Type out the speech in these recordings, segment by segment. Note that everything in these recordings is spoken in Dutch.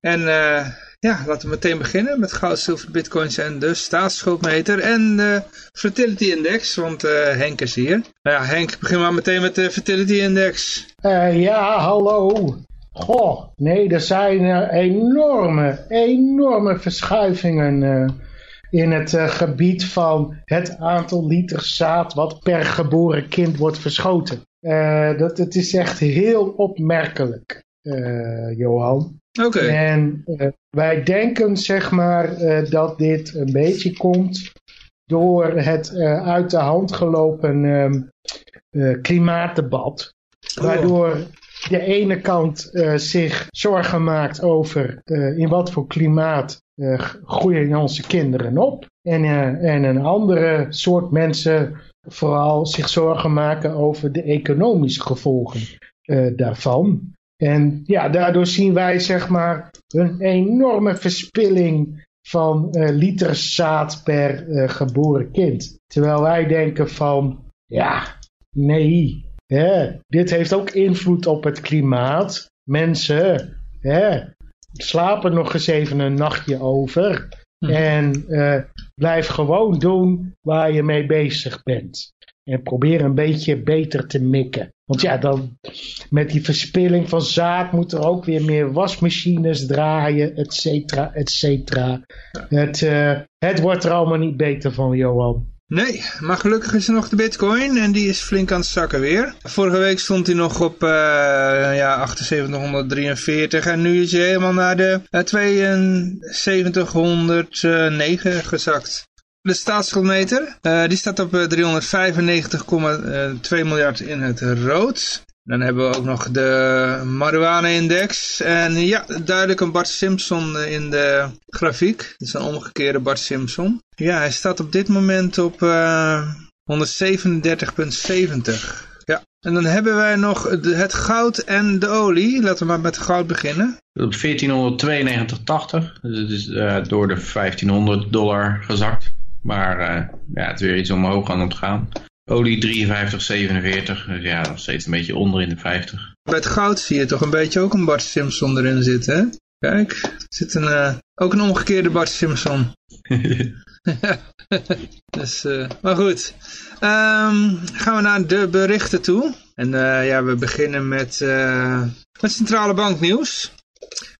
En uh, ja, laten we meteen beginnen met goud, zilver, bitcoins en de staatsschuldmeter en de fertility index, want Henk is hier. Nou ja, Henk, begin maar meteen met de fertility index. ja, hallo. Goh, nee, er zijn enorme, enorme verschuivingen in het gebied van het aantal liter zaad wat per geboren kind wordt verschoten. dat, het is echt heel opmerkelijk, Johan. Oké. Okay. En wij denken zeg maar dat dit een beetje komt door het uit de hand gelopen ehm, klimaatdebat. Waardoor de ene kant uh, zich zorgen maakt over uh, in wat voor klimaat uh, groeien onze kinderen op. En, en een andere soort mensen vooral zich zorgen maken over de economische gevolgen daarvan. En ja, daardoor zien wij zeg maar een enorme verspilling van liters zaad per geboren kind. Terwijl wij denken van, ja, nee, Hè, dit heeft ook invloed op het klimaat. Mensen hè, slapen nog eens even een nachtje over. Hm. En uh, blijf gewoon doen waar je mee bezig bent. En probeer een beetje beter te mikken. Want ja, dan met die verspilling van zaad moet er ook weer meer wasmachines draaien, et cetera, et cetera. Het, uh, het wordt er allemaal niet beter van, Johan. Nee, maar gelukkig is er nog de bitcoin en die is flink aan het zakken weer. Vorige week stond hij nog op uh, ja, 7843 en nu is hij helemaal naar de uh, 7209 gezakt. De staatsschuldmeter, uh, die staat op 395,2 miljard in het rood. Dan hebben we ook nog de marijuana-index. En ja, duidelijk een Bart Simpson in de grafiek. Dat is een omgekeerde Bart Simpson. Ja, hij staat op dit moment op uh, 137,70. Ja, en dan hebben wij nog het goud en de olie. Laten we maar met goud beginnen. Op 1492,80. Dus het is door de 1500 dollar gezakt. Maar uh, ja, het is weer iets omhoog aan het gaan. Olie 53,47. Dus ja, nog steeds een beetje onder in de 50. Bij het goud zie je toch een beetje ook een Bart Simpson erin zitten, hè? Kijk, er zit een, uh, ook een omgekeerde Bart Simpson. dus, uh, maar goed. Um, gaan we naar de berichten toe. En uh, ja, we beginnen met, met centrale banknieuws.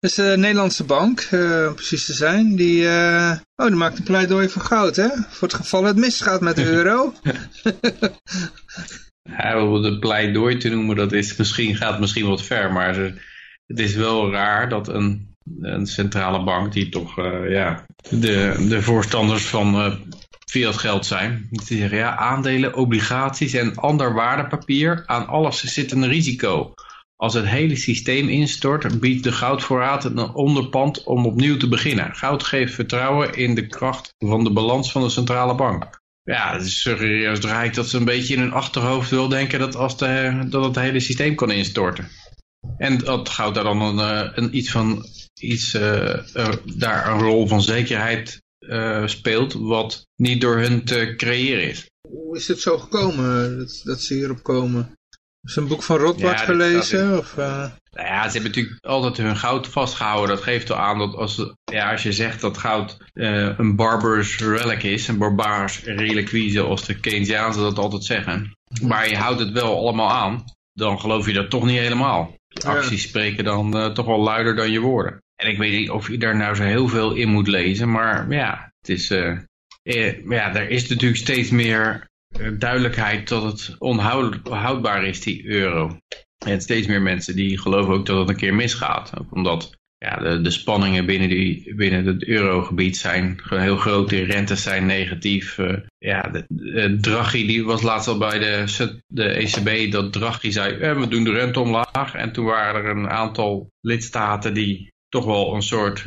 Dus de Nederlandse bank, uh, precies te zijn, die, uh, oh, die maakt een pleidooi voor goud, hè? Voor het geval het misgaat met de euro. ja, om het pleidooi te noemen, dat is misschien, gaat misschien wat ver, maar het is wel raar dat een, een centrale bank, die toch, uh, ja, de, de voorstanders van fiat geld zijn, die zeggen, ja, aandelen, obligaties en ander waardepapier, aan alles zit een risico. Als het hele systeem instort, biedt de goudvoorraad een onderpand om opnieuw te beginnen. Goud geeft vertrouwen in de kracht van de balans van de centrale bank. Ja, serieus draait dat ze een beetje in hun achterhoofd wil denken dat, als de, dat het hele systeem kan instorten. En dat goud daar dan een, eh, een iets van iets, uh, daar een rol van zekerheid uh, speelt, wat niet door hun te creëren is. Hoe is het zo gekomen dat, dat ze hierop komen? Is een boek van Rothbard ja, gelezen? Of, uh... Nou ja, ze hebben natuurlijk altijd hun goud vastgehouden. Dat geeft al aan dat als, ja, als je zegt dat goud uh, een barbarous relic is, een barbaars reliquie zoals de Keynesianen dat altijd zeggen. Maar je houdt het wel allemaal aan, dan geloof je dat toch niet helemaal. Acties spreken dan uh, toch wel luider dan je woorden. En ik weet niet of je daar nou zo heel veel in moet lezen, maar ja, het is... ja, er is natuurlijk steeds meer eh, duidelijkheid dat het onhoudbaar is, die euro. En steeds meer mensen die geloven ook dat het een keer misgaat. Omdat ja, de, de spanningen binnen, die, binnen het eurogebied zijn heel groot. De rentes zijn negatief. Uh, ja, de, de, Draghi die was laatst al bij de, de ECB dat Draghi zei, eh, we doen de rente omlaag. En toen waren er een aantal lidstaten die toch wel een soort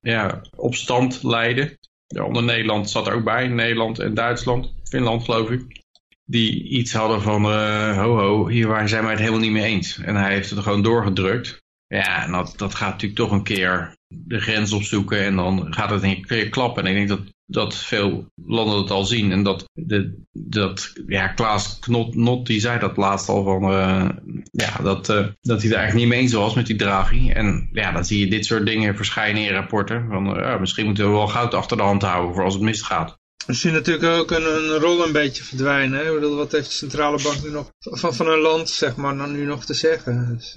ja, opstand leidde. onder Nederland zat er ook bij, Nederland en Duitsland, Finland geloof ik. Die iets hadden van, uh, ho ho, hier zijn wij het helemaal niet mee eens. En hij heeft het gewoon doorgedrukt. Ja, en dat, dat gaat natuurlijk toch een keer de grens opzoeken en dan gaat het een keer klappen. En ik denk dat, dat veel landen het al zien. En dat, de, dat ja, Klaas Knot, Not, die zei dat laatst al van, uh, ja, dat, uh, dat hij er eigenlijk niet mee eens was met die Draghi. En ja, dan zie je dit soort dingen verschijnen in rapporten. Van, uh, misschien moeten we wel goud achter de hand houden voor als het misgaat. We zien natuurlijk ook een, een rol een beetje verdwijnen. Hè? Ik bedoel, wat heeft de centrale bank nu nog van, van een land, zeg maar, dan nu nog te zeggen? Dus,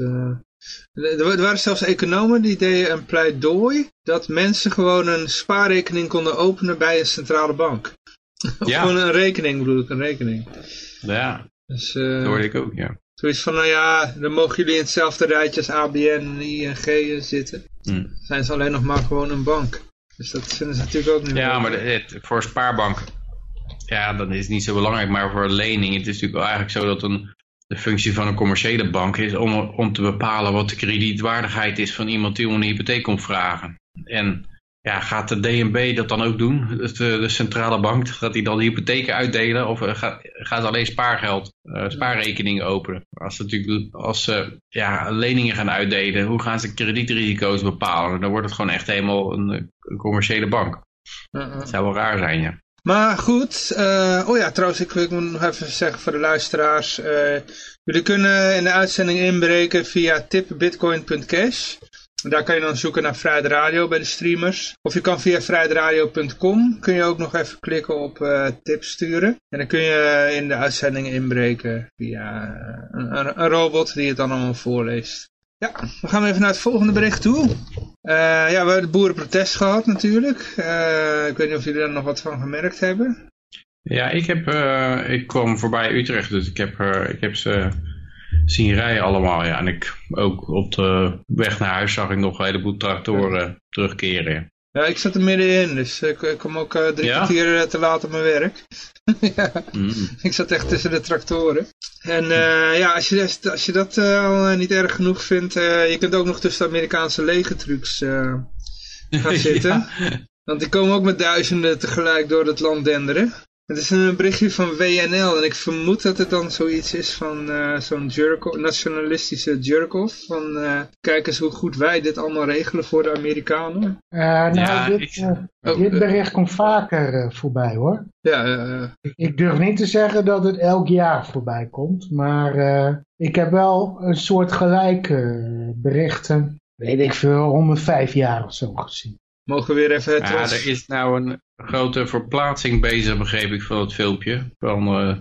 er waren zelfs economen die deden een pleidooi dat mensen gewoon een spaarrekening konden openen bij een centrale bank. Ja. gewoon een rekening bedoel ik, een rekening. Ja, dus, uh, dat hoorde ik ook, ja. Zoiets van, nou ja, dan mogen jullie in hetzelfde rijtje als ABN en ING zitten. Hm. Zijn ze alleen nog maar gewoon een bank. Dus dat vinden ze natuurlijk ook niet Ja, maar het, voor een spaarbank, ja, dat is niet zo belangrijk. Maar voor lening, het is natuurlijk wel eigenlijk zo dat een de functie van een commerciële bank is om, om te bepalen wat de kredietwaardigheid is van iemand die om een hypotheek komt vragen. En ja, gaat de DNB dat dan ook doen? De, de centrale bank, gaat die dan de hypotheken uitdelen of eh, gaat, gaat ze alleen spaargeld, uh, spaarrekeningen openen? Als ze natuurlijk als ze ja, leningen gaan uitdelen, hoe gaan ze kredietrisico's bepalen? Dan wordt het gewoon echt helemaal een, een commerciële bank. Dat zou wel raar zijn, ja. Maar goed, uh, oh ja, trouwens, ik, ik, moet nog even zeggen voor de luisteraars. Uh, jullie kunnen in de uitzending inbreken via tipbitcoin.cash. Daar kan je dan zoeken naar Vrijde Radio bij de streamers. Of je kan via vrijdradio.com kun je ook nog even klikken op uh, tips sturen. En dan kun je in de uitzending inbreken via een, een, een robot die het dan allemaal voorleest. Ja, we gaan even naar het volgende bericht toe. Uh, ja, we hebben het boerenprotest gehad natuurlijk. Ik weet niet of jullie daar nog wat van gemerkt hebben. Ja, ik, heb, ik kwam voorbij Utrecht, dus ik heb, ik heb ze zien rijden allemaal. Ja. En ik, ook op de weg naar huis zag ik nog een heleboel tractoren terugkeren. Ja, ik zat er middenin, dus ik, ik kom ook drie ja? kwartier te laat op mijn werk. ja. Mm. Ik zat echt tussen de tractoren. En uh, ja, als je, als je dat uh, al niet erg genoeg vindt, je kunt ook nog tussen de Amerikaanse legertrucs gaan zitten. Want die komen ook met duizenden tegelijk door het land denderen. Het is een berichtje van WNL en ik vermoed dat het dan zoiets is van uh, zo'n nationalistische jerk Van uh, kijk eens hoe goed wij dit allemaal regelen voor de Amerikanen. Uh, nou, ja, dit, ik... oh, dit bericht komt vaker voorbij hoor. Ja, ik, ik, durf niet te zeggen dat het elk jaar voorbij komt. Maar ik heb wel een soort gelijke berichten, weet ik veel, om een vijf jaar of zo gezien. Mogen we weer even het... Ja, er is nou een grote verplaatsing bezig, begreep ik van het filmpje. Van uh,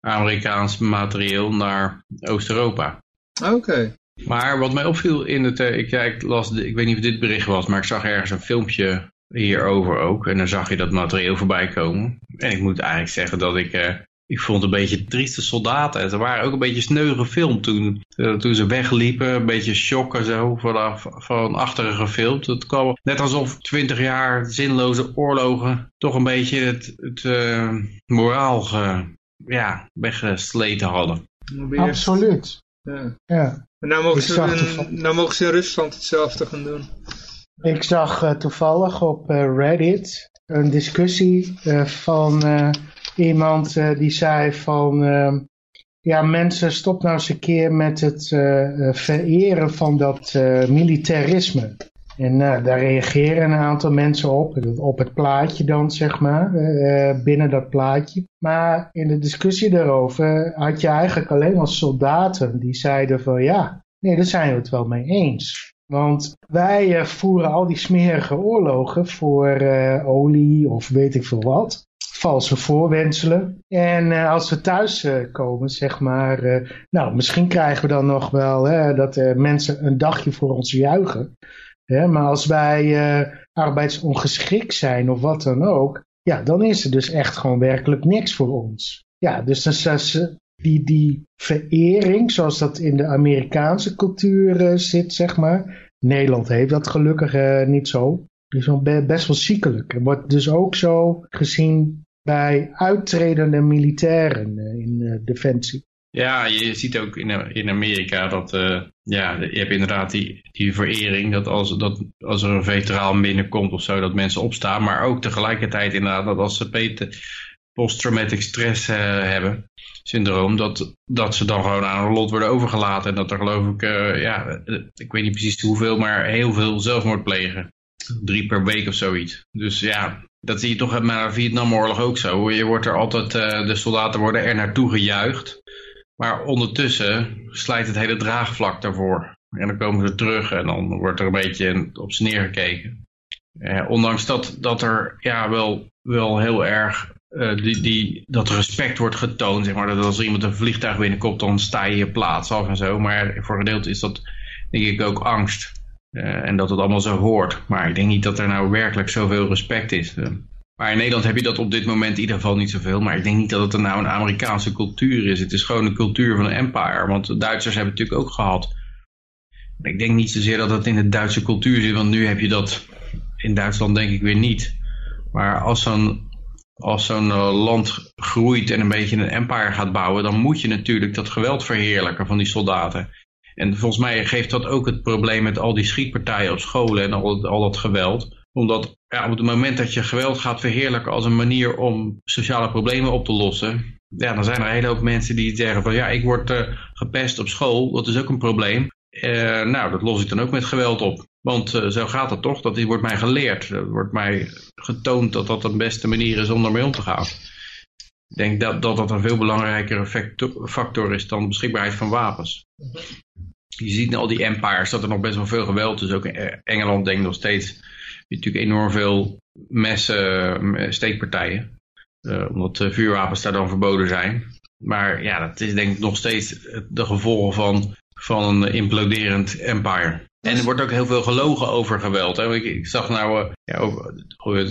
Amerikaans materieel naar Oost-Europa. Oké. Maar wat mij opviel in het... Ik, ja, ik, las, ik weet niet of dit bericht was, maar ik zag ergens een filmpje hierover ook. En dan zag je dat materieel voorbij komen. En ik moet eigenlijk zeggen dat ik uh, ik vond het een beetje trieste soldaten. Ze waren ook een beetje sneu gefilmd toen, uh, toen ze wegliepen. Een beetje shock en zo vanaf, van achteren gefilmd. Het kwam net alsof twintig jaar zinloze oorlogen toch een beetje het, het uh, moraal ge, ja, weggesleten hadden. Absoluut. Ja. ja. En nou mogen, ze in, nou mogen ze in Rusland hetzelfde gaan doen. Ik zag uh, toevallig op Reddit een discussie van iemand uh, die zei van... Uh, ja, mensen, stop nou eens een keer met het uh, vereren van dat militarisme. En daar reageren een aantal mensen op, op het plaatje dan, zeg maar, binnen dat plaatje. Maar in de discussie daarover had je eigenlijk alleen als soldaten die zeiden van ja, nee, daar zijn we het wel mee eens. Want wij voeren al die smerige oorlogen voor olie of weet ik veel wat valse voorwenselen. En uh, als we thuis uh, komen, zeg maar, uh, nou, misschien krijgen we dan nog wel hè, dat mensen een dagje voor ons juichen. Hè, maar als wij arbeidsongeschikt zijn of wat dan ook, ja, dan is er dus echt gewoon werkelijk niks voor ons. Ja, dus dan, die, die verering, zoals dat in de Amerikaanse cultuur zit, zeg maar. Nederland heeft dat gelukkig niet zo. Is best wel ziekelijk. En wordt dus ook zo gezien bij uittredende militairen eh, in eh, Defensie. Ja, je ziet ook in, in Amerika dat, uh, ja, je hebt inderdaad die, die verering dat als, dat als er een veteraan binnenkomt of zo, dat mensen opstaan. Maar ook tegelijkertijd inderdaad dat als ze post-traumatic stress hebben, syndroom, dat, dat ze dan gewoon aan een lot worden overgelaten. En dat er geloof ik, ja, ik weet niet precies hoeveel, maar heel veel zelfmoord plegen. Drie per week of zoiets. Dus ja, dat zie je toch met de Vietnamoorlog ook zo. Je wordt er altijd, de soldaten worden er naartoe gejuicht. Maar ondertussen slijt het hele draagvlak daarvoor. En dan komen ze terug en dan wordt er een beetje op ze neergekeken. Eh, ondanks dat, dat er ja, wel, wel heel erg uh, die, die, dat respect wordt getoond. Zeg maar, dat als iemand een vliegtuig binnenkomt, dan sta je je plaats af en zo. Maar voor gedeelte is dat denk ik ook angst. Uh, en dat het allemaal zo hoort. Maar ik denk niet dat er nou werkelijk zoveel respect is. Maar in Nederland heb je dat op dit moment in ieder geval niet zoveel. Maar ik denk niet dat het nou een Amerikaanse cultuur is. Het is gewoon een cultuur van een empire. Want de Duitsers hebben het natuurlijk ook gehad. Ik denk niet zozeer dat het in de Duitse cultuur zit. Want nu heb je dat in Duitsland denk ik weer niet. Maar als zo'n als zo'n uh, land groeit en een beetje een empire gaat bouwen... dan moet je natuurlijk dat geweld verheerlijken van die soldaten. En volgens mij geeft dat ook het probleem met al die schietpartijen op scholen en al, al dat geweld omdat ja, op het moment dat je geweld gaat verheerlijken als een manier om sociale problemen op te lossen, ja, dan zijn er een hele hoop mensen die zeggen van ja, ik word uh, gepest op school, dat is ook een probleem. Uh, nou, dat los ik dan ook met geweld op. Want uh, zo gaat het toch, dat wordt mij geleerd. Er wordt mij getoond dat dat de beste manier is om ermee om te gaan. Ik denk dat dat, een veel belangrijkere factor is dan beschikbaarheid van wapens. Je ziet in al die empires dat er nog best wel veel geweld is. Ook in Engeland denk ik nog steeds natuurlijk enorm veel messen, steekpartijen. Uh, omdat vuurwapens daar dan verboden zijn. Maar ja, dat is denk ik nog steeds de gevolgen van, van een imploderend empire. En er wordt ook heel veel gelogen over geweld. Ik, zag nou, ja,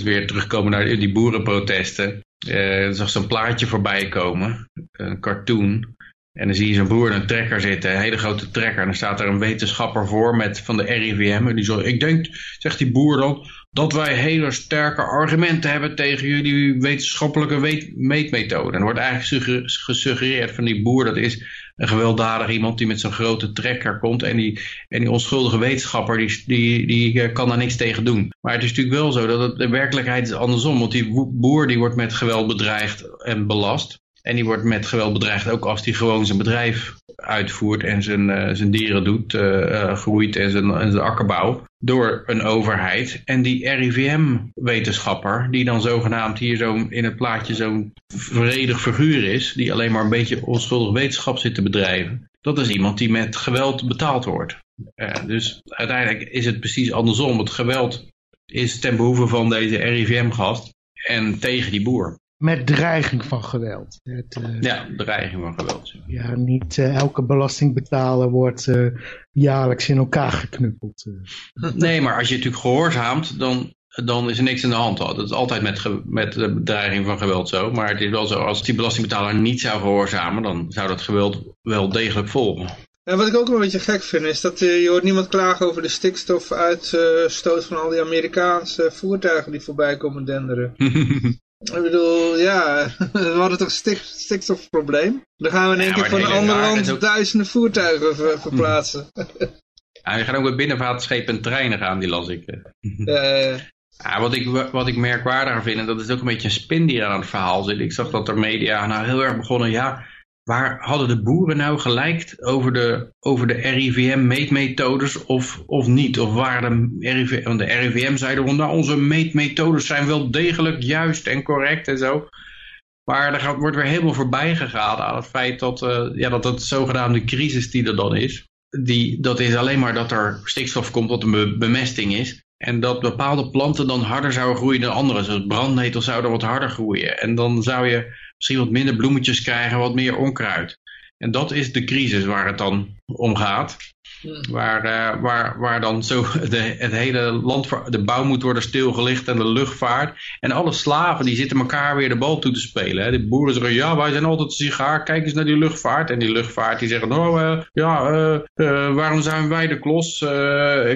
weer terugkomen naar die boerenprotesten. Er zag zo'n plaatje voorbij komen, een cartoon. En dan zie je zo'n boer in een trekker zitten, een hele grote trekker. En dan staat er een wetenschapper voor met, van de RIVM. En die zo, ik denk, zegt die boer dan, dat wij hele sterke argumenten hebben tegen jullie wetenschappelijke meetmethode. En er wordt eigenlijk gesuggereerd van die boer, dat is een gewelddadig iemand die met zo'n grote trekker komt. En die, en die onschuldige wetenschapper, die, die, die eh, kan daar niks tegen doen. Maar het is natuurlijk wel zo dat de werkelijkheid is andersom. Want die boer die wordt met geweld bedreigd en belast. En die wordt met geweld bedreigd ook als hij gewoon zijn bedrijf uitvoert en zijn, uh, zijn dieren doet, uh, groeit en zijn, en zijn akkerbouw door een overheid. En die RIVM-wetenschapper, die dan zogenaamd hier zo in het plaatje zo'n vredig figuur is, die alleen maar een beetje onschuldig wetenschap zit te bedrijven, dat is iemand die met geweld betaald wordt. dus uiteindelijk is het precies andersom. Het geweld is ten behoeve van deze RIVM-gast en tegen die boer. Met dreiging van geweld. Het, uh, ja, dreiging van geweld. Ja, niet uh, elke belastingbetaler wordt uh, jaarlijks in elkaar geknuppeld. Nee, maar als je natuurlijk gehoorzaamt, dan, dan is er niks aan de hand. Dat is altijd met, met de dreiging van geweld zo. Maar het is wel zo, als die belastingbetaler niet zou gehoorzamen, dan zou dat geweld wel degelijk volgen. En wat ik ook wel een beetje gek vind, is dat je hoort niemand klagen over de stikstofuitstoot van al die Amerikaanse voertuigen die voorbij komen denderen. Ik bedoel, ja, we hadden toch een stikstofprobleem? Dan gaan we in één keer van een ander land duizenden voertuigen ver verplaatsen. Ja, je gaat ook met binnenvaartschepen en treinen gaan, die las ik. Uh, ja, wat, ik wat ik merkwaardiger vind, en dat is ook een beetje een spin die aan het verhaal zit. Ik zag dat er media nou heel erg begonnen, ja, waar hadden de boeren nou gelijk over de, over de RIVM-meetmethodes of, of niet? Of waren de RIVM, de RIVM zeiden, nou onze meetmethodes zijn wel degelijk juist en correct en zo. Maar er wordt weer helemaal voorbij gegaan aan het feit dat, uh, ja, dat het zogenaamde crisis die er dan is, die, dat is alleen maar dat er stikstof komt wat een bemesting is. En dat bepaalde planten dan harder zouden groeien dan andere. Zoals brandnetels zouden wat harder groeien. En dan zou je misschien wat minder bloemetjes krijgen, wat meer onkruid. En dat is de crisis waar het dan om gaat. Waar, uh, waar, waar dan zo de, het hele land, de bouw moet worden stilgelicht en de luchtvaart. En alle slaven die zitten elkaar weer de bal toe te spelen. Hè. De boeren zeggen, ja wij zijn altijd sigaar, kijk eens naar die luchtvaart. En die luchtvaart die zeggen, oh uh, ja, uh, waarom zijn wij de klos?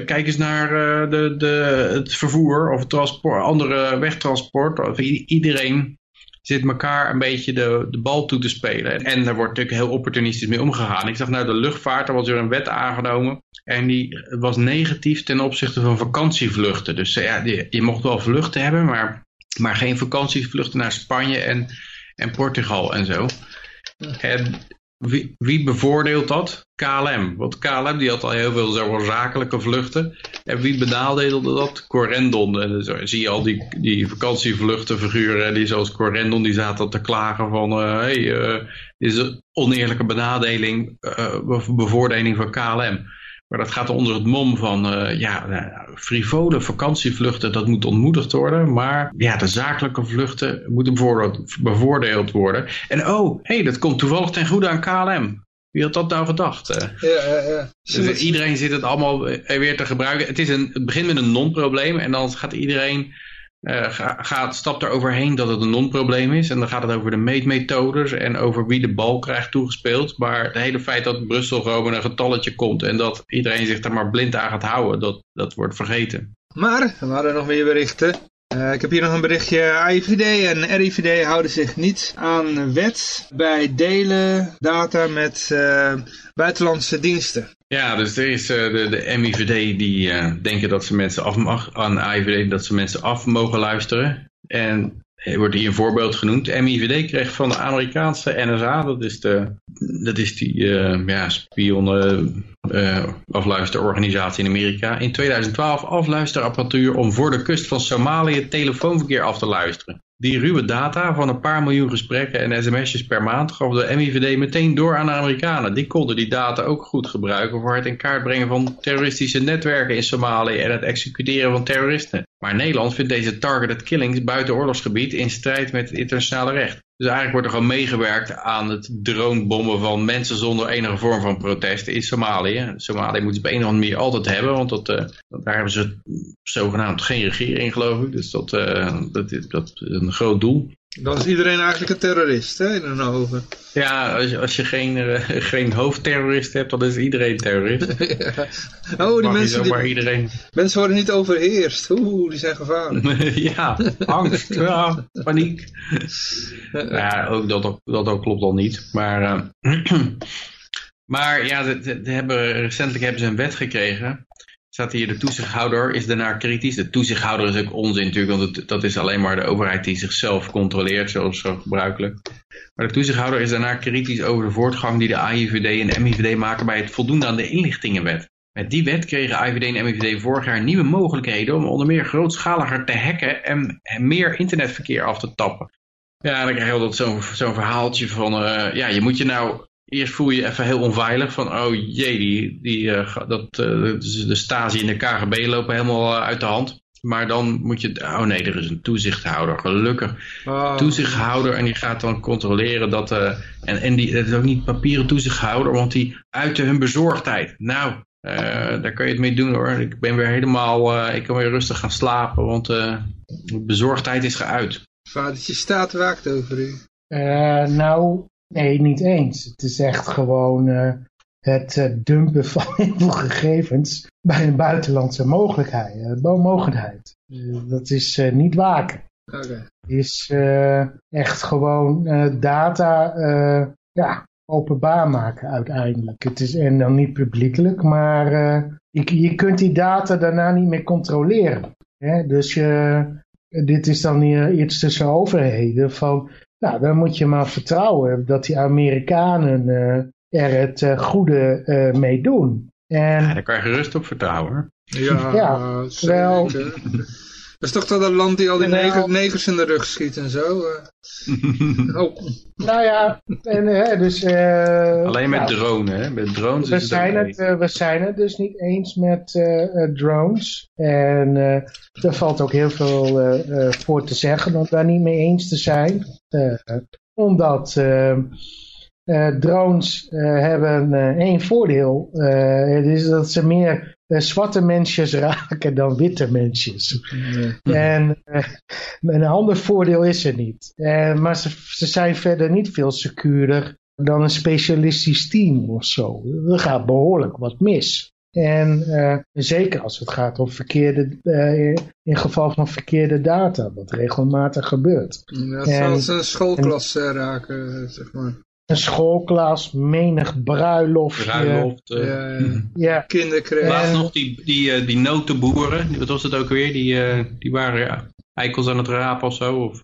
kijk eens naar de, de, het vervoer of het transport, andere wegtransport. Iedereen zit elkaar een beetje de, de bal toe te spelen. En daar wordt natuurlijk heel opportunistisch mee omgegaan. Ik zag nou de luchtvaart, er was weer een wet aangenomen. En die was negatief ten opzichte van vakantievluchten. Dus ja, je, je mocht wel vluchten hebben, maar, maar geen vakantievluchten naar Spanje en, en Portugal en zo. En wie, bevoordeelt dat? KLM. Want KLM die had al heel veel zeg zakelijke vluchten. En wie benadeelde dat? Corendon. En zo zie je al die, die vakantievluchtenfiguren die zoals Corendon die zaten te klagen van uh, hey, uh, dit is een oneerlijke benadeling, uh, bevoordeling van KLM. Maar dat gaat onder het mom van, uh, ja, uh, frivole vakantievluchten, dat moet ontmoedigd worden. Maar ja, de zakelijke vluchten moeten bevoordeeld worden. En oh, hé, hey, dat komt toevallig ten goede aan KLM. Wie had dat nou gedacht? Ja, ja, ja. Dus iedereen zit het allemaal weer te gebruiken. Het, is een, het begint met een non-probleem en dan gaat iedereen uh, gaat, stapt er overheen dat het een non-probleem is. En dan gaat het over de meetmethodes en over wie de bal krijgt toegespeeld. Maar het hele feit dat Brussel gewoon met een getalletje komt en dat iedereen zich daar maar blind aan gaat houden, dat, dat wordt vergeten. Maar, we hadden nog meer berichten. Uh, ik heb hier nog een berichtje. AIVD en RIVD houden zich niet aan wet bij delen data met uh, buitenlandse diensten. Ja, dus er is uh, de, de MIVD die denken dat ze mensen af aan AIVD dat ze mensen af mogen luisteren. En wordt hier een voorbeeld genoemd. MIVD kreeg van de Amerikaanse NSA, dat is, de, dat is die uh, ja, uh, afluisterorganisatie in Amerika, in 2012 afluisterapparatuur om voor de kust van Somalië telefoonverkeer af te luisteren. Die ruwe data van een paar miljoen gesprekken en sms'jes per maand gaf de MIVD meteen door aan de Amerikanen. Die konden die data ook goed gebruiken voor het in kaart brengen van terroristische netwerken in Somalië en het executeren van terroristen. Maar Nederland vindt deze targeted killings buiten oorlogsgebied in strijd met het internationale recht. Dus eigenlijk wordt er gewoon meegewerkt aan het dronebommen van mensen zonder enige vorm van protest in Somalië. Somalië moeten ze op een of andere manier altijd hebben, want dat, uh, daar hebben ze zogenaamd geen regering geloof ik. Dus dat, uh, dat, dat is een groot doel. Dan is iedereen eigenlijk een terrorist, hè, in hun ogen. Ja, als je, als je geen, uh, geen hoofdterrorist hebt, dan is iedereen terrorist. ja. Oh, die mensen, die, iedereen... mensen worden niet overheerst. Oeh, die zijn gevaarlijk. ja, angst, ja, paniek. ja, ook dat, dat ook klopt al niet. Maar, uh, maar ja, de, de, de hebben, recentelijk hebben ze een wet gekregen staat hier de toezichthouder is daarna kritisch. De toezichthouder is ook onzin natuurlijk, want dat is alleen maar de overheid die zichzelf controleert, zoals zo gebruikelijk. Maar de toezichthouder is daarna kritisch over de voortgang die de AIVD en MIVD maken bij het voldoen aan de inlichtingenwet. Met die wet kregen AIVD en MIVD vorig jaar nieuwe mogelijkheden om onder meer grootschaliger te hacken en meer internetverkeer af te tappen. Ja, dan krijg je altijd zo'n verhaaltje van, uh, ja, je moet je nou eerst voel je je even heel onveilig van, oh jee, die, die, uh, dat, uh, de Stasi en de KGB lopen helemaal uh, uit de hand. Maar dan moet je, oh nee, er is een toezichthouder, gelukkig. Oh. Toezichthouder en die gaat dan controleren dat, en, en die, dat is ook niet papieren toezichthouder, want die uiten hun bezorgdheid. Nou, daar kan je het mee doen hoor. Ik ben weer helemaal, ik kan weer rustig gaan slapen, want de bezorgdheid is geuit. Vadertje staat waakt over u. nou, Nee, niet eens. Het is echt gewoon uh, het uh, dumpen van heel gegevens bij een buitenlandse mogelijkheid. Uh, mogelijkheid. dat is niet waken. Okay. is echt gewoon data ja, openbaar maken uiteindelijk. Het is, en dan niet publiekelijk, maar je, je kunt die data daarna niet meer controleren. Hè? Dus dit is dan iets tussen overheden van nou, dan moet je maar vertrouwen dat die Amerikanen uh, er het uh, goede uh, mee doen. En, ja, daar kan je gerust op vertrouwen. Ja, ja terwijl... Dat is toch dat land die al die nou, negers in de rug schiet en zo? oh. Nou ja, en, dus... Alleen met nou, drones, hè? Met drones we, zijn het, we zijn het dus niet eens met drones. En er valt ook heel veel voor te zeggen om daar niet mee eens te zijn. omdat... drones hebben één voordeel. het is dat ze meer zwarte mensjes raken dan witte mensjes. En een ander voordeel is er niet. maar ze, ze zijn verder niet veel secuurder dan een specialistisch team of zo. Er gaat behoorlijk wat mis. En uh, zeker als het gaat om verkeerde, uh, in geval van verkeerde data, wat regelmatig gebeurt. Ja, zal en, een schoolklas en, raken, zeg maar. Een schoolklas, menig bruiloft. Bruiloft. Uh, ja, ja. ja. Kinderkring. Laatst nog die, die, die notenboeren, wat was het ook weer? Die, die waren ja, eikels aan het rapen of zo. Of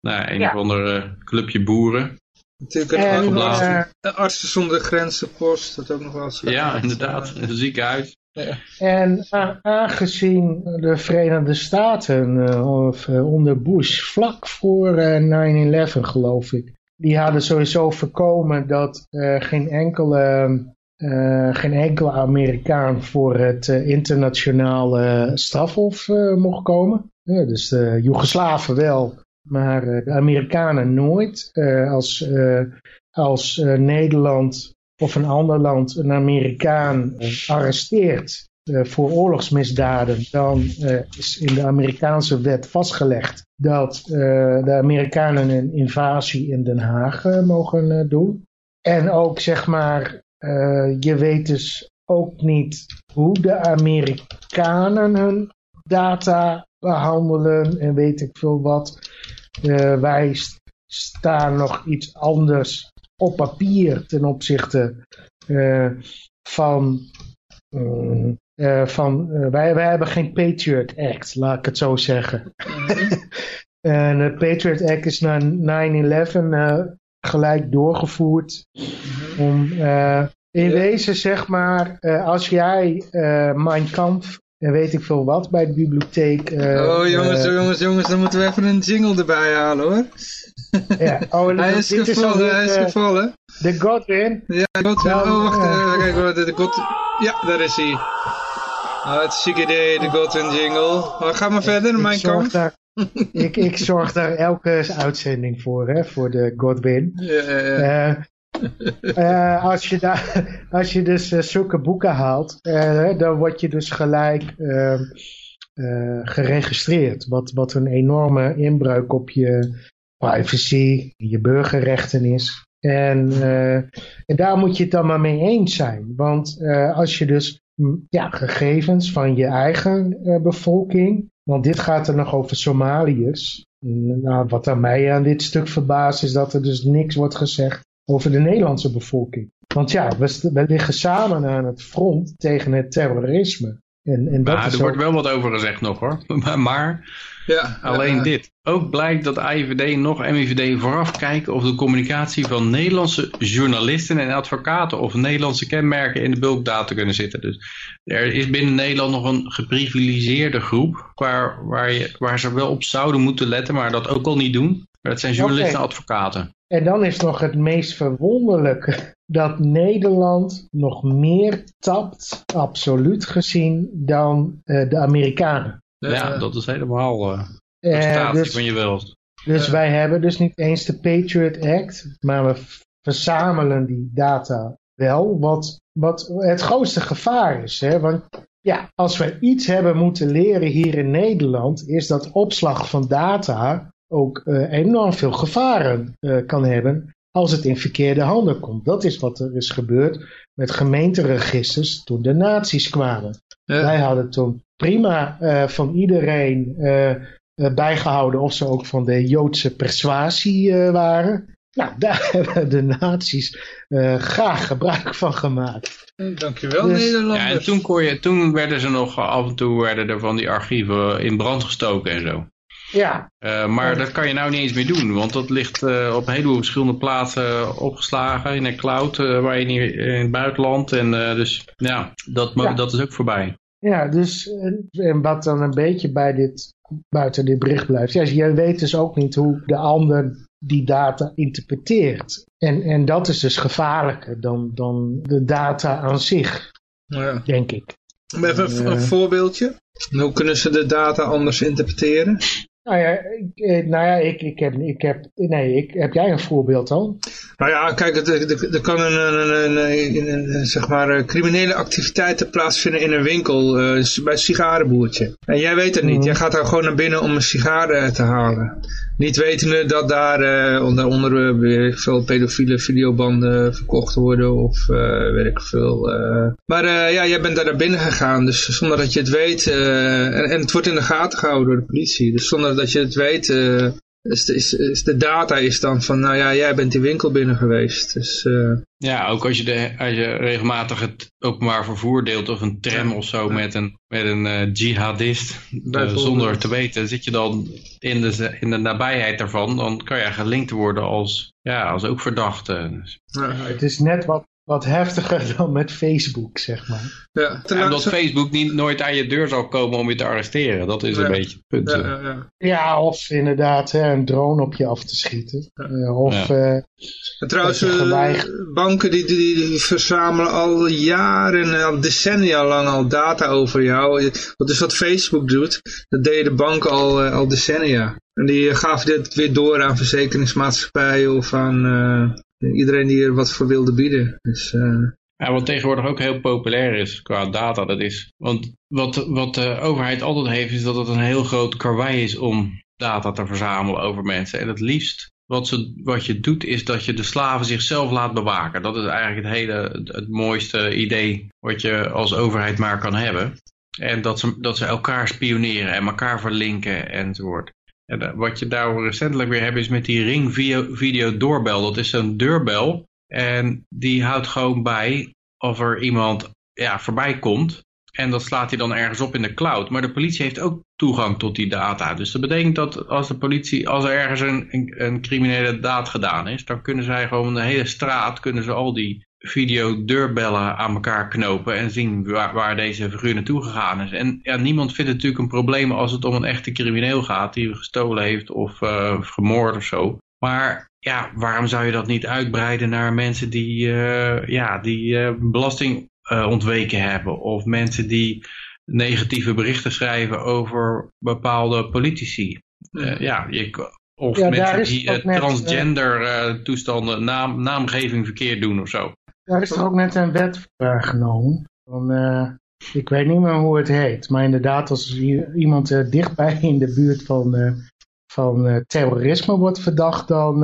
nou, een of ander clubje boeren. Natuurlijk en, uh, artsen zonder grenzen post, dat ook nog wel eens. Ja, inderdaad, een ziekenhuis. Ja. En aangezien de Verenigde Staten uh, onder Bush, vlak voor 9-11 geloof ik, die hadden sowieso voorkomen dat geen enkele geen enkele Amerikaan voor het internationale strafhof mocht komen. Ja, dus de Joegoslaven wel, maar de Amerikanen nooit. Als als Nederland of een ander land een Amerikaan arresteert voor oorlogsmisdaden, dan is in de Amerikaanse wet vastgelegd dat de Amerikanen een invasie in Den Haag mogen doen. En ook zeg maar, je weet dus ook niet hoe de Amerikanen hun data behandelen en weet ik veel wat. Uh, wij staan nog iets anders op papier ten opzichte van... Uh, van wij, wij hebben geen Patriot Act, laat ik het zo zeggen. en de Patriot Act is na 9-11 gelijk doorgevoerd om in wezen zeg maar, als jij Mein Kampf en weet ik veel wat bij de bibliotheek. Oh jongens, uh, jongens, jongens, dan moeten we even een jingle erbij halen hoor. Ja, oh, hij is gevallen, hij is gevallen. De Godwin. Ja, Godwin. oh, wacht, uh, kijk de God... Ja, daar is hij. Zieke idee, de Godwin jingle. Maar ga maar verder, mijn kant. Daar, ik, ik zorg daar elke uitzending voor, hè, voor de Godwin. Ja, ja, ja. Uh, als, je daar, als je dus uh, zulke boeken haalt, dan word je dus gelijk ehm, geregistreerd. Wat, wat een enorme inbreuk op je privacy, je burgerrechten is. En, en daar moet je het dan maar mee eens zijn. Want als je dus ja, gegevens van je eigen bevolking, want dit gaat er nog over Somaliërs. Nou, wat aan mij aan dit stuk verbaast is dat er dus niks wordt gezegd over de Nederlandse bevolking. Want ja, we, we liggen samen aan het front tegen het terrorisme. En, en dat maar er wordt wel wat over gezegd nog hoor. Maar, maar ja, alleen dit. Ook blijkt dat IVD nog MIVD vooraf kijken of de communicatie van Nederlandse journalisten en advocaten of Nederlandse kenmerken in de bulkdata kunnen zitten. Dus er is binnen Nederland nog een geprivilegeerde groep waar, waar, je, waar ze wel op zouden moeten letten, maar dat ook al niet doen. Maar dat zijn journalisten en advocaten. En dan is nog het meest verwonderlijke dat Nederland nog meer tapt, absoluut gezien, dan uh, de Amerikanen. Ja, dat is helemaal uh, uh, dus, van je wilt. Dus wij hebben dus niet eens de Patriot Act, maar we verzamelen die data wel, wat, wat het grootste gevaar is. Hè? Want ja, als we iets hebben moeten leren hier in Nederland, is dat opslag van data ook uh, enorm veel gevaren uh, kan hebben als het in verkeerde handen komt. Dat is wat er is gebeurd met gemeenteregisters toen de nazi's kwamen. Wij hadden toen prima uh, van iedereen bijgehouden of ze ook van de Joodse persuasie waren. Nou, daar hebben de nazi's graag gebruik van gemaakt. Dankjewel dus, Nederlanders. Ja, en toen, kon je, toen werden ze nog af en toe werden er van die archieven in brand gestoken en zo. Ja. Uh, maar dat kan je nou niet eens meer doen, want dat ligt uh, op een heleboel verschillende plaatsen opgeslagen in een cloud, uh, waar je niet in het buitenland. En dus ja dat, ja. dat is ook voorbij. Ja, dus en wat dan een beetje bij dit, buiten dit bericht blijft. Ja, je weet dus ook niet hoe de ander die data interpreteert. En, en dat is dus gevaarlijker dan, dan de data aan zich, ja. denk ik. Even een voorbeeldje. Hoe kunnen ze de data anders interpreteren? Nou ja, ik, eh, nou ja ik, ik, heb, ik heb, nee, ik, heb jij een voorbeeld dan? Nou ja, kijk, er, kan een, een, een, een, zeg maar, eh, criminele activiteiten plaatsvinden in een winkel, uh, bij een sigarenboertje. En jij weet het niet, mm. jij gaat daar gewoon naar binnen om een sigaar te halen. Niet wetende dat daar uh, onder, onder weer veel pedofiele videobanden verkocht worden of uh, weet ik veel. Maar ja, jij bent daar naar binnen gegaan, dus zonder dat je het weet. En, en, het wordt in de gaten gehouden door de politie. Dus zonder dat je het weet, is de, is, is de, data is dan van, nou ja, jij bent die winkel binnen geweest. Dus, uh... Ja, ook als je, de, als je regelmatig het openbaar vervoer deelt of een tram of zo met een, met een uh, jihadist, uh, zonder te weten, zit je dan in de, in de nabijheid daarvan, dan kan je gelinkt worden als, ja, als ook verdachte. Ja, het is net wat wat heftiger dan met Facebook, zeg maar. Ja, en omdat Facebook niet, nooit aan je deur zal komen om je te arresteren. Dat is een beetje het punt. Ja, ja, ja. of inderdaad hè, een drone op je af te schieten. Uh, of, uh, trouwens, uh, banken die, die, die, verzamelen al jaren, al decennia lang al data over jou. Wat is wat Facebook doet, dat deden de banken al, al decennia. En die gaven dit weer door aan verzekeringsmaatschappijen of aan iedereen die er wat voor wilde bieden. Dus, uh... ja, wat tegenwoordig ook heel populair is qua data, dat is... Want wat, wat de overheid altijd heeft, is dat het een heel groot karwei is om data te verzamelen over mensen. En het liefst wat, ze, wat je doet is dat je de slaven zichzelf laat bewaken. Dat is eigenlijk het hele, het, mooiste idee wat je als overheid maar kan hebben. En dat ze, dat ze elkaar spioneren en elkaar verlinken enzovoort. Wat je daar recentelijk weer hebt is met die Ring video, doorbel. Dat is zo'n deurbel en die houdt gewoon bij of er iemand ja, voorbij komt. En dat slaat hij dan ergens op in de cloud. Maar de politie heeft ook toegang tot die data. Dus dat betekent dat als de politie, als er ergens een, een, een criminele daad gedaan is, dan kunnen zij gewoon de hele straat, kunnen ze al die videodeurbellen aan elkaar knopen en zien waar, waar, deze figuur naartoe gegaan is. En ja, niemand vindt het natuurlijk een probleem als het om een echte crimineel gaat die gestolen heeft of uh, gemoord of zo. Maar ja, waarom zou je dat niet uitbreiden naar mensen die, uh, ja, die uh, belasting ontweken hebben of mensen die negatieve berichten schrijven over bepaalde politici. ja, je, of mensen die transgender toestanden, naam, naamgeving verkeerd doen of zo. Daar is toch ook net een wet voor genomen. Van, uh, ik weet niet meer hoe het heet. Maar inderdaad, als iemand uh, dichtbij in de buurt van, uh, van terrorisme wordt verdacht, dan...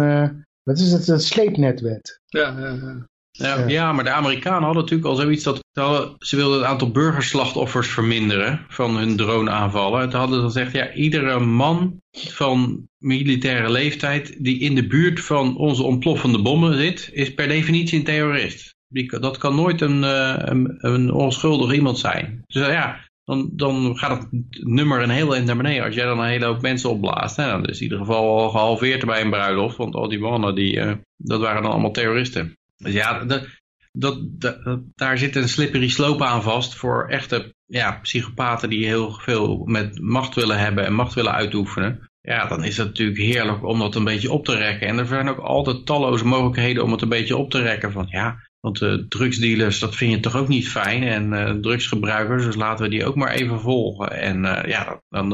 wat is het? Het sleepnetwet. Ja, ja, ja. Ja, ja, maar de Amerikanen hadden natuurlijk al zoiets dat ze wilden het aantal burgerslachtoffers verminderen van hun droneaanvallen. En toen hadden ze gezegd, ja, iedere man van militaire leeftijd die in de buurt van onze ontploffende bommen zit, is per definitie een terrorist. Die, dat kan nooit een, uh, een, een, onschuldig iemand zijn. Dus uh, ja, dan, dan gaat het nummer een heel eind naar beneden. Als jij dan een hele hoop mensen opblaast, hè, dan is in ieder geval al gehalveerd bij een bruiloft. Want al die mannen, die, uh, dat waren dan allemaal terroristen. Ja, dat, dat, dat, daar zit een slippery slope aan vast voor echte ja, psychopaten die heel veel met macht willen hebben en macht willen uitoefenen. Ja, dan is het natuurlijk heerlijk om dat een beetje op te rekken. En er zijn ook altijd talloze mogelijkheden om het een beetje op te rekken. Van ja, want uh, drugsdealers, dat vind je toch ook niet fijn. En uh, drugsgebruikers, dus laten we die ook maar even volgen. En uh, ja, dan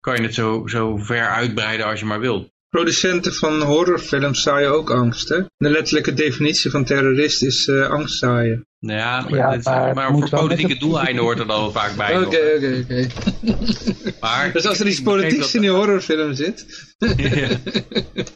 kan je het zo, zo ver uitbreiden als je maar wilt producenten van horrorfilms zaaien ook angst, hè? De letterlijke definitie van terrorist is uh, angst zaaien. Ja, maar, ja, maar, maar voor politieke doeleinden hoort er dan vaak bij. Oké, oké, oké. Dus als er iets politieks in die horrorfilm zit... ja.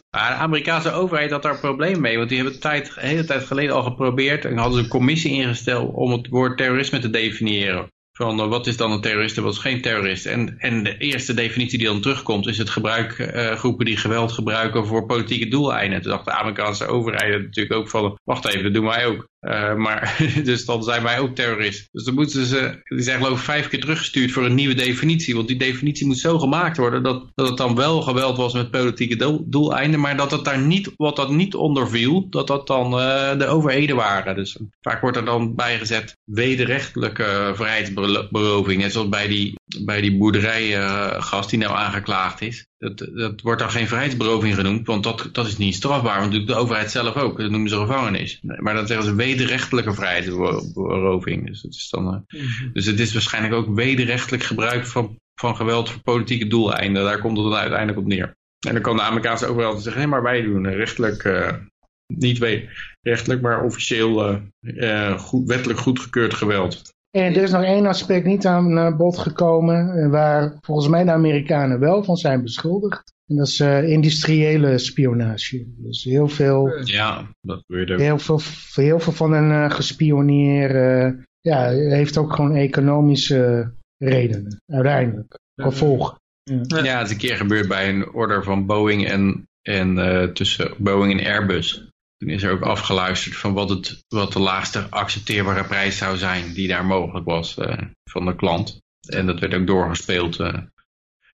Maar de Amerikaanse overheid had daar een probleem mee, want die hebben tijd, een hele tijd geleden al geprobeerd en hadden ze een commissie ingesteld om het woord terrorisme te definiëren. Van uh, wat is dan een terrorist en wat is geen terrorist. En, en de eerste definitie die dan terugkomt is het gebruik, uh, groepen die geweld gebruiken voor politieke doeleinden. Toen dacht de Amerikaanse overheid natuurlijk ook van, wacht even, dat doen wij ook. Uh, maar, dus dan zijn wij ook terroristen. Dus dan moeten ze, die zijn geloof ik vijf keer teruggestuurd voor een nieuwe definitie. Want die definitie moet zo gemaakt worden dat, dat het dan wel geweld was met politieke doeleinden. Maar dat het daar niet, wat dat niet onder viel, dat dat dan uh, de overheden waren. Dus vaak wordt er dan bijgezet wederrechtelijke vrijheidsberoving. Net zoals bij die, bij die boerderijgast die nou aangeklaagd is. Dat, dat wordt dan geen vrijheidsberoving genoemd, want dat, dat is niet strafbaar. Want de overheid zelf ook, dat noemen ze gevangenis. Maar dan zeggen ze wederrechtelijke vrijheidsberoving. Dus het is, dan, uh, dus het is waarschijnlijk ook wederrechtelijk gebruik van van geweld voor politieke doeleinden. Daar komt het dan uiteindelijk op neer. En dan kan de Amerikaanse overheid zeggen, hé, maar wij doen rechtelijk, uh, niet rechtelijk, maar officieel uh, goed, wettelijk goedgekeurd geweld. En er is nog één aspect niet aan bod gekomen, waar volgens mij de Amerikanen wel van zijn beschuldigd. En dat is uh, industriële spionage. Dus heel veel, ja, dat heel, veel, heel veel van een uh, gespioneer uh, ja, heeft ook gewoon economische redenen, uiteindelijk, gevolgen. Ja. ja, het is een keer gebeurd bij een order van Boeing en, en tussen Boeing en Airbus. Toen is er ook afgeluisterd van wat, het, wat de laagste accepteerbare prijs zou zijn die daar mogelijk was van de klant. En dat werd ook doorgespeeld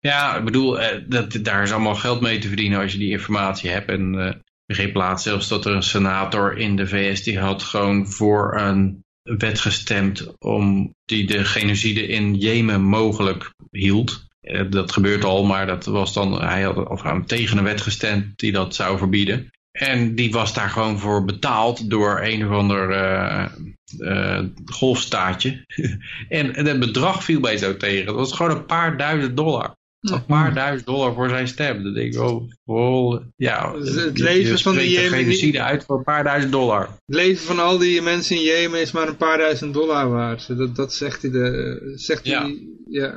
ja, ik bedoel, eh, dat, daar is allemaal geld mee te verdienen als je die informatie hebt. En uh, geen plaats zelfs dat er een senator in de VS die had gewoon voor een wet gestemd om die de genocide in Jemen mogelijk hield. Dat gebeurt al, maar dat was dan, hij had of tegen een wet gestemd die dat zou verbieden. En die was daar gewoon voor betaald door een of ander uh, uh, golfstaatje. en, en het bedrag viel bij zo tegen. Dat was gewoon een paar duizend dollar een paar duizend dollar voor zijn stem. Dat denk ik, oh, oh ja, dus het leven van de genocide uit voor een paar duizend dollar. Het leven van al die mensen in Jemen is maar een paar duizend dollar waard. Dat, dat zegt hij, de, zegt ja. hij, ja.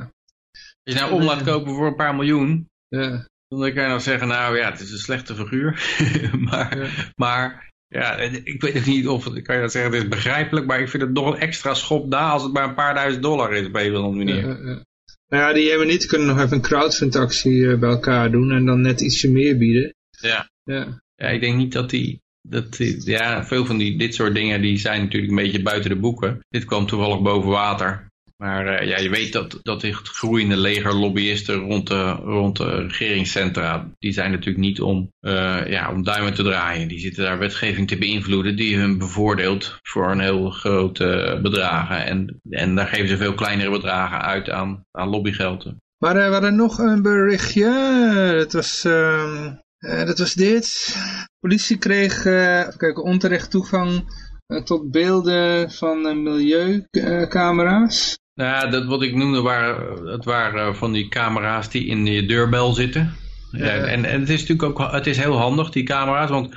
Als je nou om laat kopen voor een paar miljoen, ja. Dan kan je nog zeggen, nou ja, het is een slechte figuur. maar, ja. maar ja, ik weet het niet of, kan je dat zeggen, het is begrijpelijk, maar ik vind het nog een extra schop na als het maar een paar duizend dollar is op een of andere manier. Nou ja, die hebben niet kunnen nog even een crowdfund actie eh, bij elkaar doen en dan net ietsje meer bieden. Ja. Ja, ja ik denk niet dat die, dat die, ja, veel van die, dit soort dingen die zijn natuurlijk een beetje buiten de boeken. Dit kwam toevallig boven water. Maar uh, ja, je weet dat, dat het groeiende leger lobbyisten rond de, rond de regeringscentra, die zijn natuurlijk niet om, uh, ja, om duimen te draaien. Die zitten daar wetgeving te beïnvloeden die hun bevoordeelt voor een heel grote bedragen. En, en daar geven ze veel kleinere bedragen uit aan, aan lobbygeld. Maar uh, we hadden nog een berichtje, dat was... Uh, dat was dit. politie kreeg kijk, onterecht toegang tot beelden van milieucamera's. Nou, dat wat ik noemde waren, het waren van die camera's die in je deurbel zitten. Ja. En, en het is natuurlijk ook het is heel handig, die camera's, want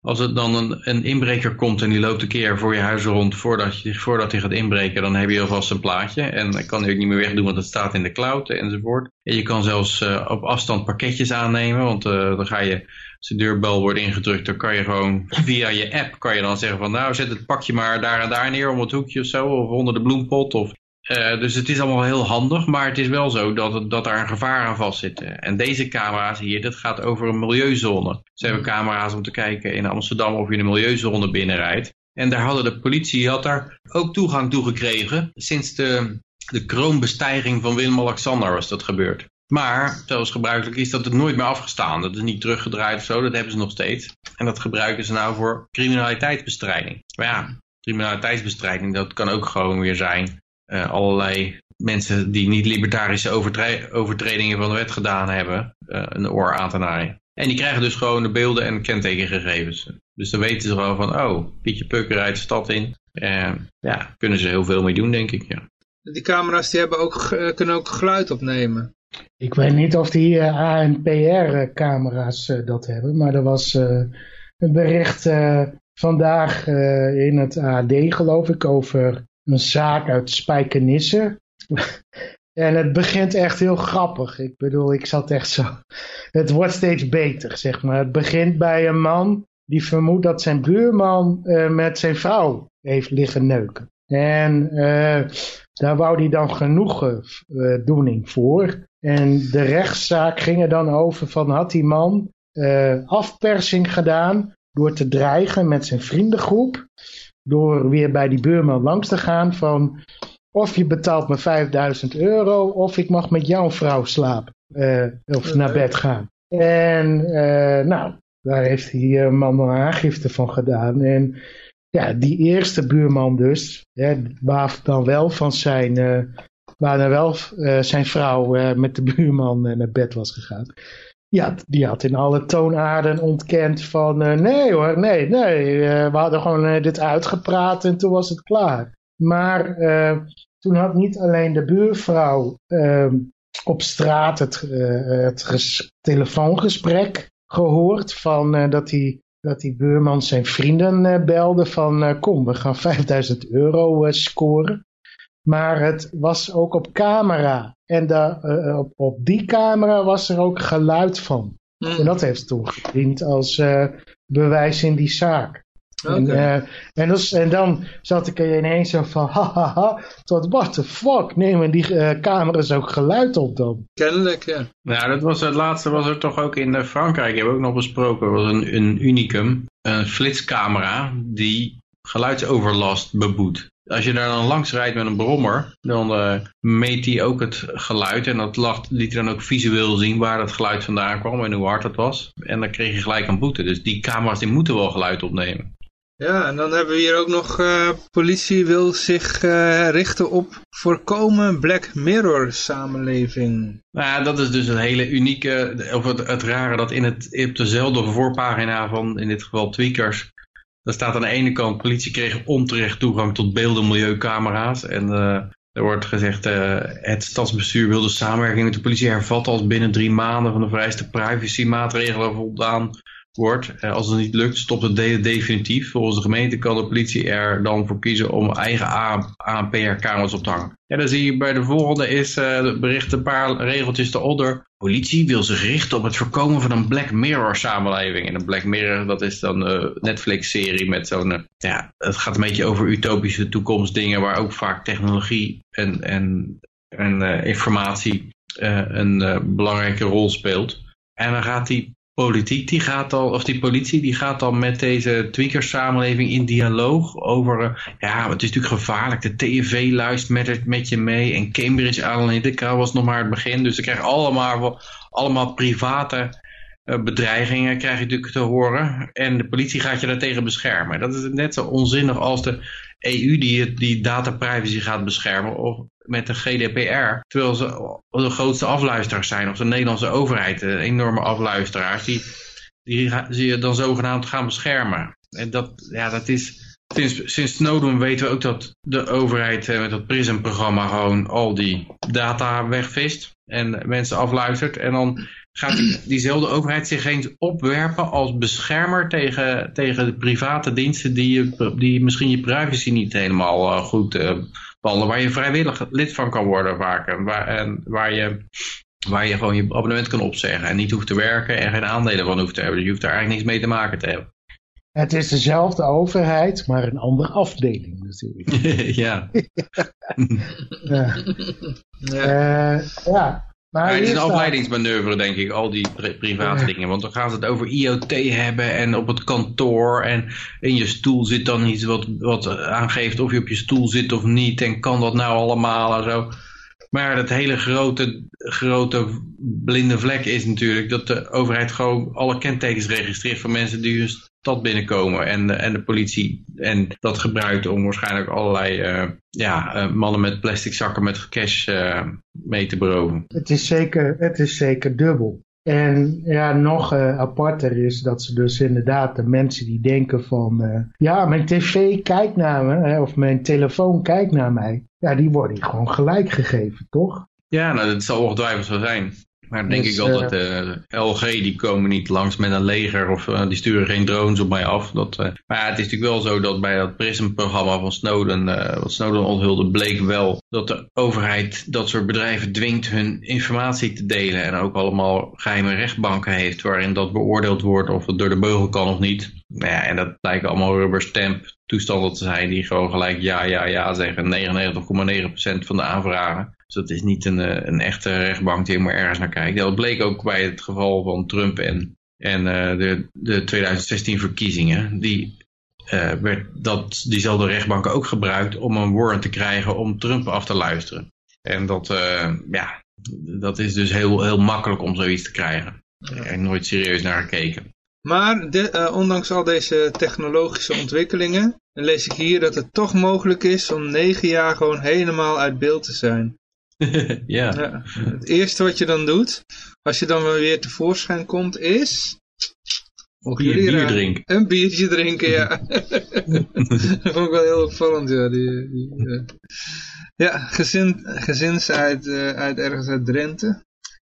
als het dan een, een inbreker komt en die loopt een keer voor je huis rond voordat, je, voordat hij gaat inbreken, dan heb je alvast een plaatje. En dan kan hij ook niet meer wegdoen, want het staat in de cloud enzovoort. En je kan zelfs uh, op afstand pakketjes aannemen, want uh, dan ga je, als de deurbel wordt ingedrukt, dan kan je gewoon via je app, kan je dan zeggen van nou zet het pakje maar daar en daar neer om het hoekje of zo, of onder de bloempot, of uh, dus het is allemaal heel handig, maar het is wel zo dat, dat daar een gevaar aan vast zit. En deze camera's hier, dat gaat over een milieuzone. Ze hebben camera's om te kijken in Amsterdam of je een milieuzone binnenrijdt. En daar hadden de politie had daar ook toegang toe gekregen. Sinds de, de kroonbestijging van Willem-Alexander was dat gebeurd. Maar, zoals gebruikelijk is dat het nooit meer afgestaan. Dat is niet teruggedraaid of zo, dat hebben ze nog steeds. En dat gebruiken ze nou voor criminaliteitsbestrijding. Maar ja, criminaliteitsbestrijding, dat kan ook gewoon weer zijn uh, allerlei mensen die niet libertarische overtredingen van de wet gedaan hebben, uh, een oor aan te naaien. En die krijgen dus gewoon de beelden en kentekengegevens. Dus dan weten ze gewoon van, oh, Pietje Pukker rijdt de stad in. En ja, kunnen ze heel veel mee doen, denk ik, ja. Die camera's die hebben ook, kunnen ook geluid opnemen. Ik weet niet of die uh, ANPR-camera's uh, dat hebben, maar er was uh, een bericht vandaag in het AD, geloof ik, over een zaak uit Spijkenisse. en het begint echt heel grappig. Ik bedoel, ik zat echt zo... Het wordt steeds beter, zeg maar. Het begint bij een man die vermoedt dat zijn buurman uh, met zijn vrouw heeft liggen neuken. En uh, daar wou hij dan genoegendoening uh, voor. En de rechtszaak ging er dan over van had die man afpersing gedaan door te dreigen met zijn vriendengroep door weer bij die buurman langs te gaan van of je betaalt me 5000 euro of ik mag met jouw vrouw slapen uh, of naar bed gaan. En uh, nou, daar heeft die uh, man een aangifte van gedaan. En ja, die eerste buurman dus, hè, waar dan wel van zijn, waar dan wel zijn vrouw met de buurman naar bed was gegaan. Ja, die had in alle toonaarden ontkend van uh, nee hoor, nee, nee. Uh, we hadden gewoon uh, dit uitgepraat en toen was het klaar. Maar toen had niet alleen de buurvrouw ehm, op straat het, het telefoongesprek gehoord van dat die dat die buurman zijn vrienden belde van kom we gaan 5000 euro scoren. Maar het was ook op camera en daar, op, op die camera was er ook geluid van. Mm. En dat heeft toen gediend als bewijs in die zaak. En, uh, en, dus, en, dan zat ik er ineens zo van, hahaha, tot what the fuck, nemen die uh, camera's ook geluid op dan? Kennelijk, ja. Ja, dat was het laatste was er toch ook in eh, Frankrijk, hebben we ook nog besproken, dat was een, een unicum, een flitscamera die geluidsoverlast beboet. Als je daar dan langs rijdt met een brommer, dan uh, meet hij ook het geluid. En dat lacht, liet dan ook visueel zien waar het geluid vandaan kwam en hoe hard het was. En dan kreeg je gelijk een boete. Dus die camera's die moeten wel geluid opnemen. Ja, en dan hebben we hier ook nog, uh, politie wil zich uh, richten op voorkomen Black Mirror samenleving. Nou ja, dat is dus het hele unieke, of het, het rare dat in het, op dezelfde voorpagina van in dit geval Tweakers, daar staat aan de ene kant, politie kreeg onterecht toegang tot beelden milieucamera's. En uh, er wordt gezegd, het stadsbestuur wil de samenwerking met de politie hervatten als binnen drie maanden van de vereiste privacymaatregelen voldaan wordt. Eh, als het niet lukt, stopt het definitief. Volgens de gemeente kan de politie er dan voor kiezen om eigen ANPR-kamers op te hangen. Ja, dan zie je bij de volgende is uh, bericht een paar regeltjes eronder. Politie wil zich richten op het voorkomen van een Black Mirror samenleving. En een Black Mirror, dat is dan een Netflix-serie met zo'n... Ja, het gaat een beetje over utopische toekomstdingen... waar ook vaak technologie en, en, en informatie een belangrijke rol speelt. En dan gaat die politiek die gaat al, of die politie die gaat al met deze tweakers-samenleving in dialoog over, uh, ja, het is natuurlijk gevaarlijk, de TV luistert met, met je mee en Cambridge Analytica was nog maar het begin, dus ze krijgen allemaal, allemaal private uh, bedreigingen krijg je natuurlijk te horen en de politie gaat je daartegen beschermen. Dat is net zo onzinnig als de EU die, die data privacy gaat beschermen of met de GDPR. Terwijl ze de grootste afluisteraars zijn. Of de Nederlandse overheid, enorme afluisteraars. Die, die je dan zogenaamd gaan beschermen. En dat, ja, dat is... Sinds, sinds Snowden weten we ook dat de overheid eh, met dat PRISM-programma gewoon al die data wegvist. En mensen afluistert. En dan gaat die, diezelfde overheid zich eens opwerpen als beschermer tegen, tegen de private diensten die, je, die misschien je privacy niet helemaal uh, goed uh, waar je vrijwillig lid van kan worden vaak. En waar, en waar, je, waar je gewoon je abonnement kan opzeggen en niet hoeft te werken en geen aandelen van hoeft te hebben. Dus je hoeft daar eigenlijk niks mee te maken te hebben. Het is dezelfde overheid, maar een andere afdeling natuurlijk. ja. ja. Ja. Uh, ja. Maar het is een afleidingsmanoeuvre, denk ik, al die pri private dingen. Want dan gaan ze het over IoT hebben en op het kantoor. En in je stoel zit dan iets wat, wat aangeeft of je op je stoel zit of niet. En kan dat nou allemaal en zo. Maar dat hele grote, grote blinde vlek is natuurlijk dat de overheid gewoon alle kentekens registreert van mensen die hun stad binnenkomen. En, en de politie en dat gebruikt om waarschijnlijk allerlei uh, ja, uh, mannen met plastic zakken met cash uh, mee te beroven. Het is zeker, het is zeker dubbel. En ja, nog aparter is dat ze dus inderdaad de mensen die denken van... Ja, mijn tv kijkt naar me, hè, of mijn telefoon kijkt naar mij. Ja, die worden gewoon gelijk gegeven, toch? Ja, nou, dat zal ongetwijfeld zo zijn. Maar denk dus, ik altijd, uh, LG die komen niet langs met een leger of uh, die sturen geen drones op mij af. Dat, uh, maar ja, het is natuurlijk wel zo dat bij dat PRISM-programma van Snowden, wat Snowden onthulde, bleek wel dat de overheid dat soort bedrijven dwingt hun informatie te delen. En ook allemaal geheime rechtbanken heeft waarin dat beoordeeld wordt of het door de beugel kan of niet. Nou ja, en dat lijken allemaal rubber stamp toestanden te zijn die gewoon gelijk ja, ja, ja zeggen. 99,9% van de aanvragen. Dus dat is niet een, eh, een echte rechtbank die helemaal ergens naar kijkt. Dat bleek ook bij het geval van Trump en, en uh, de, de 2016 verkiezingen. Die, uh, werd dat, diezelfde rechtbank ook gebruikt om een warrant te krijgen om Trump af te luisteren. En dat, uh, ja, dat is dus heel, heel makkelijk om zoiets te krijgen. Er nooit serieus naar gekeken. Maar de, uh, ondanks al deze technologische ontwikkelingen, lees ik hier dat het toch mogelijk is om negen jaar gewoon helemaal uit beeld te zijn. ja. ja. Het eerste wat je dan doet, als je dan weer tevoorschijn komt, is Bier, jullie bier drinken. Een biertje drinken, ja. dat vond ik wel heel opvallend, ja. Die, die, eh. Ja, gezin, gezins uit, eh, uit ergens uit Drenthe.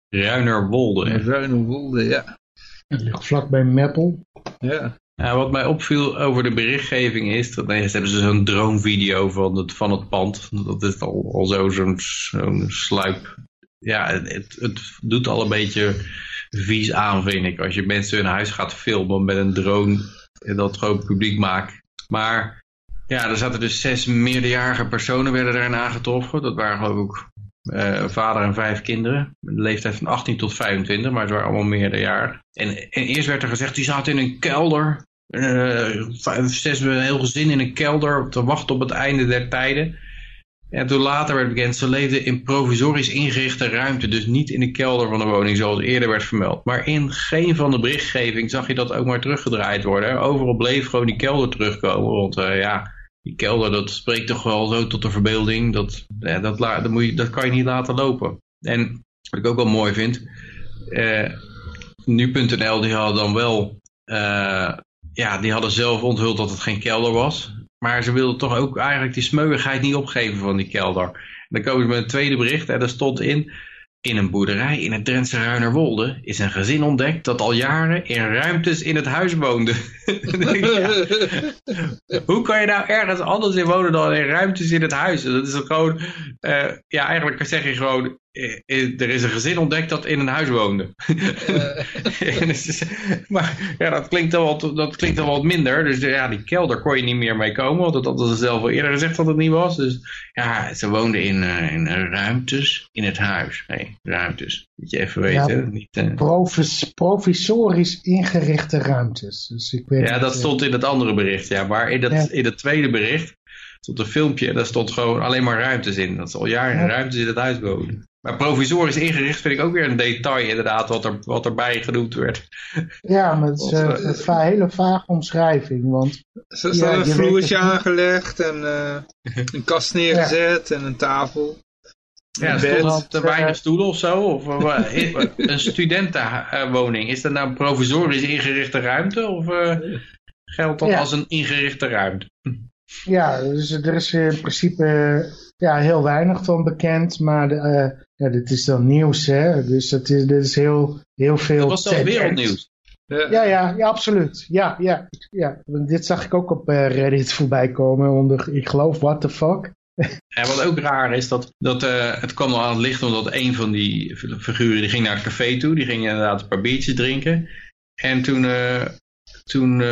Ruinerwolde. Ruinerwolde, ja. Het ligt vlakbij Meppel. Ja. Ja, wat mij opviel over de berichtgeving is, dat nee, ze hebben ze zo'n dronevideo van het, van het pand. Dat is al, al zo zo'n zo'n sluip. Ja, het, het, doet al een beetje vies aan, vind ik. Als je mensen hun huis gaat filmen met een drone en dat gewoon publiek maakt. Maar ja, er zaten dus zes meerderjarige personen werden erin aangetroffen. Dat waren geloof ik eh, vader en vijf kinderen. De leeftijd van 18 tot 25, maar het waren allemaal meerderjarig. En, en eerst werd er gezegd, die zaten in een kelder. Eh, zes, een heel gezin in een kelder te wachten op het einde der tijden. En toen later werd bekend, ze leefden in provisorisch ingerichte ruimte. Dus niet in de kelder van de woning zoals eerder werd vermeld. Maar in geen van de berichtgeving zag je dat ook maar teruggedraaid worden. Overal bleef gewoon die kelder terugkomen. Want eh, ja, die kelder dat spreekt toch wel zo tot de verbeelding. Dat, ja, dat, dat, moet je, dat kan je niet laten lopen. En wat ik ook wel mooi vind. eh, Nu.nl die hadden dan wel... ja, die hadden zelf onthuld dat het geen kelder was. Maar ze wilden toch ook eigenlijk die smeuigheid niet opgeven van die kelder. En dan komen ze met een tweede bericht en daar stond in... In een boerderij in het Drentse Ruinerwolde is een gezin ontdekt dat al jaren in ruimtes in het huis woonde. Hoe kan je nou ergens anders in wonen dan in ruimtes in het huis? Dat is gewoon, eh, ja eigenlijk zeg je gewoon, er is een gezin ontdekt dat in een huis woonde. Is- maar ja, dat klinkt dan wat, dat klinkt dan wat minder. Dus ja, die kelder kon je niet meer mee komen, want dat hadden ze zelf al eerder gezegd dat het niet was. Dus ja, ze woonden in, eh, in eh, ruimtes in het huis. Nee, ruimtes. Moet je even Ja. weten. Niet, eh, Provis, provisorisch ingerichte ruimtes. Dus ik weet Ja, dat eh, stond in het andere bericht, ja. Maar in, dat, Ja. in het tweede bericht stond een filmpje en daar stond gewoon alleen maar ruimtes in. Dat ze al jaren Ja. ruimtes in het huis wonen. Maar provisorisch ingericht vind ik ook weer een detail inderdaad wat, er, wat erbij genoemd werd. Ja, maar het is eh, eh, een hele vage omschrijving. Want Ze Ja, een vloertje aangelegd en eh, een kast neergezet en een tafel. Ja, Een stond bed. te weinig stoelen of zo? Of is- een studentenwoning, is dat nou een provisorisch ingerichte ruimte? Of eh, geldt dat Ja. als een ingerichte ruimte? Ja, dus er is in principe ja, heel weinig van bekend. Maar de, eh, ja, dit is dan nieuws, hè. Dus dat is, dit is heel, heel veel... Dat was zelfs wereldnieuws. Ja. Ja, ja, ja, absoluut. Ja, ja, ja. Want Dit zag ik ook op eh, Reddit voorbij komen onder, ik geloof, what the fuck. En wat ook raar is, dat, dat eh, het kwam al aan het licht omdat een van die figuren die ging naar het café toe. Die ging inderdaad een paar biertjes drinken. En toen, eh, toen eh,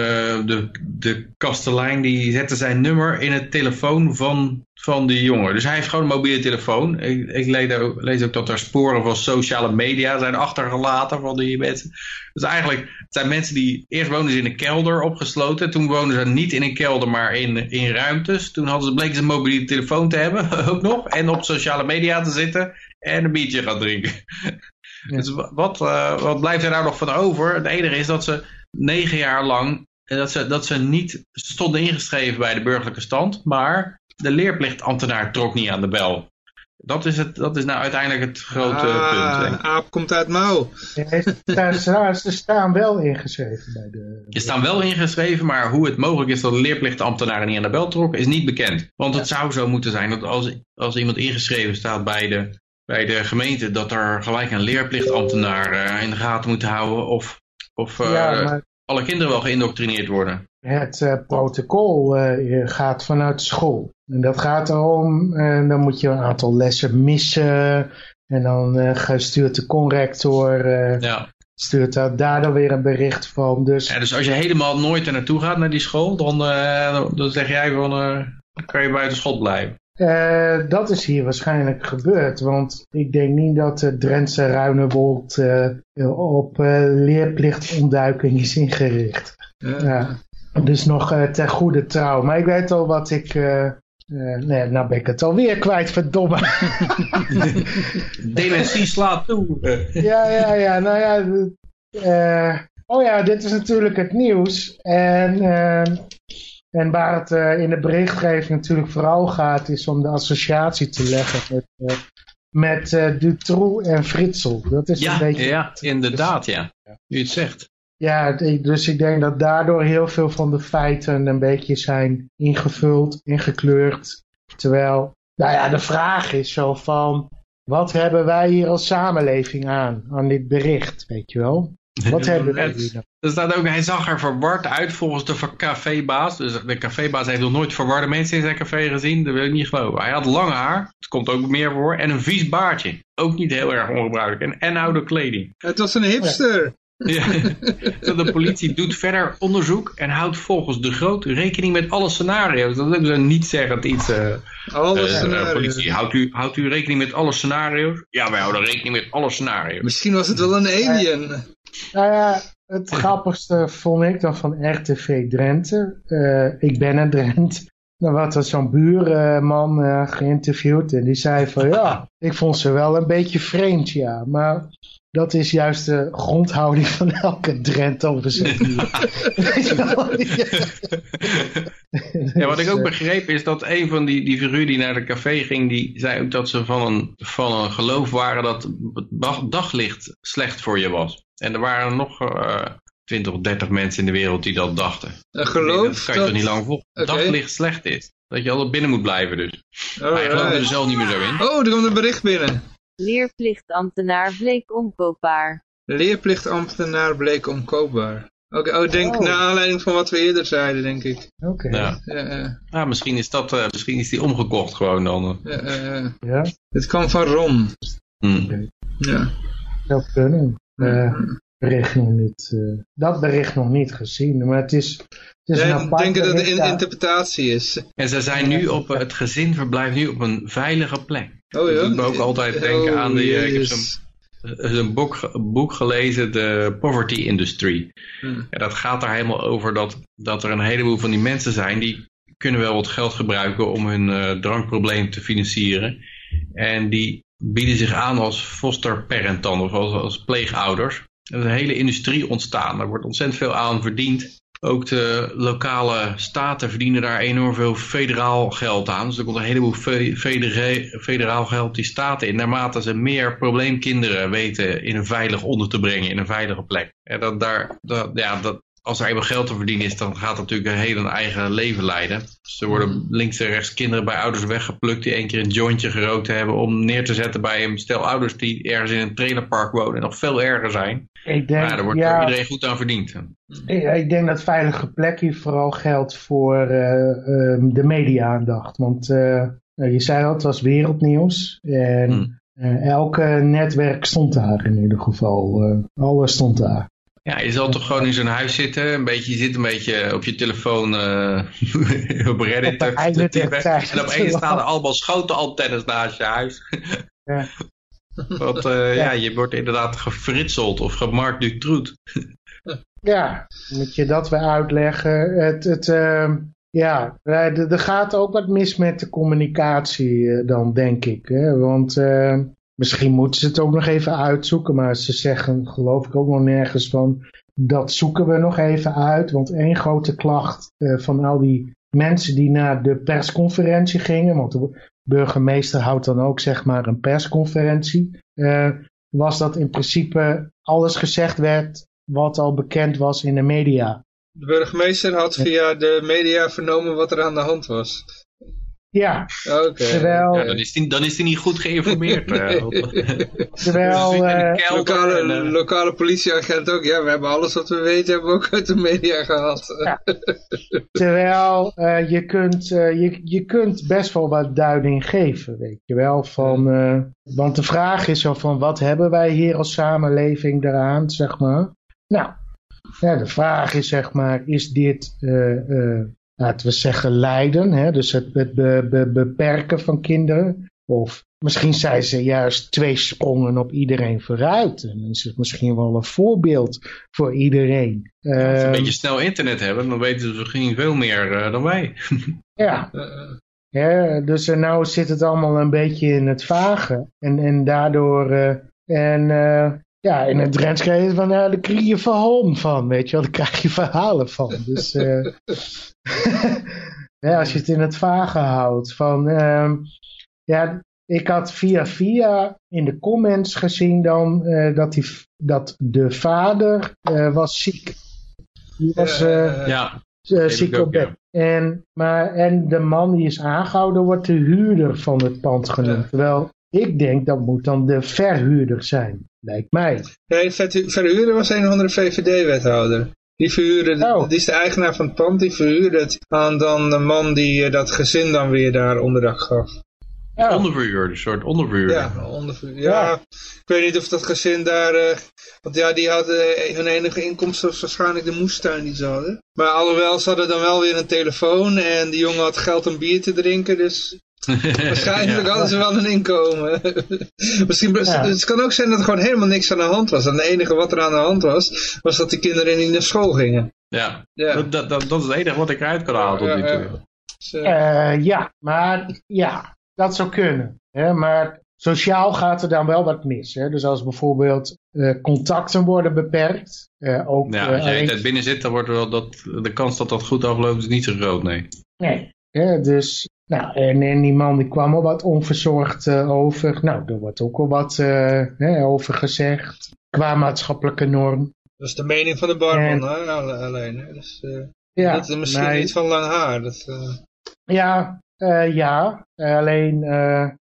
de, de kastelein die zette zijn nummer in het telefoon van, van die jongen. Dus hij heeft gewoon een mobiele telefoon. Ik, ik lees, ook, lees ook dat er sporen van sociale media zijn achtergelaten van die mensen. Dus eigenlijk het zijn mensen die eerst woonden ze in een kelder opgesloten. Toen woonden ze niet in een kelder, maar in, in ruimtes. Toen hadden ze, bleken ze een mobiele telefoon te hebben, ook nog. En op sociale media te zitten en een biertje gaan drinken. Ja. Dus wa- wat, eh, wat blijft er nou nog van over? Het enige is dat ze negen jaar lang, eh, dat ze, dat ze niet stonden ingeschreven bij de burgerlijke stand. Maar de leerplichtambtenaar trok niet aan de bel. Dat is, het, dat is nou uiteindelijk het grote Ah, punt. Ik. aap komt uit mouw. Ja, Daar staan, ze staan wel ingeschreven bij de... Je staan wel ingeschreven, maar hoe het mogelijk is dat de leerplichtambtenaren niet aan de bel trokken, is niet bekend. Want het zou zo moeten zijn dat als, als iemand ingeschreven staat bij de, bij de gemeente, dat er gelijk een leerplichtambtenaar eh, in de gaten moet houden of, of eh, ja, maar alle kinderen wel geïndoctrineerd worden. het eh, protocol eh, gaat vanuit school. En dat gaat erom, dan moet je een aantal lessen missen. En dan stuurt de conrector, Ja. stuurt daar, daar dan weer een bericht van. Dus Ja, dus als je helemaal nooit er naartoe gaat naar die school, dan, dan- zeg jij van, eh, dan kan je buiten schot blijven. Eh, dat is hier waarschijnlijk gebeurd, want ik denk niet dat de Drentse Ruinewold eh, op eh, leerplichtontduiking is ingericht. Ja. Ja. Dus nog eh, ter goede trouw. Maar ik weet al wat ik... eh, eh, nee, nou ben ik het alweer kwijt, verdomme. Dementie slaat toe. Ja, ja, ja, nou ja... eh, oh ja, dit is natuurlijk het nieuws. En, en waar het eh, in de berichtgeving natuurlijk vooral gaat... is om de associatie te leggen met, eh, met eh, Dutroux en Fritsel. Dat is een Ja, beetje... ja, inderdaad, ja. Nu je het zegt. ja, dus ik denk dat daardoor heel veel van de feiten een beetje zijn ingevuld, ingekleurd. Terwijl, nou ja, de vraag is zo van, wat hebben wij hier als samenleving aan, aan dit bericht, weet je wel? Wat hebben hier dan? Er staat ook, hij zag er verward uit volgens de cafébaas. Dus de cafébaas heeft nog nooit verwarde mensen in zijn café gezien. Dat wil ik niet geloven. Hij had lang haar, het komt ook meer voor. En een vies baardje. Ook niet heel erg ongebruikelijk. En, en oude kleding. Het was een hipster. Ja. De politie doet verder onderzoek en houdt volgens de groot rekening met alle scenario's. Dat is niet zeggend iets. Uh, alle uh, scenario's. politie, houdt u, houdt u rekening met alle scenario's? Ja, wij houden rekening met alle scenario's. Misschien was het wel een alien. Nou ja, het grappigste vond ik dan van RTV Drenthe. Uh, ik ben een Drenthe. Dan werd er zo'n buurman uh, geïnterviewd en die zei van ja, ik vond ze wel een beetje vreemd ja. Maar dat is juist de grondhouding van elke Drenthe Ja, wat ik ook begreep is dat een van die, die figuren die naar de café ging, die zei ook dat ze van een, van een geloof waren dat het daglicht slecht voor je was. En er waren nog uh, 20 of 30 mensen in de wereld die dat dachten. Een geloof? Dat kan je toch niet lang volgen. Okay. Daglicht slecht is. Dat je altijd binnen moet blijven dus. Oh, maar je gelooft er zelf niet meer zo in. Oh, er komt een bericht binnen. Leerplichtambtenaar bleek omkoopbaar. Leerplichtambtenaar bleek omkoopbaar. Oké, okay, oh, denk oh. naar aanleiding van wat we eerder zeiden, denk ik. Oké. Okay. Ja. Ja, ja. ah, misschien is dat, uh, misschien is die omgekocht gewoon dan. Ja, uh, ja. Het kwam van Ron. Hmm. Okay. Ja. Dat kunnen. Uh, bericht nog niet, uh, dat bericht nog niet gezien, maar het is... Het is ja, ik denk dat het een in interpretatie is. En ze zijn nu op, het gezin verblijft nu op een veilige plek. Oh ja? Dat doet me ook altijd denken oh, aan die... Uh, ik heb zo'n een boek, boek gelezen, de Poverty Industry. Hmm. Ja, dat gaat daar helemaal over dat, dat er een heleboel van die mensen zijn die kunnen wel wat geld gebruiken om hun uh, drankprobleem te financieren. En die bieden zich aan als fosterparent dan, of als, als pleegouders. Er is een hele industrie ontstaan, daar wordt ontzettend veel aan verdiend. Ook de lokale staten verdienen daar enorm veel federaal geld aan. Dus er komt een heleboel federaal geld die staten in. Naarmate ze meer probleemkinderen weten in een veilig onder te brengen, in een veilige plek. En dat daar, ja, dat, als er eenmaal geld te verdienen is, dan gaat dat natuurlijk een heel eigen leven leiden. Dus er worden links en rechts kinderen bij ouders weggeplukt die één keer een jointje gerookt hebben om neer te zetten bij een stel ouders die ergens in een trailerpark wonen en nog veel erger zijn. Ik denk, maar daar wordt ja, iedereen goed aan verdiend. Ik, ik denk dat veilige plek hier vooral geldt voor uh, uh, de media-aandacht. Want uh, je zei al, het was wereldnieuws. En hmm. elke netwerk stond daar in ieder geval. alles stond daar. Ja, je zal toch gewoon in zo'n huis zitten, een beetje, je zit een beetje op je telefoon uh, op Reddit te, te typen. En opeens staan er allemaal schotenantennes naast je huis. Ja. Want uh, ja. ja. je wordt inderdaad gefritseld of gemarkt Ja, moet je dat weer uitleggen. Het, het, uh, ja, er gaat ook wat mis met de communicatie dan, denk ik. Hè? Want Misschien moeten ze het ook nog even uitzoeken, maar ze zeggen, geloof ik ook nog nergens van, dat zoeken we nog even uit. Want één grote klacht uh, van al die mensen die naar de persconferentie gingen, want de burgemeester houdt dan ook zeg maar een persconferentie, uh, was dat in principe alles gezegd werd wat al bekend was in de media. De burgemeester had via de media vernomen wat er aan de hand was. Ja, okay. terwijl... Ja, dan, is die, dan is hij niet goed geïnformeerd. uh, terwijl... Uh, lokale, en, uh, lokale politieagent ook. Ja, we hebben alles wat we weten, hebben we ook uit de media gehad. Ja. terwijl je, kunt, je, je kunt best wel wat duiding geven, weet je wel. Van, want de vraag is zo van, wat hebben wij hier als samenleving eraan, zeg maar. Nou, ja, de vraag is zeg maar, is dit laten we zeggen, lijden. Hè? Dus het, het be, be, beperken van kinderen. Of misschien zijn ze juist twee sprongen op iedereen vooruit. En is het misschien wel een voorbeeld voor iedereen. Als ze een beetje snel internet hebben, dan weten ze misschien veel meer uh, dan wij. ja. ja. Dus uh, nou zit het allemaal een beetje in het vage. En, en daardoor... Uh, en ja, in het Drents krijg je van, ja, daar krijg je verholm van, weet je wel. Daar krijg je verhalen van. Dus uh, ja, als je het in het vage houdt. Van, uh, ja, ik had via via in de comments gezien dan eh, dat, die, dat de vader eh, was ziek. Die was eh, Ja, eh, ziek op bed. En, maar, en de man die is aangehouden wordt de huurder van het pand genoemd. Ja. Terwijl ik denk dat moet dan de verhuurder zijn. Lijkt mij. Nee, verhu- verhuurder was een of andere VVD-wethouder. Die verhuurde, Oh. die is de eigenaar van het pand, die verhuurde het aan dan de man die eh, dat gezin dan weer daar onderdak gaf. Ja, onderverhuurder, een soort onderverhuurder. Ja, onderverhuurder. Ja, Ja. ik weet niet of dat gezin daar, eh, want ja, die hadden eh, hun enige inkomsten was waarschijnlijk de moestuin die ze hadden. Maar alhoewel, ze hadden dan wel weer een telefoon en die jongen had geld om bier te drinken, dus waarschijnlijk Ja. hadden ze wel een inkomen. Misschien, Ja. Het kan ook zijn dat er gewoon helemaal niks aan de hand was. En het enige wat er aan de hand was, was dat die kinderen niet naar school gingen. Ja, Ja. Dat, dat, dat, dat is het enige wat ik eruit kan halen tot Ja, nu toe. Dus, eh, Eh, ja, maar ja, dat zou kunnen. Hè? Maar sociaal gaat er dan wel wat mis. Hè? Dus als bijvoorbeeld eh, contacten worden beperkt. eh, ook, Ja, als je de alleen- tijd binnen zit, dan wordt wel dat, de kans dat dat goed afloopt is niet zo groot, nee. Nee. Hè? Dus, nou, en, en die man die kwam al wat onverzorgd eh, over. Nou, er wordt ook al wat eh, hè, over gezegd. Qua maatschappelijke norm. dat is de mening van de barman, En- alleen. Hè. Dus, eh, Ja, dat is misschien niet van lang haar. Dat, Ja, ja. Alleen,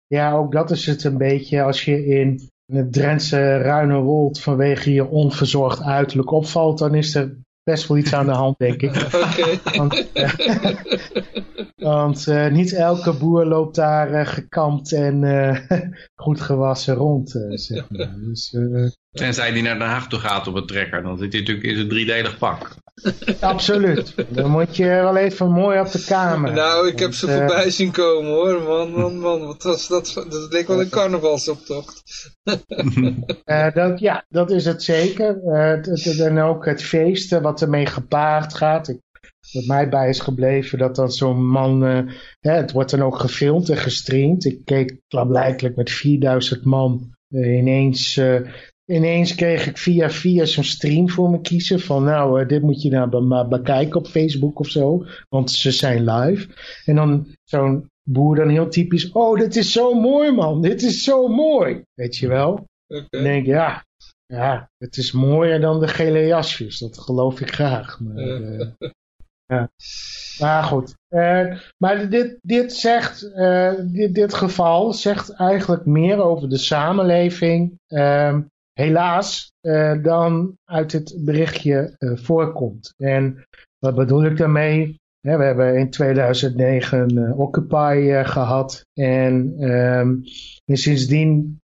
ja, ook dat is het een beetje als je in het Drentse Ruinewold vanwege je onverzorgd uiterlijk opvalt, dan is er best wel iets aan de hand, denk ik. Want, eh, want eh, niet elke boer loopt daar gekamd en goed gewassen rond, zeg maar. Dus, Tenzij die naar Den Haag toe gaat op het trekker, dan zit hij natuurlijk in zijn driedelig pak. absoluut. Dan moet je wel even mooi op de kamer. Nou, ik heb ze Want, eh, voorbij zien komen hoor. Man, man, man. Wat was dat? Dat leek wel een carnavalsoptocht. Eh, dat, ja, dat is het zeker. Eh, en ook het feesten wat ermee gepaard gaat. Ik, wat mij bij is gebleven dat dan zo'n man... hè, het wordt dan ook gefilmd en gestreamd. Ik keek klaarblijkelijk met 4000 man ineens... eh, ineens kreeg ik via via zo'n stream voor me kiezen. Van nou, eh, dit moet je nou maar bekijken op Facebook of zo. Want ze zijn live. En dan zo'n boer dan heel typisch... Oh, dit is zo mooi man. Dit is zo mooi. Weet je wel? Dan denk ik, ja, ja, het is mooier dan de gele jasjes. Dat geloof ik graag. Maar, eh, ja. maar goed. Eh, maar dit, dit zegt, eh, dit, dit geval zegt eigenlijk meer over de samenleving, ehm, helaas, eh, dan uit het berichtje eh, voorkomt. En wat bedoel ik daarmee? We hebben in 2009 eh, Occupy eh, gehad. En, ehm, en sindsdien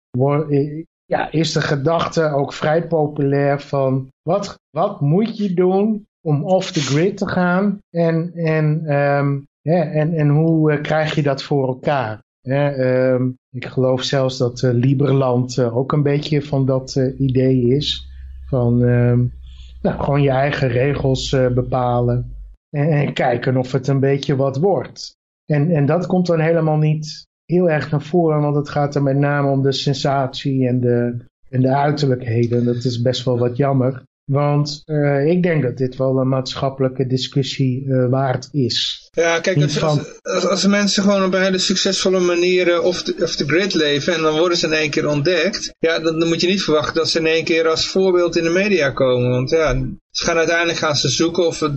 ja, is de gedachte ook vrij populair van wat, wat moet je doen om off the grid te gaan en, en, ehm, en, en hoe krijg je dat voor elkaar? Ehm, ik geloof zelfs dat eh, Liberland eh, ook een beetje van dat eh, idee is. Van ehm, nou, gewoon je eigen regels bepalen en, en kijken of het een beetje wat wordt. En, en dat komt dan helemaal niet heel erg naar voren, want het gaat er met name om de sensatie en de, en de uiterlijkheden. Dat is best wel wat jammer. Want ik denk dat dit wel een maatschappelijke discussie waard is. Ja, kijk, als, als, mensen gewoon op een hele succesvolle manier eh, off the, off the grid leven en dan worden ze in één keer ontdekt, ja, dan, dan moet je niet verwachten dat ze in één keer als voorbeeld in de media komen. Want ja, ze gaan uiteindelijk gaan ze zoeken of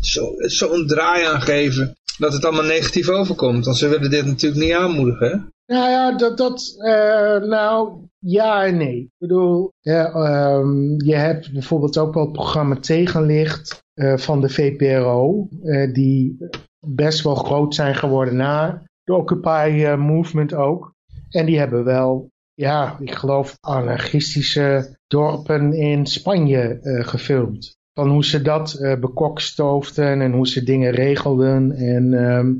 zo- zo'n draai aan geven dat het allemaal negatief overkomt. Want ze willen dit natuurlijk niet aanmoedigen. Nou ja, dat, dat eh, nou, ja en nee. Ik bedoel, ja, ehm, je hebt bijvoorbeeld ook wel het programma Tegenlicht eh, van de VPRO, die best wel groot zijn geworden na de Occupy eh, Movement ook. En die hebben wel, ja, ik geloof anarchistische dorpen in Spanje eh, gefilmd. Van hoe ze dat eh bekokstoofden en hoe ze dingen regelden en... ehm,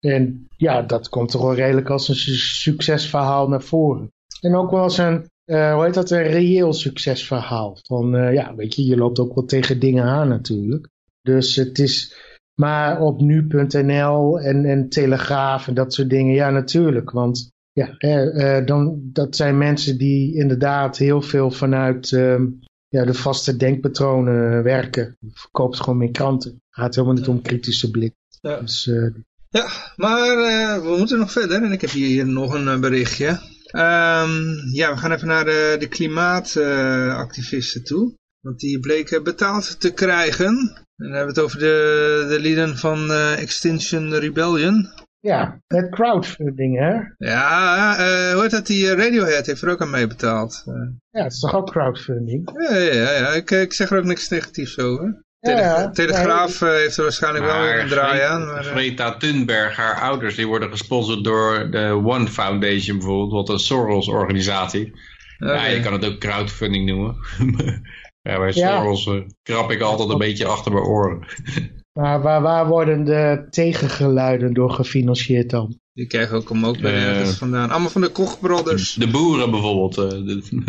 en ja, dat komt toch wel redelijk als een su- succesverhaal naar voren. En ook wel als een, hoe heet dat, een reëel succesverhaal. Van, ja, weet je, je loopt ook wel tegen dingen aan natuurlijk. Dus het is, maar op nu.nl en, en Telegraaf en dat soort dingen, ja natuurlijk. Want ja, eh, eh, dan, dat zijn mensen die inderdaad heel veel vanuit ehm, ja, de vaste denkpatronen werken. Verkoopt gewoon meer kranten. Gaat helemaal niet om kritische blik. Ja. Dus, eh, Ja, maar we moeten nog verder en ik heb hier nog een berichtje. Ehm, ja, we gaan even naar de, de klimaatactivisten toe. Want die bleken betaald te krijgen. En dan hebben we het over de, de lieden van eh, Extinction Rebellion. Ja, met crowdfunding, hè? Ja, eh hoe heet dat? Die eh, Radiohead heeft er ook aan meebetaald. Eh, Ja, het is toch ook crowdfunding? ja, ja, ja. Ik, ik zeg er ook niks negatiefs over. Ja, Tele- ja. Telegraaf heeft er waarschijnlijk wel weer een draai aan. Maar, eh, Greta Thunberg, haar ouders, die worden gesponsord door de One Foundation bijvoorbeeld, wat een Soros-organisatie. Ja, je kan het ook crowdfunding noemen. ja, bij Ja. Soros eh, krap ik altijd een beetje achter mijn oren. Maar waar, waar worden de tegengeluiden door gefinancierd dan? Die krijgen ook hem ook weer Eh. ergens vandaan. Allemaal van de Koch Brothers. De boeren bijvoorbeeld. eh, de,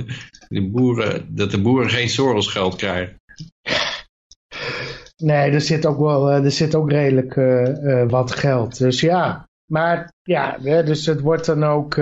de boeren, dat de boeren geen Soros geld krijgen. Nee, er zit ook wel er zit ook redelijk eh, eh, wat geld. Dus ja, maar ja, dus het wordt dan ook...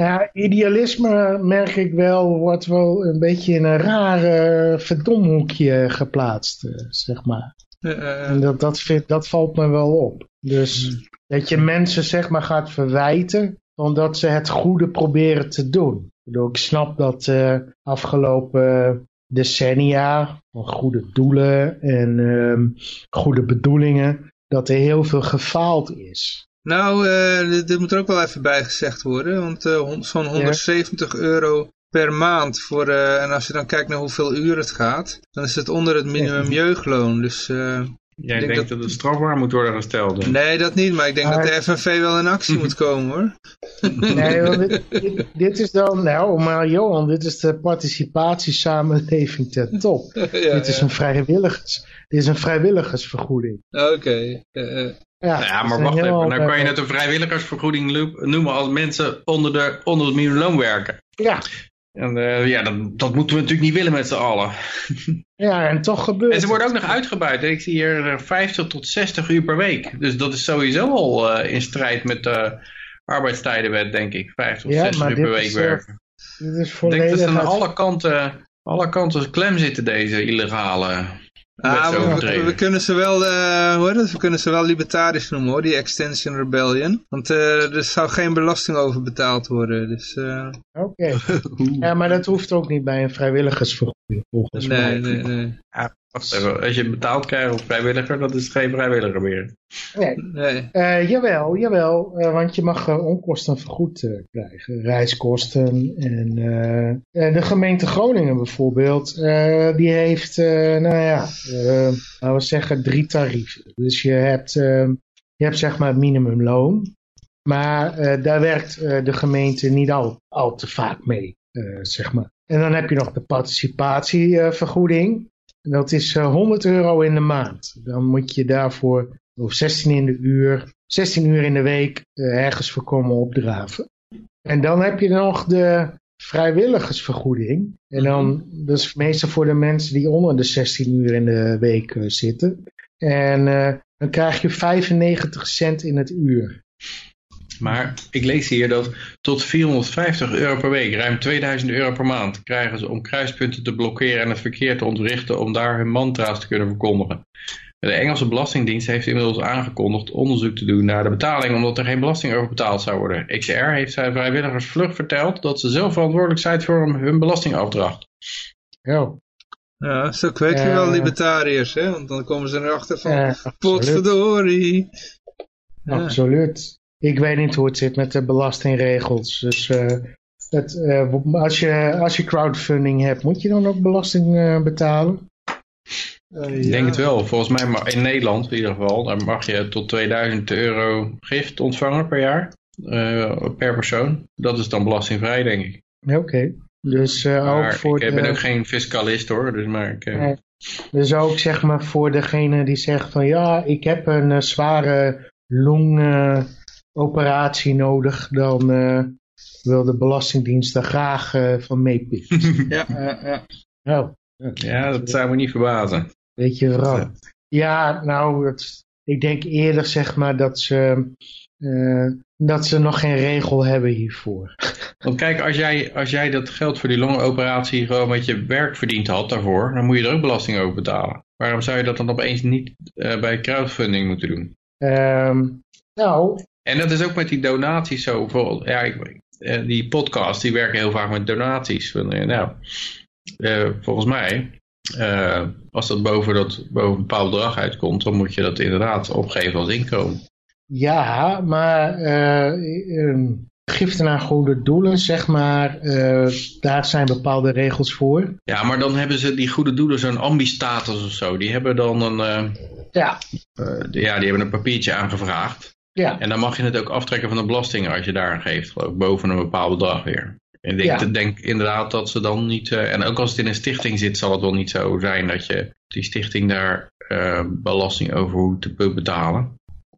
ja, idealisme merk ik wel, wordt wel een beetje in een rare verdomhoekje geplaatst, eh, zeg maar. En dat, dat, vind, dat valt me wel op. Dus dat je mensen zeg maar gaat verwijten omdat ze het goede proberen te doen. Ik, snap dat eh afgelopen decennia van goede doelen en ehm, goede bedoelingen, dat er heel veel gefaald is. Nou, eh, dit, moet er ook wel even bij gezegd worden. Want eh, zo'n 170 euro per maand. Voor, eh, en als je dan kijkt naar hoeveel uur het gaat. Dan is het onder het minimum jeugdloon. Dus eh, Jij denk denkt dat- dat, het strafbaar moet worden gesteld. hè? nee, dat niet. Maar ik denk Maar- dat de FNV wel in actie moet komen hoor. Nee, want dit, dit, dit is dan, nou, maar Johan, dit is de participatiesamenleving ten top. ja, dit is ja. een vrijwilligers, dit is een vrijwilligersvergoeding. Oké. eh. Ja, maar wacht even. heel, Nou kan je eh, het een vrijwilligersvergoeding noemen als mensen onder, de, onder het minimumloon werken. Ja, En eh, ja, dat, dat moeten we natuurlijk niet willen met z'n allen. ja, en toch gebeurt En ze worden ook nog uitgebuit. Ik zie hier eh, 50 tot 60 uur per week. Dus dat is sowieso al eh, in strijd met de arbeidstijdenwet, denk ik. 50 tot Ja, 60 maar uur per week is, eh, werken. Dit is Ik denk dat ze aan uit- alle kanten, alle kanten klem zitten, deze illegale Ah, we, we, wetsovertredingen. we kunnen ze wel, eh, hoe heet het? We kunnen ze wel libertarisch noemen hoor, die Extension Rebellion. Want eh, er zou geen belasting over betaald worden. Dus eh, Oké. Ja, maar dat hoeft ook niet bij een vrijwilligersvergoeding volgens mij. nee, nee, nee. Ja, wacht even. Als je betaald krijgt als vrijwilliger, dat is geen vrijwilliger meer. Nee. nee. Eh, jawel, jawel, eh, want je mag uh, onkosten vergoed uh, krijgen. Reiskosten en uh, de gemeente Groningen bijvoorbeeld, uh, die heeft, nou ja, laten we zeggen drie tarieven. Dus je hebt, je hebt zeg maar het minimumloon, maar daar werkt de gemeente niet al, al te vaak mee, zeg maar. En dan heb je nog de participatievergoeding. Dat is 100 euro in de maand. Dan moet je daarvoor of 16 in de uur, 16 uur in de week uh, ergens voor komen opdraven. En dan heb je nog de vrijwilligersvergoeding. En dan, dat is meestal voor de mensen die onder de 16 uur in de week uh, zitten. En uh, dan krijg je 95 cent in het uur. Maar ik lees hier dat tot 450 euro per week, ruim 2000 euro per maand, krijgen ze om kruispunten te blokkeren en het verkeer te ontwrichten om daar hun mantra's te kunnen verkondigen. De Engelse Belastingdienst heeft inmiddels aangekondigd onderzoek te doen naar de betaling omdat er geen belasting over betaald zou worden. XR heeft zijn vrijwilligers vlug verteld dat ze zelf verantwoordelijk zijn voor hun belastingafdracht. Ja. Ja, zo kweek je uh, wel libertariërs, hè? Want dan komen ze erachter van, uh, potverdorie. Ja. Absoluut. Ik weet niet hoe het zit met de belastingregels. Dus uh, het, uh, als, je, als je crowdfunding hebt, moet je dan ook belasting uh, betalen? Ik ja. denk het wel. Volgens mij maar in Nederland in ieder geval. Daar mag je tot 2000 euro gift ontvangen per jaar. Uh, per persoon. Dat is dan belastingvrij denk ik. Oké. Okay. Dus uh, ook voor ik de... ben ook geen fiscalist hoor. Dus, maar ik, uh... nee. dus ook zeg maar voor degene die zegt van ja, ik heb een zware longoperatie nodig. Dan wil de Belastingdienst daar graag van meepikken. ja, ja. Oh. Ja, dat zou me niet verbazen. Weet je. Ja, nou, het, ik denk eerder zeg maar dat ze, uh, dat ze nog geen regel hebben hiervoor. Want kijk, als jij, als jij dat geld voor die longoperatie gewoon met je werk verdiend had daarvoor, dan moet je er ook belasting over betalen. Waarom zou je dat dan opeens niet uh, bij crowdfunding moeten doen? Ehm, nou, En dat is ook met die donaties zo. Bijvoorbeeld, ja, ik, eh, die podcasts die werken heel vaak met donaties. Eh, Nou, eh, volgens mij, als dat boven, dat boven een bepaald bedrag uitkomt, dan moet je dat inderdaad opgeven als inkomen. ja, maar eh, ehm, giften naar goede doelen, zeg maar, daar zijn bepaalde regels voor. Ja, maar dan hebben ze die goede doelen zo'n ambistatus of zo. Die hebben dan een, Ja, ja, die hebben een papiertje aangevraagd. Ja, En dan mag je het ook aftrekken van de belastingen als je daar aan geeft. Geloof ik, boven een bepaald bedrag weer. En ik denk, Ja. denk inderdaad dat ze dan niet... eh, en ook als het in een stichting zit, zal het wel niet zo zijn dat je die stichting daar eh, belasting over hoeft te betalen.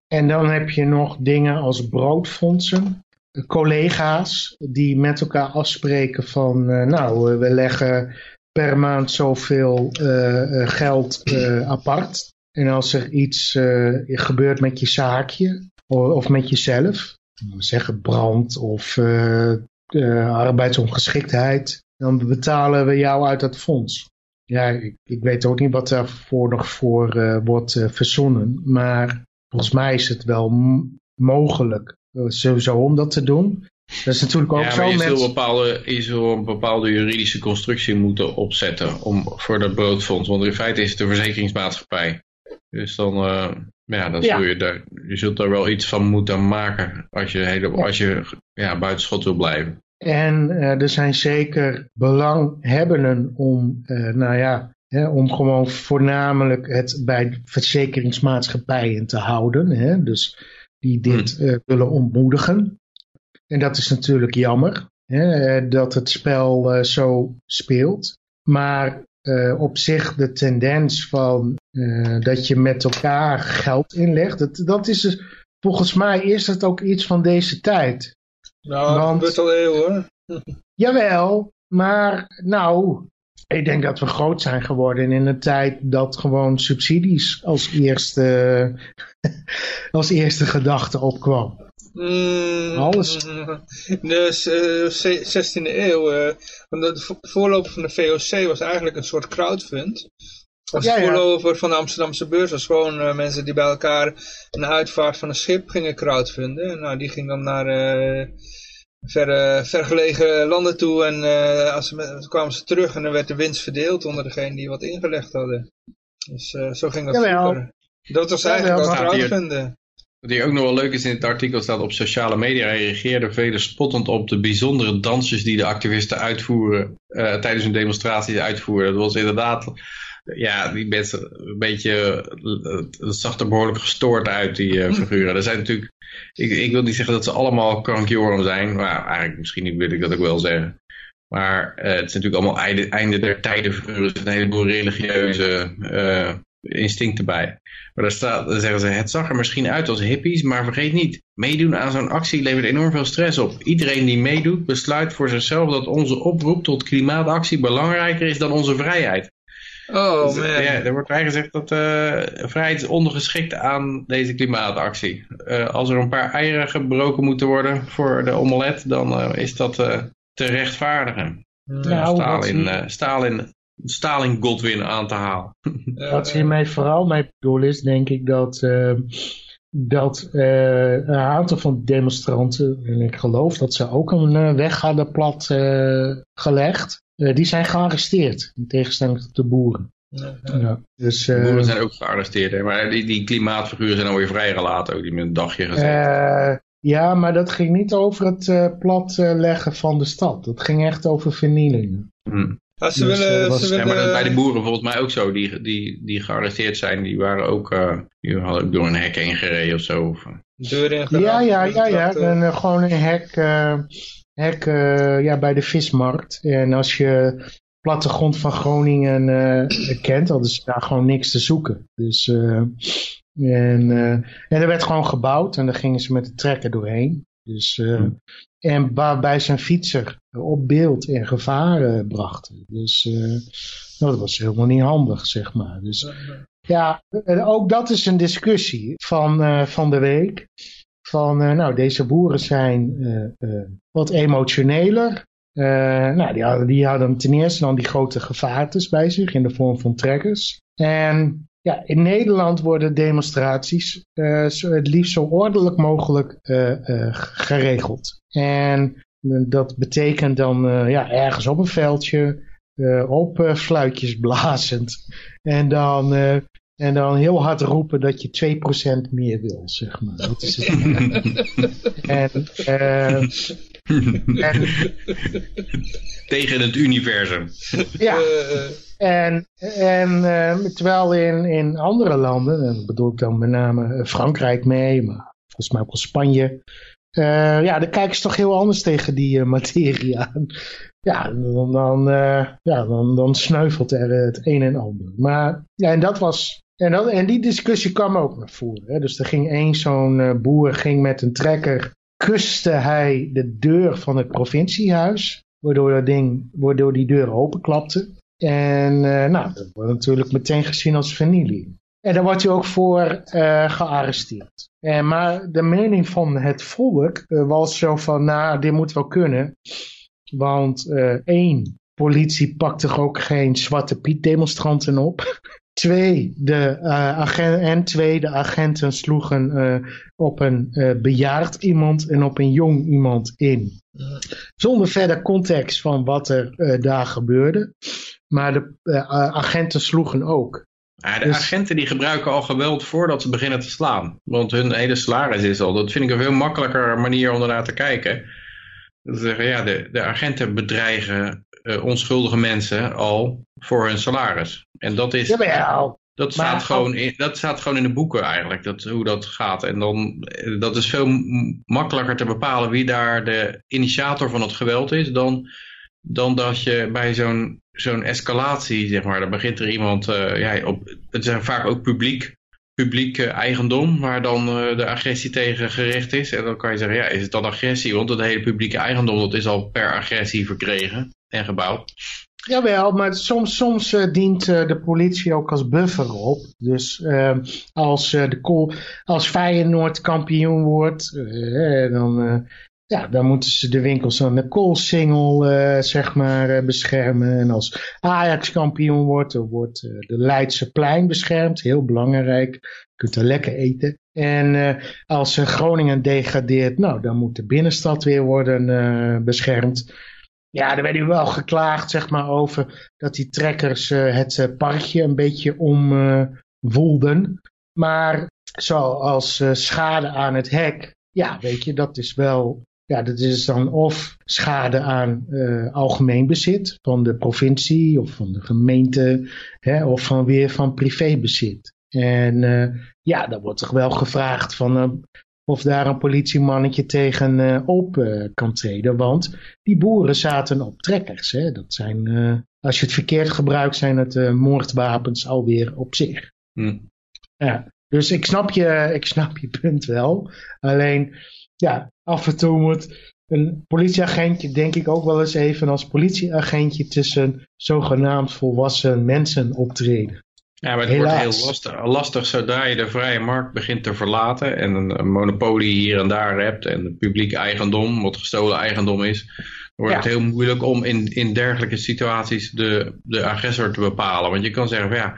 En dan heb je nog dingen als broodfondsen. Collega's die met elkaar afspreken van, eh, nou, we leggen per maand zoveel geld apart. En als er iets gebeurt met je zaakje of met jezelf, zeg het brand of eh, eh, arbeidsongeschiktheid, dan betalen we jou uit dat fonds. Ja, ik, ik weet ook niet wat daarvoor nog voor eh, wordt verzonnen, maar volgens mij is het wel mogelijk sowieso om dat te doen. Dat is natuurlijk ook ja, zo je met... zult, bepaalde, je zult een bepaalde juridische constructie moeten opzetten om, voor dat broodfonds. Want in feite is het een verzekeringsmaatschappij. Dus dan, eh, ja, dan zul je, daar, je zult daar wel iets van moeten maken als je, hele, als je ja, buitenschot wil blijven. En eh, er zijn zeker belanghebbenden om, eh, nou ja, hè, om gewoon voornamelijk het bij verzekeringsmaatschappijen te houden. Hè, dus die dit eh, willen ontmoedigen. En dat is natuurlijk jammer hè, dat het spel zo speelt. Maar eh, op zich de tendens van eh, dat je met elkaar geld inlegt, dat, dat is dus, volgens mij is dat ook iets van deze tijd. Nou, dat gebeurt al eeuwen. Jawel, maar nou, ik denk dat we groot zijn geworden in een tijd dat gewoon subsidies als eerste, als eerste gedachte opkwam. Mm, Alles. De eh, ze- 16e eeuw, eh, want de vo- voorloper van de VOC was eigenlijk een soort crowdfund. Als Ja, ja. voorloper van de Amsterdamse beurs was gewoon eh, mensen die bij elkaar een uitvaart van een schip gingen crowdfunden. En, nou, die ging dan naar eh, verre, vergelegen landen toe en eh, als ze, met- kwamen ze terug en dan werd de winst verdeeld onder degene die wat ingelegd hadden. Dus eh, zo ging dat vroeger. Dat was eigenlijk Staat hier- crowdfunden. Wat hier ook nog wel leuk is in het artikel staat op sociale media reageerden velen spottend op de bijzondere dansjes die de activisten uitvoeren eh, tijdens hun demonstraties uitvoeren. Dat was inderdaad, ja, die mensen een beetje, het zag er behoorlijk gestoord uit, die eh, figuren. Er zijn natuurlijk, ik, ik wil niet zeggen dat ze allemaal krankjoren zijn, maar eigenlijk misschien wil ik dat ook wel zeggen. Maar eh, het is natuurlijk allemaal einde, einde der tijden figuren, zitten een heleboel religieuze instincten bij. Maar daar staat, dan zeggen ze, het zag er misschien uit als hippies, maar vergeet niet, meedoen aan zo'n actie levert enorm veel stress op. Iedereen die meedoet besluit voor zichzelf dat onze oproep tot klimaatactie belangrijker is dan onze vrijheid. Oh Dus, man. ja, er wordt bij gezegd dat eh, vrijheid is ondergeschikt aan deze klimaatactie. Eh, als er een paar eieren gebroken moeten worden voor de omelet, dan eh, is dat eh, te rechtvaardigen. Nou, Uh, wat Stalin, Stalin, Stalin Godwin aan te halen. Wat hiermee vooral mee bedoel is, denk ik, dat, eh, dat eh, een aantal van de demonstranten, en ik geloof dat ze ook een eh, weg hadden plat eh, gelegd, eh, die zijn gearresteerd, in tegenstelling tot de boeren. ja, Ja. Dus, De eh, boeren zijn ook gearresteerd, hè? maar die, die klimaatfiguren zijn alweer vrijgelaten, ook die met een dagje gezet. eh, ja, maar dat ging niet over het eh, platleggen van de stad. Dat ging echt over vernieling. Hm. Ja, ze Dus, willen, eh, was- ze Ja, willen, maar dat is bij de boeren volgens mij ook zo, die, die, die gearresteerd zijn, die waren ook, eh, die hadden ook door een hek heen gereden of zo. Of, eh. Ja, ja, ja, ja. Dat, En, eh, gewoon een hek, eh, hek ja, bij de vismarkt. En als je plattegrond van Groningen eh, kent, hadden ze daar gewoon niks te zoeken. Dus, eh, en, eh, en er werd gewoon gebouwd en daar gingen ze met de trekker doorheen. Dus, eh, En waarbij zijn fietser op beeld en gevaar eh, brachten. Dus eh, nou, dat was helemaal niet handig, zeg maar. Dus ja, ook dat is een discussie van, eh, van de week. Van, eh, nou, deze boeren zijn wat emotioneler. Nou, die hadden, die hadden ten eerste dan die grote gevaartes bij zich in de vorm van trekkers. En ja, in Nederland worden demonstraties uh, zo, het liefst zo ordelijk mogelijk uh, geregeld. En dat betekent dan ja, ergens op een veldje, op fluitjes blazend. En dan en dan heel hard roepen dat je 2% meer wil, zeg maar. Dat is het. en, uh, en, Tegen het universum. Ja. En, en uh, terwijl in, in andere landen, en bedoel ik dan met name Frankrijk mee, maar volgens mij ook wel Spanje. Uh, ja, dan kijken ze toch heel anders tegen die uh, materie aan. Ja, dan, dan, ja dan, dan sneuvelt er het een en ander. Maar ja, en dat was en, en die discussie kwam ook naar voren. Hè. Dus er ging één zo'n boer ging met een trekker, kuste hij de deur van het provinciehuis, waardoor, dat ding, waardoor die deur openklapte. En uh, nou, dat wordt natuurlijk meteen gezien als vernieling. En daar wordt hij ook voor uh, gearresteerd. En, maar de mening van het volk was zo van, nou, dit moet wel kunnen. Want één, politie pakt toch ook geen Zwarte Piet demonstranten op. Twee, de, uh, agent, en twee, de agenten sloegen uh, op een uh, bejaard iemand en op een jong iemand in. Zonder verder context van wat er daar gebeurde. Maar de agenten sloegen ook. Ja, de dus... agenten die gebruiken al geweld voordat ze beginnen te slaan. Want hun hele salaris is al. Dat vind ik een veel makkelijker manier om ernaar te kijken. Ze zeggen, ja, de, de agenten bedreigen uh, onschuldige mensen al voor hun salaris. En dat is... Jawel. Dat staat, gewoon in, dat staat gewoon in de boeken eigenlijk, dat, hoe dat gaat. En dan, eh, dat is veel makkelijker te bepalen wie daar de initiator van het geweld is, dan, dan dat je bij zo'n zo'n escalatie, zeg maar, dan begint er iemand, uh, ja, op, het zijn vaak ook publiek, publiek eigendom, waar dan uh, de agressie tegen gericht is. En dan kan je zeggen, ja, is het dan agressie? Want het hele publieke eigendom, dat is al per agressie verkregen en gebouwd. Jawel, maar soms, soms uh, dient de politie ook als buffer op. Dus uh, als, de als Feyenoord kampioen wordt, dan, ja, dan moeten ze de winkels aan de koolsingel zeg maar, beschermen. En als Ajax kampioen wordt, dan wordt de Leidse plein beschermd. Heel belangrijk. Je kunt er lekker eten. En als Groningen degradeert, nou, dan moet de binnenstad weer worden beschermd. Ja, er werd nu wel geklaagd zeg maar, over dat die trekkers uh, het uh, parkje een beetje omwoelden. Uh, maar zoals uh, schade aan het hek, ja, weet je, dat is wel, ja, dat is dan of schade aan algemeen bezit van de provincie of van de gemeente, hè, of van weer van privébezit. En ja, dan wordt toch wel gevraagd van of daar een politiemannetje tegen op kan treden. Want die boeren zaten op trekkers. Hè? Dat zijn, als je het verkeerd gebruikt, zijn het moordwapens alweer op zich. Hm. Ja, dus ik snap, je, ik snap je punt wel. Alleen, ja, af en toe moet een politieagentje, denk ik ook wel eens even als politieagentje tussen zogenaamd volwassen mensen optreden. Ja, maar het wordt heel lastig, lastig zodra je de vrije markt begint te verlaten en een, monopolie hier en daar hebt en publiek eigendom, wat gestolen eigendom is, wordt het heel moeilijk om in, in dergelijke situaties de, de agressor te bepalen. Want je kan zeggen van ja,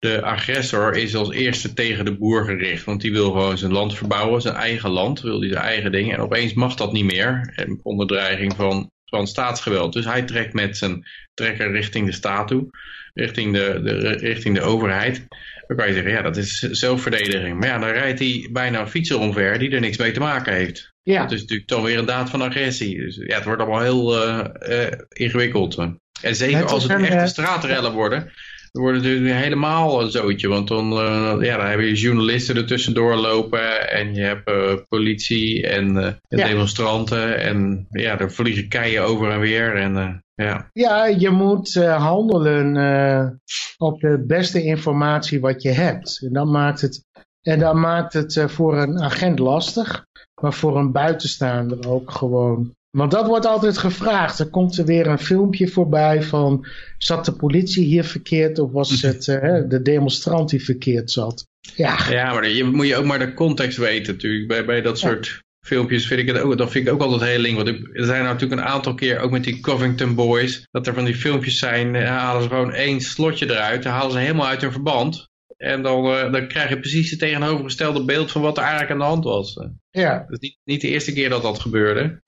de agressor is als eerste tegen de boer gericht, want die wil gewoon zijn land verbouwen, zijn eigen land, wil die zijn eigen dingen en opeens mag dat niet meer, onder dreiging van, van staatsgeweld. Dus hij trekt met zijn trekker richting de staat toe richting de, de, richting de overheid. Dan kan je zeggen, ja, dat is zelfverdediging. Maar ja, dan rijdt hij bijna een fietser omver die er niks mee te maken heeft. Ja. Dat is natuurlijk toch weer een daad van agressie. Dus ja, het wordt allemaal heel uh, uh, ingewikkeld. En zeker als het echte straatrellen worden, dan wordt het natuurlijk helemaal een zootje. Want dan, uh, ja, dan heb je journalisten er tussendoor lopen en je hebt uh, politie en, uh, ja. demonstranten. En ja, er vliegen keien over en weer. En ja. ja, je moet handelen op de beste informatie wat je hebt. En dan maakt het, en dan maakt het voor een agent lastig, maar voor een buitenstaander ook gewoon. Want dat wordt altijd gevraagd. Er komt er weer een filmpje voorbij van... zat de politie hier verkeerd of was het de demonstrant die verkeerd zat? Ja, ja maar je moet je ook maar de context weten natuurlijk bij, bij dat soort filmpjes vind ik het ook, dat vind ik ook altijd heel link. Want er zijn natuurlijk een aantal keer, ook met die Covington Boys, dat er van die filmpjes zijn, halen ze gewoon één slotje eruit, dan halen ze helemaal uit hun verband. En dan, eh, dan krijg je precies het tegenovergestelde beeld van wat er eigenlijk aan de hand was. Ja, niet, niet de eerste keer dat dat gebeurde.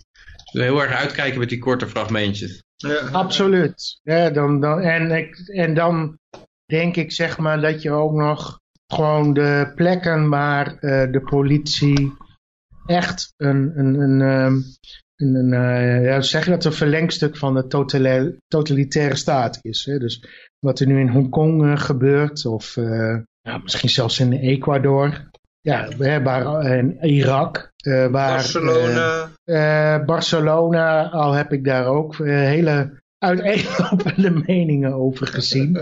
Dus heel erg uitkijken met die korte fragmentjes. Ja. absoluut. Ja, dan, dan, en, ik, en dan denk ik zeg maar dat je ook nog gewoon de plekken waar eh, de politie echt een, een, een, ehm, een, een eh, ja, zeg je dat, een verlengstuk van de totale- totalitaire staat is. Hè? Dus wat er nu in Hongkong eh, gebeurt, of eh, ja, misschien zelfs in Ecuador, ja, hè, waar, in Irak, eh, waar... Barcelona. Eh, Barcelona, al heb ik daar ook eh, hele uiteenlopende meningen over gezien.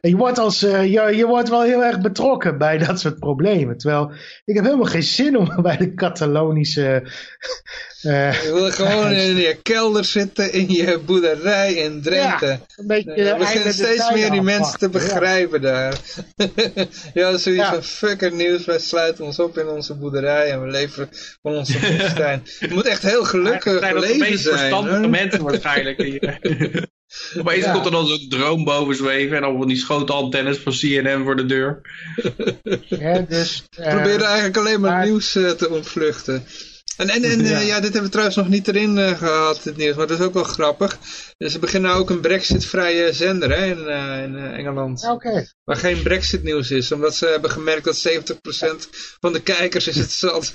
En je, wordt als, eh, je, je wordt wel heel erg betrokken bij dat soort problemen. Terwijl ik heb helemaal geen zin om bij de Catalonische... eh, je wil gewoon in je kelder zitten in je boerderij in Drenthe. een beetje Ja, we einde beginnen de steeds meer die mensen te ja. begrijpen daar. ja, zoiets Ja. van fuck het nieuws, wij sluiten ons op in onze boerderij en we leven van onze woestijn. Je moet echt heel gelukkig zijn dat de leven meest zijn. verstandige mensen waarschijnlijk. Opeens Ja. komt er dan zo'n droom boven zweven en dan van die schotelantennes van CNN voor de deur. Hè, dus, eh, probeerde eigenlijk alleen maar, maar- nieuws eh, te ontvluchten. En, en, en ja. ja, dit hebben we trouwens nog niet erin eh, gehad, het nieuws, maar dat is ook wel grappig. Dus ze beginnen nou ook een brexit-vrije zender hè, in, eh, in eh, Engeland. Oké, Waar geen brexit nieuws is, omdat ze hebben gemerkt dat 70% van de kijkers is het zat.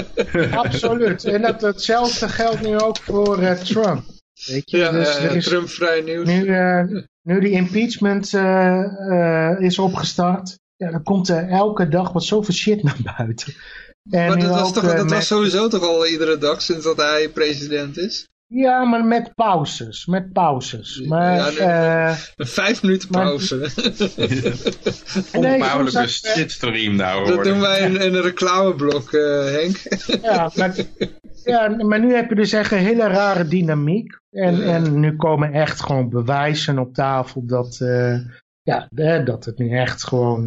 absoluut. En dat, hetzelfde geldt nu ook voor eh, Trump. Weet je, ja, dus eh, er is Trump-vrij nieuws. Nu, eh, nu die impeachment eh, eh, is opgestart, ja, dan komt er elke dag wat zoveel shit naar buiten. En maar dat, was, toch, eh, dat met- was sowieso toch al iedere dag sinds dat hij president is? Ja, maar met pauzes, met pauzes. Maar, Ja, nee, eh, Een vijf minuten pauze. Ook, eh, shitstream daar dat worden. doen wij in, in een reclameblok, eh, Henk. ja, maar, ja, maar nu heb je dus echt een hele rare dynamiek. En, en nu komen echt gewoon bewijzen op tafel dat, eh, ja, dat het nu echt gewoon...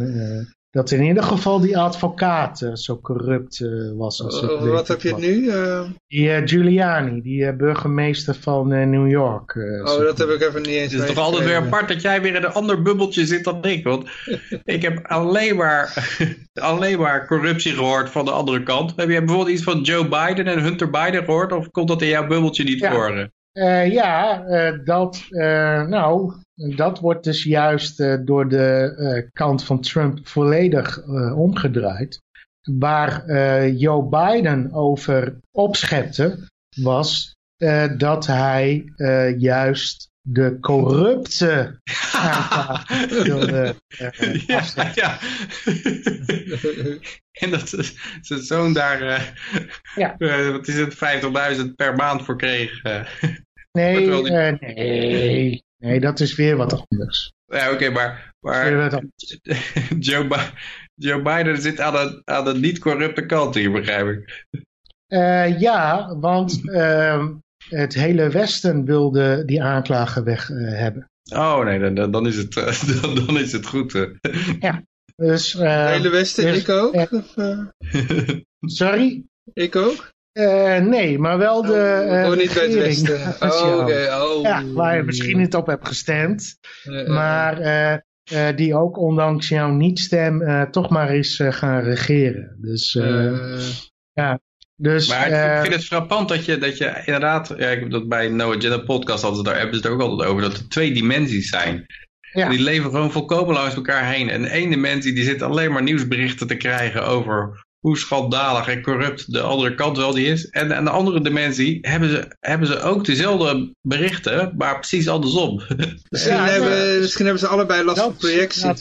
dat in ieder geval die advocaat eh, zo corrupt eh, was. Als Oh, weet wat heb je wat. nu? Eh, Die eh, Giuliani, die burgemeester van New York. oh, dat heb ik even niet eens Het is toch altijd weer apart dat jij weer in een ander bubbeltje zit dan ik. Want ik heb alleen maar, alleen maar corruptie gehoord van de andere kant. Heb je bijvoorbeeld iets van Joe Biden en Hunter Biden gehoord? Of komt dat in jouw bubbeltje niet Ja. voor? Eh, ja, eh, dat, eh, dat wordt dus juist eh, door de eh, kant van Trump volledig eh, omgedraaid. Waar Joe Biden over opschepte, was dat hij juist de corrupte wilde ja, ja. en dat zijn zoon daar, Ja. wat is het, 50.000 per maand voor kreeg. Nee, die- nee, nee, dat is weer wat anders. ja, oké, maar, maar. Joe, Bi- Joe Biden zit aan de, aan de niet-corrupte kant hier, begrijp ik. Eh, ja, want ehm, het hele Westen wilde die aanklager weg eh, hebben. Oh nee, dan- dan, is, het, eh, dan, dan is het goed. eh. Dus, eh, hele Westen, dus- ik ook? Of, sorry? ik ook? Eh, nee, maar wel de eh, oh, niet bij het regering. Westen. Is Oh, oké. Oh. Ja, waar je misschien niet op hebt gestemd. Maar eh, eh, die ook ondanks jouw niet-stem eh, toch maar eens eh, gaan regeren. Dus, eh, eh, dus Maar ik vind het frappant dat je, dat je inderdaad, ja, ik heb dat bij No Agenda podcast altijd, daar hebben ze het ook altijd over, dat er twee dimensies zijn. Ja. Die leven gewoon volkomen langs elkaar heen. En één dimensie die zit alleen maar nieuwsberichten te krijgen over hoe schandalig en corrupt de andere kant wel die is. En aan de andere dimensie hebben ze, hebben ze ook dezelfde berichten, maar precies andersom. misschien, Ja, hebben, misschien hebben ze allebei last van projectie.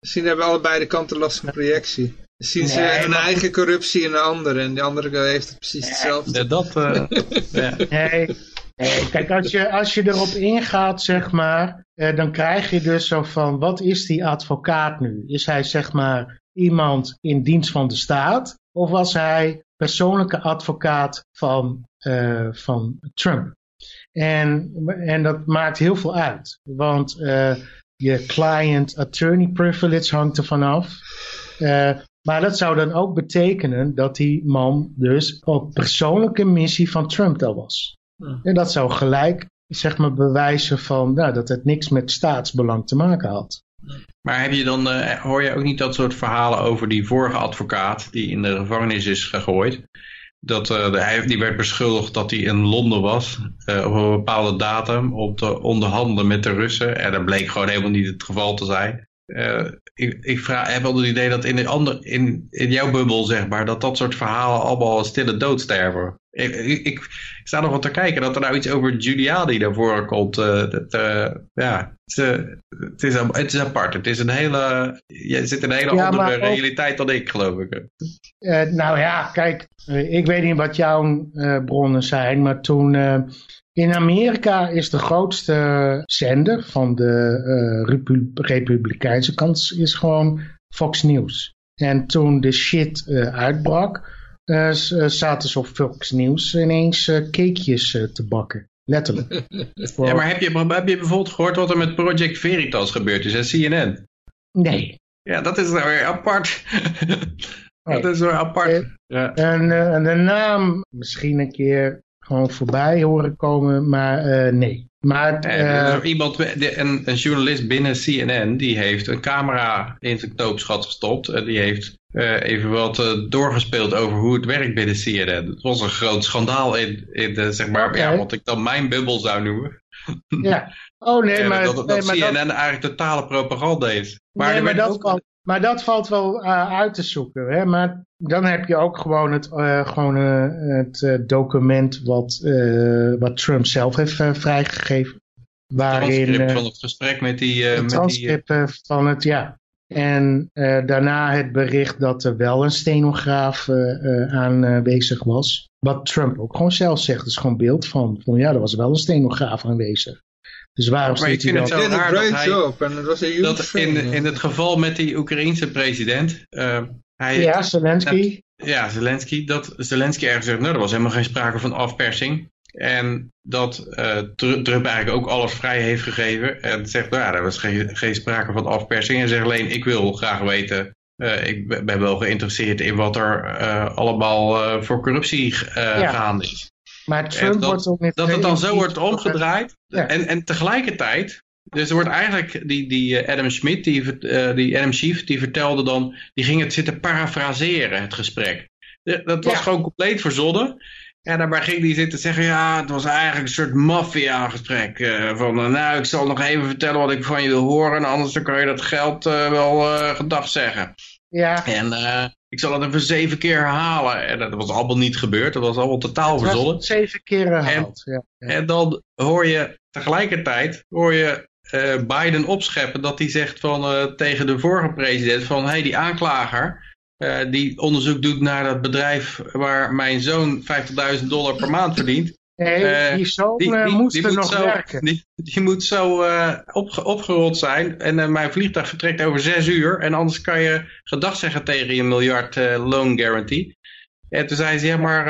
Misschien hebben allebei de kanten last van projectie. Zien ze Nee, hun maar- eigen corruptie in de andere. En de andere heeft het precies hetzelfde. Ja, dat, eh, ja. Nee, nee, kijk, als je, als je erop ingaat, zeg maar, eh, dan krijg je dus zo van, wat is die advocaat nu? Is hij, zeg maar, iemand in dienst van de staat? Of was hij persoonlijke advocaat van, eh, van Trump? En, en dat maakt heel veel uit, want eh, je client-attorney privilege hangt er vanaf. Eh maar dat zou dan ook betekenen dat die man dus op persoonlijke missie van Trump daar was. Hmm. En dat zou gelijk zeg maar bewijzen van nou, dat het niks met staatsbelang te maken had. Maar heb je dan, eh, hoor je ook niet dat soort verhalen over die vorige advocaat die in de gevangenis is gegooid? Dat, eh, hij, die werd beschuldigd dat hij in Londen was eh, op een bepaalde datum om te onderhandelen met de Russen. En dat bleek gewoon helemaal niet het geval te zijn. Ik, ik vraag, heb wel het idee dat in, de ander, in, in jouw bubbel, zeg maar, dat dat soort verhalen allemaal stille dood sterven. Ik, ik, sta nog wat te kijken dat er nou iets over Giuliani naar voren komt. dat, ja, het is, het, is, het is apart. Het is een hele, je zit in een hele Ja, andere ook- realiteit dan ik, geloof ik. Eh, nou ja, kijk, eh, ik weet niet wat jouw eh, bronnen zijn, maar toen in Amerika is de grootste zender van de repu- Republikeinse kant is gewoon Fox News. En toen de shit uitbrak, zaten ze op Fox News ineens cakejes te bakken. Letterlijk. Ja, maar heb je, heb je bijvoorbeeld gehoord wat er met Project Veritas gebeurd is en CNN? Nee. Ja, dat is nou weer apart. Dat is weer apart. Eh, Ja. En, eh, en de naam misschien een keer gewoon voorbij horen komen, maar eh, nee. Maar Nee, eh, is iemand, een, een journalist binnen CNN, die heeft een camera in zijn knoopsgat gestopt. En die heeft eh, even wat eh, doorgespeeld over hoe het werkt binnen CNN. Het was een groot schandaal in, in de, zeg maar, ja, wat ik dan mijn bubbel zou noemen. ja. Oh nee, maar, dat, dat nee, maar CNN dat, eigenlijk totale propaganda is. Maar nee, maar dat, ook- valt, maar dat valt wel eh, uit te zoeken. Hè? Maar dan heb je ook gewoon het, eh, gewoon, eh, het eh, document wat, eh, wat Trump zelf heeft vrijgegeven. Waarin, transcript eh, van het gesprek met die... eh, het met die transcript van het, ja. En eh, daarna het bericht dat er wel een stenograaf eh, eh, aanwezig was. Wat Trump ook gewoon zelf zegt. Er is gewoon beeld van. van ja, er was wel een stenograaf aanwezig. Dus waarom Maar ik zit hij vind dan... het zo raar dat hij- het dat in, in het geval met die Oekraïense president... eh, hij, Ja, Zelensky. Ja, Zelensky, dat Zelensky ergens zegt, nou, er was helemaal geen sprake van afpersing. En dat Tr- Trump eigenlijk ook alles vrij heeft gegeven. En zegt, nou ja, er was geen, geen sprake van afpersing. En zegt alleen, ik wil graag weten, eh, ik ben wel geïnteresseerd in wat er eh, allemaal voor corruptie Ja. gaande is. Maar Trump dat- wordt. Dat het dan zo wordt omgedraaid. Ja. En, en tegelijkertijd, dus er wordt eigenlijk die, die eh, Adam Smith, die, eh, die Adam Schiff, die vertelde dan, die ging het zitten parafraseren, het gesprek. Dat was Ja. gewoon compleet verzonnen. En daarbij ging hij zitten zeggen, ja, het was eigenlijk een soort maffia gesprek. eh, van, nou, ik zal nog even vertellen wat ik van je wil horen, en anders dan kan je dat geld wel gedag zeggen. Ja, En ik zal het even zeven keer herhalen. En dat was allemaal niet gebeurd, dat was allemaal totaal verzonnen. zeven keer herhaald. Ja. Ja. En dan hoor je tegelijkertijd hoor je eh, Biden opscheppen dat hij zegt van, eh, tegen de vorige president van hé, hey, die aanklager eh, die onderzoek doet naar dat bedrijf waar mijn zoon 50.000 dollar per maand verdient. Nee, die zoon Die, die, moest die er moet nog zo, werken. Die, moet zo opge- opgerold zijn. En mijn vliegtuig vertrekt over zes uur. En anders kan je gedag zeggen tegen je miljard loan guarantee. En toen zei ze, ja maar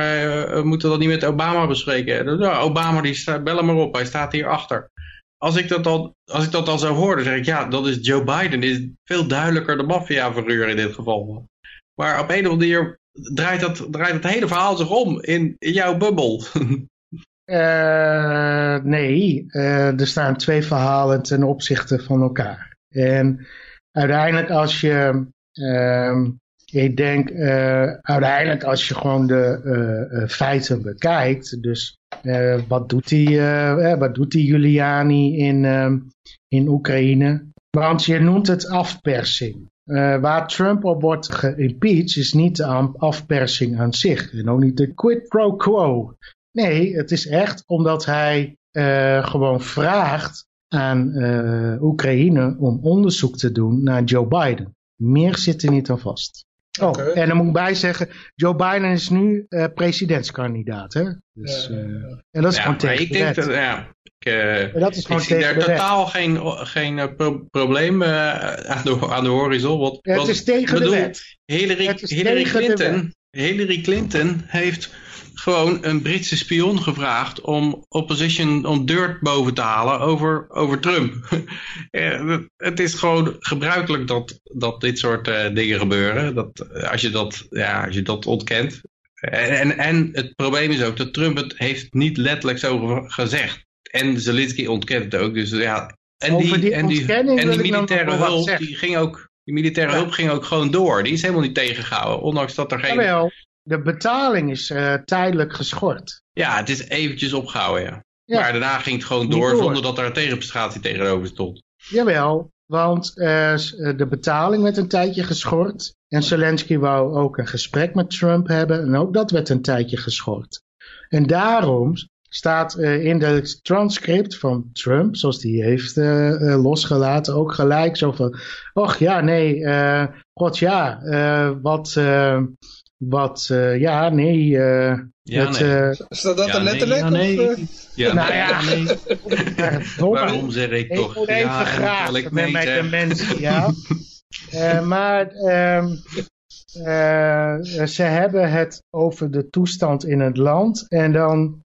we moeten dat niet met Obama bespreken. En, Obama, die staat, bel hem maar op, hij staat hier achter. Als ik, dat dan, als ik dat dan zou horen, zeg ik, ja, dat is Joe Biden. Is veel duidelijker de maffia-figuur in dit geval. Maar op een of andere manier draait, dat, draait het hele verhaal zich om in, in jouw bubbel. Eh, nee, eh, er staan twee verhalen ten opzichte van elkaar. En uiteindelijk als je, ehm, ik denk, eh, uiteindelijk als je gewoon de eh, eh, feiten bekijkt, dus wat, doet die, wat doet die Giuliani in, ehm, in Oekraïne? Want je noemt het afpersing. Waar Trump op wordt geïmpeached is niet de afpersing aan zich. En ook niet de quid pro quo. Nee, het is echt omdat hij gewoon vraagt aan Oekraïne om onderzoek te doen naar Joe Biden. Meer zit er niet aan vast. Oh, Oké. en dan moet ik bij zeggen, Joe Biden is nu eh, presidentskandidaat. Hè? Dus, Ja, ja, eh, ja. en dat is Ja, gewoon tegen ik de denk wet. dat, ja, ik, En dat is ik gewoon zie tegen daar de wet. totaal geen, geen pro- probleem eh, aan, de, aan de horizon. Want, Ja, het want is tegen bedoel, de wet. Hillary, Het is Hillary, tegen de Clinton, Hillary Clinton heeft gewoon een Britse spion gevraagd om opposition om dirt boven te halen over, over Trump. Eh, het is gewoon gebruikelijk dat, dat dit soort eh, dingen gebeuren. Dat, eh, als, je dat, ja, als je dat ontkent. En, en, en het probleem is ook dat Trump het heeft niet letterlijk zo ge- gezegd. En Zelensky ontkent het ook. Dus ja, En die, die en die, en die militaire hulp, die ging ook, die militaire Ja. hulp ging ook gewoon door. Die is helemaal niet tegengehouden, ondanks dat er geen... Jawel, de betaling is eh, tijdelijk geschort. Ja, het is eventjes opgehouden, ja. Ja. Maar daarna ging het gewoon door, door. zonder dat er een tegenprestatie tegenover stond. Jawel, want eh, eh, de betaling werd een tijdje geschort. En Zelensky wou ook een gesprek met Trump hebben. En ook dat werd een tijdje geschort. En daarom staat in de transcript van Trump, zoals die heeft losgelaten, ook gelijk zo van... Och ja, nee, god ja, wat... eh, wat, eh, ja, nee, eh, Ja, het, nee. eh, Staat dat Ja, er nee, letterlijk? ja, nee. of, eh? Ja, nou nee, ja, nee. Waarom zeg ik Ik toch? moet even ja, graag ik met, de mensen, ja. Eh, maar ehm, eh, ze hebben het over de toestand in het land. En dan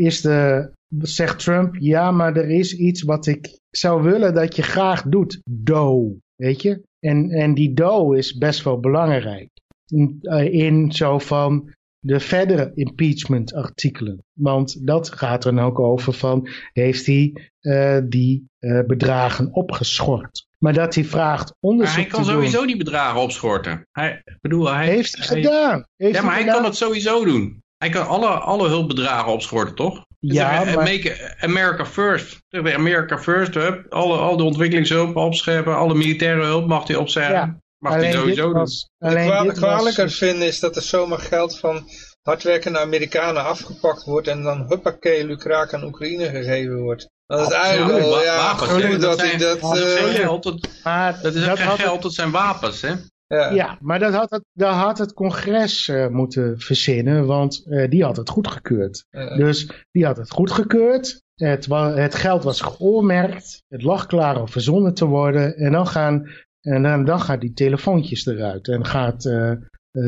is de, zegt Trump, ja, maar er is iets wat ik zou willen dat je graag doet. Do, weet je? En, en die do is best wel belangrijk. In, eh, in zo van de verdere impeachment artikelen. Want dat gaat er dan ook over van, heeft hij eh, die eh, bedragen opgeschort? Maar dat hij vraagt Maar onderzoek hij kan doen, sowieso die bedragen opschorten. Hij, ik bedoel, hij, heeft hij gedaan. Heeft Ja, maar hij gedaan. kan het sowieso doen. Hij kan alle, alle hulpbedragen opschorten, toch? Ja, maar- Make America first. America first, hup. Alle, al de ontwikkelingshulp opscheppen, alle militaire hulp mag hij opzeggen. Ja, mag Alleen sowieso doen. was- Wat dit was- kwalijker vind is dat er zomaar geld van hardwerkende Amerikanen afgepakt wordt en dan huppakee lucraak aan Oekraïne gegeven wordt. Dat is eigenlijk wel, ja, wapens, goed dat, dat hij zijn- dat, Dat is eh, geen geld, dat, Maar dat is ook dat geen had het- geld, dat zijn wapens, hè? ja. Ja, maar dat had het, dat had het congres eh, moeten verzinnen, want eh, die had het goedgekeurd. Dus die had het goedgekeurd. Het, wa- het geld was geoormerkt. Het lag klaar om verzonnen te worden. En dan gaan, en dan, dan gaan die telefoontjes eruit. En gaat eh, eh,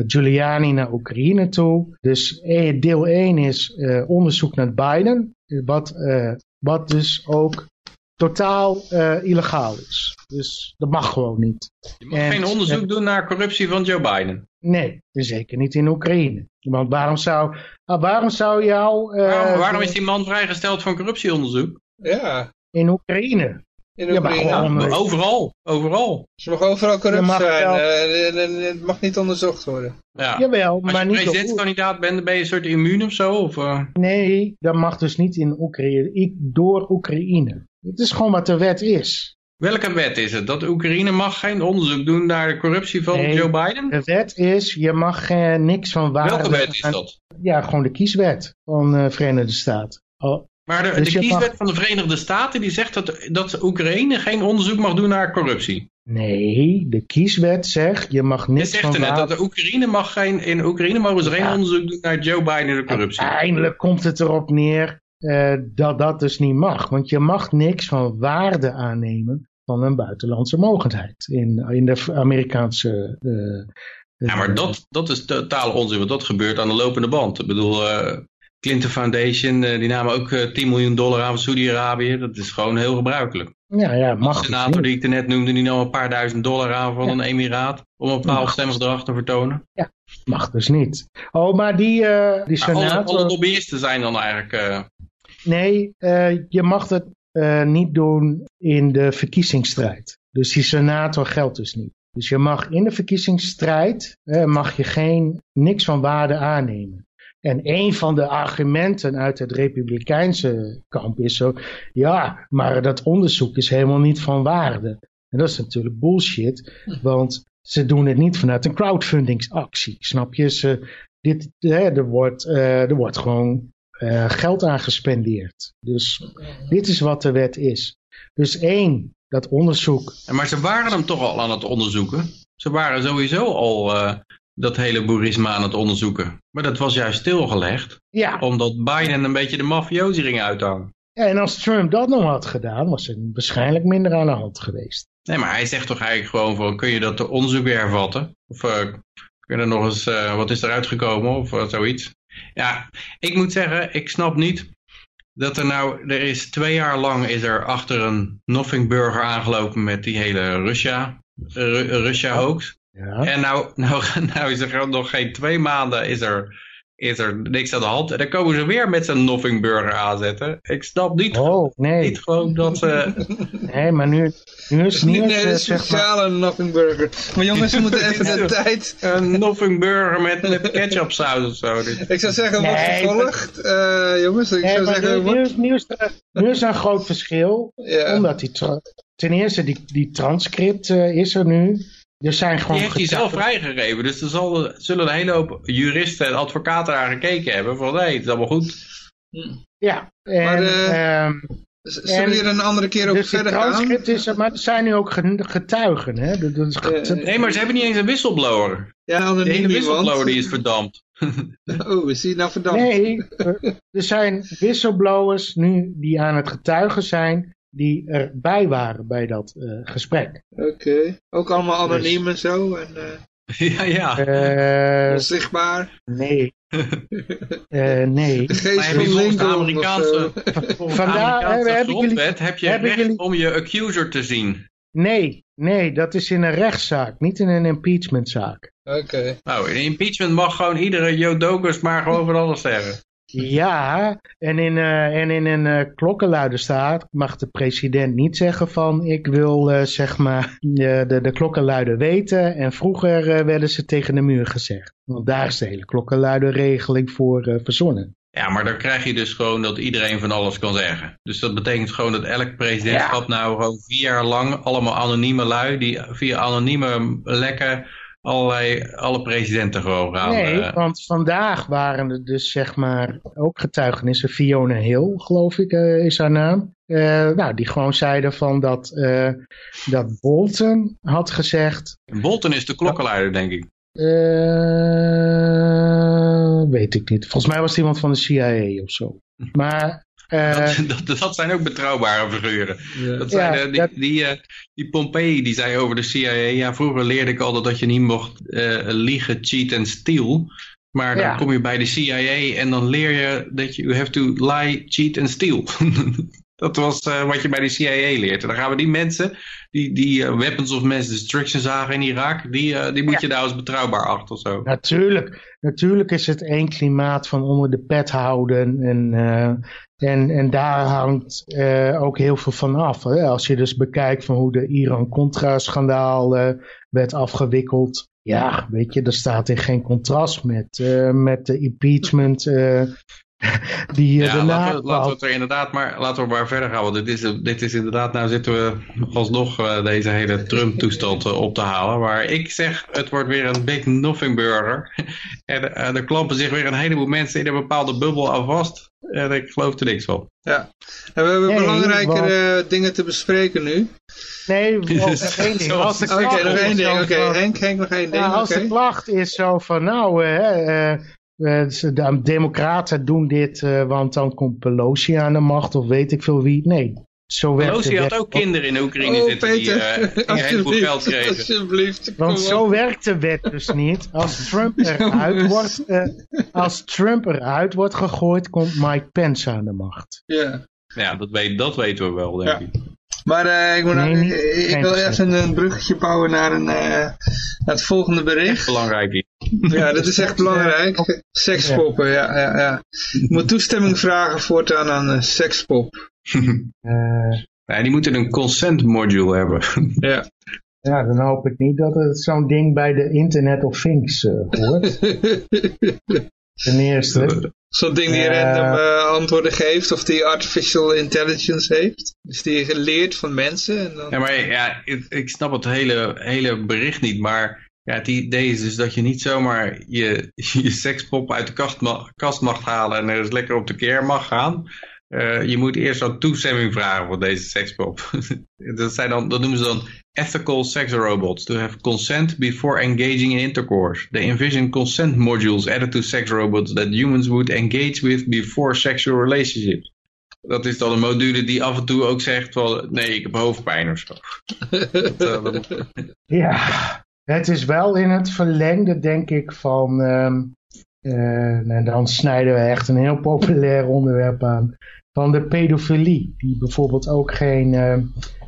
Giuliani naar Oekraïne toe. Dus eh, deel 1 is eh, onderzoek naar Biden. Wat, eh, wat dus ook totaal eh, illegaal is. Dus dat mag gewoon niet. Je mag En- geen onderzoek doen naar corruptie van Joe Biden. Nee, zeker niet in Oekraïne. Want waarom zou, ah, waarom zou jou eh, waarom, waarom is die man vrijgesteld van corruptieonderzoek? ja, in Oekraïne? In Ja, maar gewoon- overal, overal. Ze mag overal corrupt mag zijn. wel- eh, het mag niet onderzocht worden. Ja. Jawel, Als maar je niet presidentskandidaat bent, dan ben je een soort immuun of zo? Of, eh? Nee, dat mag dus niet in Oekraïne. Ik, door Oekraïne. Het is gewoon wat de wet is. Welke wet is het? Dat Oekraïne mag geen onderzoek doen naar de corruptie van Nee. Joe Biden? De wet is, je mag eh, niks van waarde... Welke wet is dat? Ja, gewoon de kieswet van de Verenigde Staten. Oh, Maar de, Dus de je kieswet mag- van de Verenigde Staten die zegt dat, dat Oekraïne geen onderzoek mag doen naar corruptie. nee, de kieswet zegt, je mag Je niks zegt van net dat de Oekraïne mag geen, in Oekraïne mogen ze geen Ja. onderzoek doen naar Joe Biden en de corruptie. Uiteindelijk komt het erop neer eh, dat dat dus niet mag. Want je mag niks van waarde aannemen van een buitenlandse mogendheid in, in de Amerikaanse... eh, Ja, maar dat, dat is totaal onzin, want dat gebeurt aan de lopende band. Ik bedoel, eh, Clinton Foundation, eh, die namen ook eh, 10 miljoen dollar aan van Saudi-Arabië. Dat is gewoon heel gebruikelijk. Ja, ja, De mag dus senator die ik er net noemde, die nam een paar duizend dollar aan van Ja. een emiraat. Om een bepaald stemgedrag te vertonen. Mag dus niet. Oh, maar die, eh, die alle, senator... alle lobbyisten zijn dan eigenlijk... eh, Nee, eh, je mag het eh, niet doen in de verkiezingsstrijd. Dus die senator geldt dus niet. Dus je mag in de verkiezingsstrijd eh, mag je geen, niks van waarde aannemen. En een van de argumenten uit het republikeinse kamp is zo, ja, maar dat onderzoek is helemaal niet van waarde. En dat is natuurlijk bullshit, want ze doen het niet vanuit een crowdfundingsactie. Snap je? Ze, dit, hè, er, wordt, eh, er wordt gewoon eh, geld aan gespendeerd. Dus dit is wat de wet is. Dus één, dat onderzoek. maar ze waren hem toch al aan het onderzoeken. Ze waren sowieso al eh, dat hele boerisme aan het onderzoeken. Maar dat was juist stilgelegd. Ja, Omdat Biden een beetje de mafiosi ging uithangen. en als Trump dat nog had gedaan, was er waarschijnlijk minder aan de hand geweest. Nee, maar hij zegt toch eigenlijk gewoon van, kun je dat onderzoek weer hervatten? Of eh, kun je er nog eens, eh, wat is eruit gekomen of eh, zoiets? Ja, ik moet zeggen, ik snap niet dat er nou, er is twee jaar lang is er achter een nothing burger aangelopen met die hele Russia, Ru- Russia hoax. Ja, En nou, nou, nou is er nog geen twee maanden is er, is er niks aan de hand. En dan komen ze weer met zijn nothing burger aanzetten. Ik snap niet, Oh, nee. niet gewoon dat ze... Nee, maar nu, nu is het Nee, nieuws, nee, eh, maar... speciale nothing burger. Maar jongens, we moeten even de tijd... Een nothing burger met, met ketchup saus of zo. Dit- Ik zou zeggen, wordt Nee, vervolgd. Eh, jongens, ik Nee, zou maar zeggen... nu, wordt- nu, is- nu, is er, nu is er een groot verschil. Ja. Omdat die ten eerste, die, die transcript eh, is er nu. Er zijn Die gewoon heeft hij zelf vrijgegeven. Dus er zal, zullen een hele hoop juristen en advocaten naar gekeken hebben. Van nee, het is allemaal goed. Ja, en, Maar, eh, ehm, Z- Zullen we hier een andere keer ook dus die verder gaan? is er, maar er zijn nu ook ge- getuigen. Hè? Dat, dat is ge- Eh, Nee, maar ze hebben niet eens een whistleblower. Ja, De iemand. whistleblower die is verdampt. Oh, is die nou verdampt? nee, er- er zijn whistleblowers nu die aan het getuigen zijn, die erbij waren bij dat eh, gesprek. Oké. Ook allemaal Dus- anoniem en zo. En eh, ja, ja. Eh, onzichtbaar. nee. Eh, nee. De geest Maar van heb je volgens de Amerikaanse, volgens Vandaar Amerikaanse hebben jullie- grondwet heb je hebben recht jullie- om je accuser te zien. Nee, nee, dat is in een rechtszaak, niet in een impeachmentzaak. Oké. Nou, in impeachment mag gewoon iedere Jodokus maar gewoon van alles zeggen. Ja, en in, eh, en in een eh, klokkenluiderstaat mag de president niet zeggen van ik wil eh, zeg maar de, de, de klokkenluider weten. En vroeger werden ze tegen de muur gezegd. Want daar is de hele klokkenluiderregeling voor verzonnen. Ja, maar dan krijg je dus gewoon dat iedereen van alles kan zeggen. Dus dat betekent gewoon dat elk presidentschap nou gewoon vier jaar lang allemaal anonieme lui, die via anonieme lekken allerlei, alle presidenten gewoon gaan. Nee, eh, want vandaag waren er dus zeg maar ook getuigenissen. Fiona Hill, geloof ik, eh, is haar naam. Eh, nou, die gewoon zeiden van dat, dat Bolton had gezegd Bolton is de klokkenluider, denk ik. Weet ik niet. Volgens mij was het iemand van de CIA of zo. Maar Dat, dat, dat zijn ook betrouwbare figuren. Ja. Dat Ja, zijn, eh, die, dat- die, eh, die Pompei die zei over de CIA, ja vroeger leerde ik altijd dat je niet mocht eh, liegen, cheat en steal. Maar dan Ja. kom je bij de CIA en dan leer je dat je you have to lie, cheat en steal. dat was eh, wat je bij de CIA leert. En dan gaan we die mensen, die, die eh, weapons of mass destruction zagen in Irak, die, eh, die moet je nou als betrouwbaar achter of zo. natuurlijk, natuurlijk is het één klimaat van onder de pet houden. En, eh, en, en daar hangt eh, ook heel veel van af. Hè? Als je dus bekijkt van hoe de Iran-Contra-schandaal eh, werd afgewikkeld. Ja, weet je, dat staat in geen contrast met, eh, met de impeachment eh, die eh, Ja, daarna laten we, laten we kwam. het er inderdaad maar, laten we maar verder gaan. Want dit is, dit is inderdaad, nou zitten we alsnog eh, deze hele Trump-toestand eh, op te halen. Maar ik zeg, het wordt weer een big nothing burger. en eh, er klampen zich weer een heleboel mensen in een bepaalde bubbel aan vast. En ik geloof er niks van. Ja. En we hebben Nee, belangrijkere dingen te bespreken nu. Nee, nog één ding. zo- Als de Oké, klacht nog is één ding. zo Oké, van- Henk, Henk, nog één ding. Ja, als de klacht is zo van, nou, de democraten doen dit, eh, want dan komt Pelosi aan de macht of weet ik veel wie. Nee, zo werkt Pelosi had ook kinderen in Oekraïne Oh, zitten die eh, een heleboel geld alsjeblieft, kregen. alsjeblieft. Want zo op. werkt de wet dus niet. Als Trump eruit wordt, eh, als Trump eruit wordt gegooid, komt Mike Pence aan de macht. Ja. Ja, dat, weet, dat weten we wel, denk Ja. ik. Maar eh, ik, moet Nee, nou- ik, wil even een bruggetje bouwen naar, een, eh, naar het volgende bericht. Belangrijk. Ja, dat is echt belangrijk. Sekspoppen, ja, ja, ja. Je moet toestemming vragen voortaan aan een sekspop. Eh, Ja, die moeten een consent module hebben. Ja. ja, dan hoop ik niet dat het zo'n ding bij de Internet of Things eh, hoort. Ten eerste. Zo'n ding die random eh, antwoorden geeft of die artificial intelligence heeft. Dus die geleerd van mensen. En dan... Ja, maar ja, ik, ik snap het hele, hele bericht niet, maar ja, het idee is dus dat je niet zomaar je, je sekspop uit de kast, ma- kast mag halen en er eens lekker op de keer mag gaan. Eh, je moet eerst een toestemming vragen voor deze sekspop. dat, zijn dan, dat noemen ze dan ethical sex robots. To have consent before engaging in intercourse. They envision consent modules added to sex robots that humans would engage with before sexual relationships. Dat is dan een module die af en toe ook zegt van nee, ik heb hoofdpijn of zo. Dat, Ja, het is wel in het verlengde, denk ik, van. ehm, eh, en dan snijden we echt een heel populair onderwerp aan. Van de pedofilie. Die bijvoorbeeld ook geen ehm,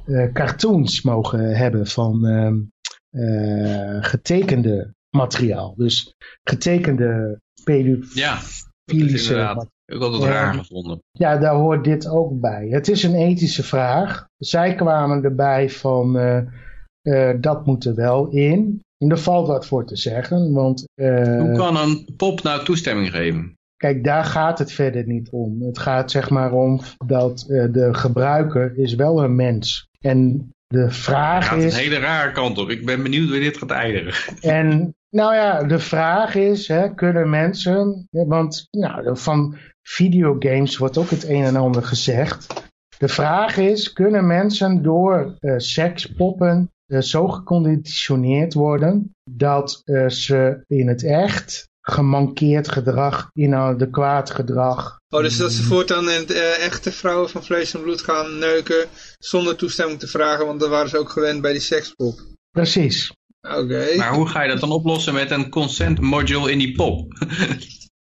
eh, cartoons mogen hebben van ehm, eh, getekende materiaal. Dus getekende pedofilische... Ja, ook altijd Ja. raar gevonden. Ja, daar hoort dit ook bij. Het is een ethische vraag. Zij kwamen erbij van eh, dat moet er wel in. En er valt wat voor te zeggen, want eh, Hoe kan een pop nou toestemming geven? kijk, daar gaat het verder niet om. Het gaat zeg maar om dat eh, de gebruiker is wel een mens. En de Het vraag gaat een is... hele rare kant op. Ik ben benieuwd hoe dit gaat eindigen. En nou ja, de vraag is, hè, kunnen mensen, want nou, van videogames wordt ook het een en ander gezegd. De vraag is, kunnen mensen door sekspoppen eh, zo geconditioneerd worden dat eh, ze in het echt gemankeerd gedrag, inadequaat gedrag, Oh, dus dat ze voortaan in het, eh, echte vrouwen van vlees en bloed gaan neuken zonder toestemming te vragen, want dan waren ze ook gewend bij die sekspop. precies. Oké. Maar hoe ga je dat dan oplossen met een consent module in die pop?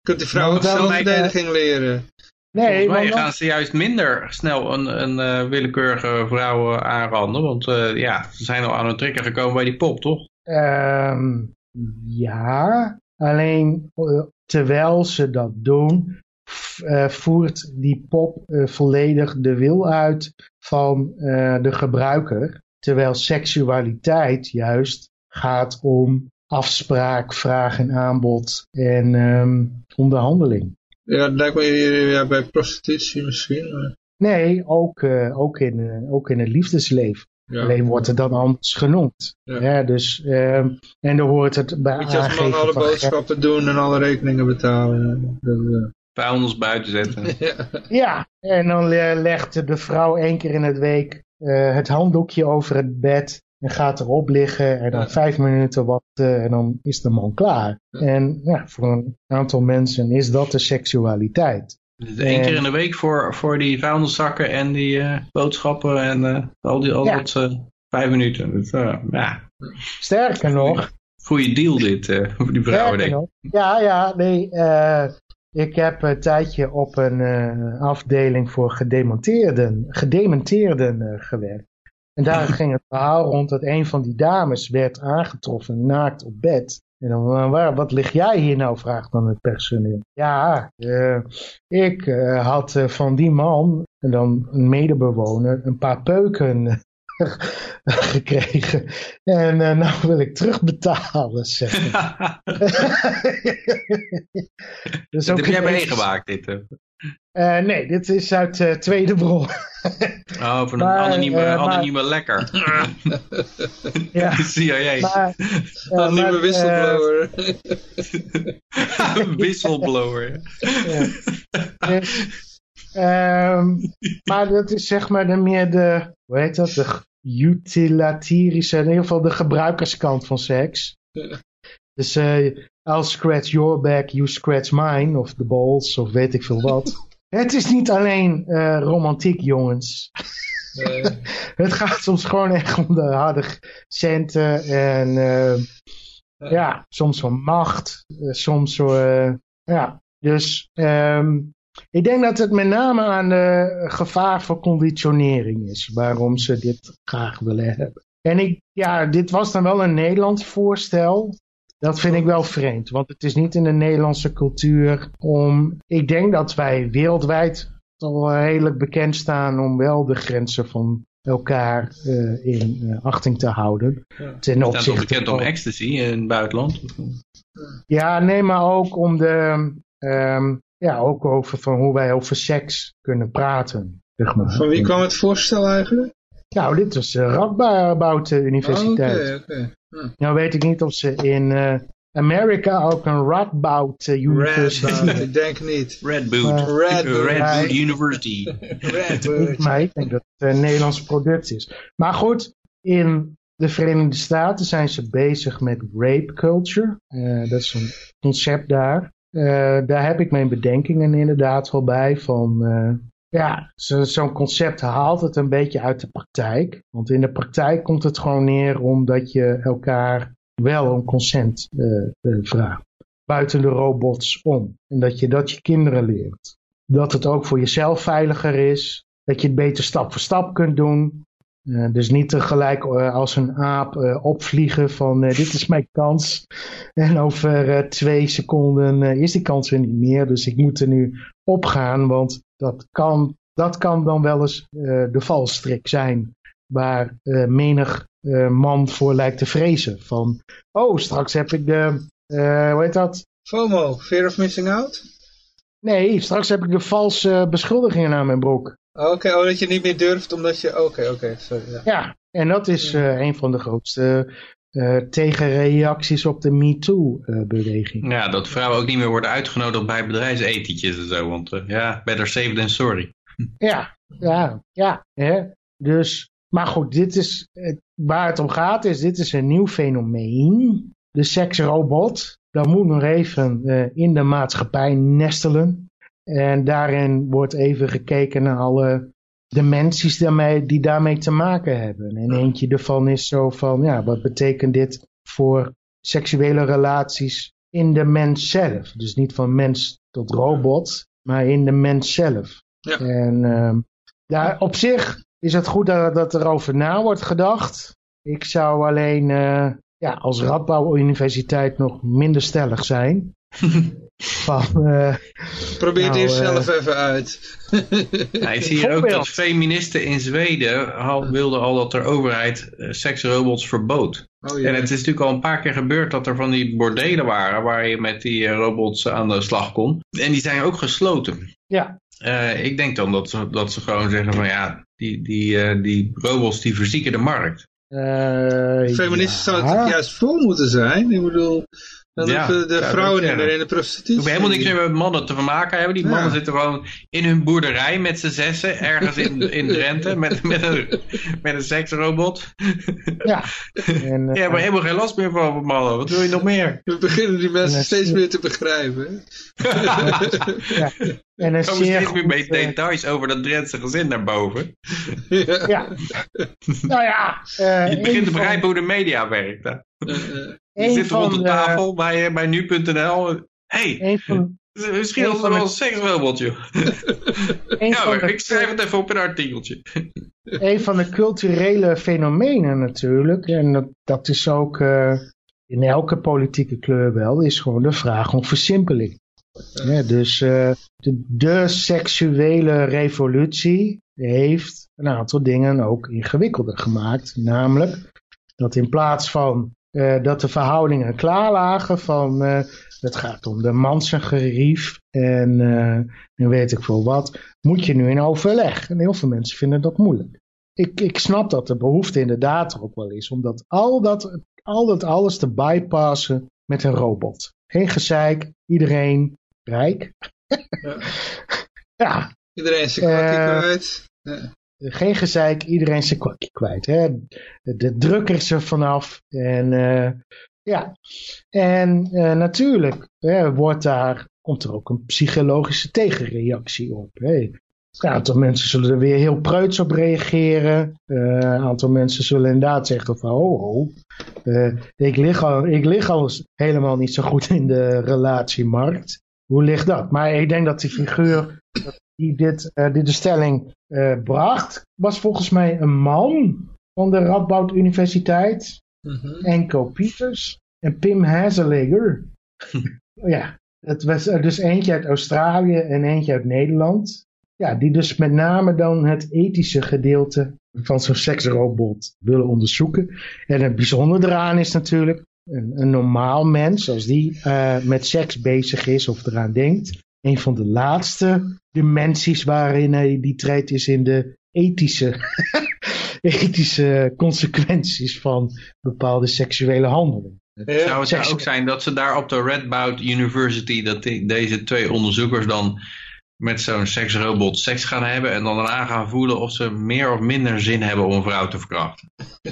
Kunt die vrouwen ook Nou, zelfverdediging leren? Nee, Volgens mij gaan ze juist minder snel een, een eh, willekeurige vrouw eh, aanranden. Want eh, ja, ze zijn al aan hun trekken gekomen bij die pop, toch? Ehm, ja, alleen terwijl ze dat doen, voert die pop volledig de wil uit van de gebruiker. Terwijl seksualiteit juist gaat om afspraak, vraag en aanbod en ehm, onderhandeling. Ja, dat lijkt me hier, ja, bij prostitutie misschien. maar- Nee, ook, eh, ook, in, eh, ook in het liefdesleven. Ja. Alleen wordt het dan anders genoemd. Ja. Ja, dus, ehm, en dan hoort het bij Moet je als man alle van boodschappen doen en alle rekeningen betalen. Dat, eh, Vuilnis buiten zetten. ja. Ja, en dan le- legt de vrouw één keer in het week eh, het handdoekje over het bed en gaat erop liggen en dan Ja. vijf minuten wachten en dan is de man klaar. Ja. En ja, voor een aantal mensen is dat de seksualiteit. Dus één keer in de week voor, voor die vuilniszakken en die eh, boodschappen en eh, al, die, al Ja. dat eh, vijf minuten. Dus, ja, Sterker nog, goede deal dit voor die vrouwen. sterker denk ik. nog, ja, ja, nee, ik heb een tijdje op een afdeling voor gedemonteerden, gedementeerden gewerkt. En daar ging het verhaal rond dat een van die dames werd aangetroffen naakt op bed. En dan, eh, waar, wat lig jij hier nou, vraagt dan het personeel. Ja, eh, ik eh, had van die man, en dan een medebewoner, een paar peuken gekregen. En eh, nou wil ik terugbetalen, zeg dus Dat heb jij meegemaakt dit. eh. Eh, nee, dit is uit eh, tweede bron. Oh, van een Maar, anonieme, maar- anonieme lekker. ja, CIA. maar, maar, whistleblower. Whistleblower. Ja. Dus, ehm, maar dat is zeg maar de meer de, hoe heet dat, de utilitarische, in ieder geval de gebruikerskant van seks. Dus eh I'll scratch your back, you scratch mine, of the balls, of weet ik veel wat. Het is niet alleen eh, romantiek, jongens. Het gaat soms gewoon echt om de harde centen en eh, ja, soms van macht, eh, soms ja. Dus ehm, ik denk dat het met name aan de gevaar voor conditionering is, waarom ze dit graag willen hebben. En ik, ja, dit was dan wel een Nederlands voorstel. Dat vind ik wel vreemd, want het is niet in de Nederlandse cultuur om... Ik denk dat wij wereldwijd al redelijk bekend staan om wel de grenzen van elkaar eh, in eh, achting te houden. Ja. Ten opzichte bekend om ecstasy in het buitenland? Ja, nee, maar ook om de... ehm, ja, ook over van hoe wij over seks kunnen praten. Zeg maar. van wie kwam het voorstel eigenlijk? Nou, dit was de Radboud Oh, Universiteit. Oké, oké. Nou weet ik niet of ze in eh Amerika ook een Radboud eh, University Red, hebben. ik denk niet. Red Boot. Eh, Red Boot. Red Nee. Boot University. Red Niet mij, ik denk dat het een Nederlands product is. Maar goed, in de Verenigde Staten zijn ze bezig met rape culture. Eh, dat is een concept daar. Eh, daar heb ik mijn bedenkingen inderdaad wel bij. Van, eh, ja, zo- zo'n concept haalt het een beetje uit de praktijk. Want in de praktijk komt het gewoon neer omdat je elkaar wel om consent eh, vraagt. Buiten de robots om. En dat je dat je kinderen leert. Dat het ook voor jezelf veiliger is. Dat je het beter stap voor stap kunt doen. Uh, dus niet tegelijk uh, als een aap uh, opvliegen van dit is mijn kans. En over twee seconden is die kans er niet meer. Dus ik moet er nu opgaan, want dat kan, dat kan dan wel eens de valstrik zijn. Waar menig man voor lijkt te vrezen. Van, oh straks heb ik de, hoe heet dat? FOMO, Fear of Missing Out? Nee, straks heb ik de valse beschuldigingen aan mijn broek. Oké, oh, dat je niet meer durft omdat je... Oké, oké, sorry. Ja. ja. en dat is uh, een van de grootste uh, tegenreacties op de MeToo-beweging. ja, dat vrouwen ook niet meer worden uitgenodigd bij bedrijfsetentjes en zo. Want uh, ja, better safe than sorry. Ja, ja, ja. Hè? Dus, maar goed, dit is, waar het om gaat is, dit is een nieuw fenomeen. De seksrobot, dat moet nog even in de maatschappij nestelen. En daarin wordt even gekeken naar alle dimensies daarmee, die daarmee te maken hebben. En eentje ervan is zo van, ja, wat betekent dit voor seksuele relaties in de mens zelf? Dus niet van mens tot robot, maar in de mens zelf. Ja. En uh, daar, op zich is het goed dat, dat er over na wordt gedacht. Ik zou alleen uh, ja, als Radboud Universiteit nog minder stellig zijn. Van, uh, Probeer het nou, eerst uh, zelf even uit. ja, ik zie hier ook dat feministen in Zweden al, wilden al dat de overheid uh, seksrobots verbood. Oh, ja. En het is natuurlijk al een paar keer gebeurd dat er van die bordelen waren waar je met die robots aan de slag kon. En die zijn ook gesloten. Ja. ik denk dan dat ze, dat ze gewoon zeggen van ja, die, die, die robots die verzieken de markt. Feministen ja. zou het juist voor moeten zijn. Ik bedoel, dan ja, de, de vrouwen in, in de prostitutie. We hebben helemaal niks meer met mannen te vermaken hebben. Die mannen zitten gewoon in hun boerderij met z'n zessen. Ergens in, in Drenthe met, met, een, met een seksrobot. Ja. En, uh, ja, maar helemaal geen last meer van mannen. Wat wil je nog meer? We beginnen die mensen steeds meer te begrijpen. ja. En er komen steeds meer bij details over dat Drentse gezin naar boven. Ja. ja. nou ja. Uh, je begint te begrijpen hoe de media werkt. Hè? Je zit rond de, de tafel bij, bij nu.nl. hey, van, misschien als wel een seksrobotje. ja, ik schrijf het even op een artikeltje. een van de culturele fenomenen natuurlijk, en dat, dat is ook uh, in elke politieke kleur wel, is gewoon de vraag om versimpeling. Ja, dus uh, de, de seksuele revolutie heeft een aantal dingen ook ingewikkelder gemaakt. Namelijk dat in plaats van uh, dat de verhoudingen klaar lagen van uh, het gaat om de mansengerief en, uh, en weet ik veel wat, moet je nu in overleg. En heel veel mensen vinden dat moeilijk. Ik, ik snap dat de behoefte inderdaad er ook wel is, omdat al dat, al dat alles te bypassen met een robot. Geen gezeik, iedereen rijk. ja. Iedereen zijn kwijt. Ja geen gezeik, iedereen zijn kwakje kwijt. Hè? De, drukker is er vanaf. En uh, ja, en uh, natuurlijk hè, wordt daar, komt er ook een psychologische tegenreactie op. Hè? Een aantal mensen zullen er weer heel preuts op reageren. Uh, een aantal mensen zullen inderdaad zeggen van, oh, oh ik, lig al, ik lig al helemaal niet zo goed in de relatiemarkt. Hoe ligt dat? Maar ik denk dat die figuur die dit, uh, dit de stelling uh, bracht, was volgens mij een man van de Radboud Universiteit. Mm -hmm. Pieters en Pim Hazeliger. ja, het was er dus eentje uit Australië en eentje uit Nederland. Ja, die dus met name dan het ethische gedeelte van zo'n seksrobot willen onderzoeken. En het bijzondere eraan is natuurlijk, een, een normaal mens, als die uh, met seks bezig is of eraan denkt, een van de laatste dimensies waarin hij die treedt is in de ethische, ethische consequenties van bepaalde seksuele handelingen. Zou het ook zijn dat ze daar op de Redboud University, dat die, deze twee onderzoekers dan met zo'n seksrobot seks gaan hebben en dan daarna gaan voelen of ze meer of minder zin hebben om een vrouw te verkrachten?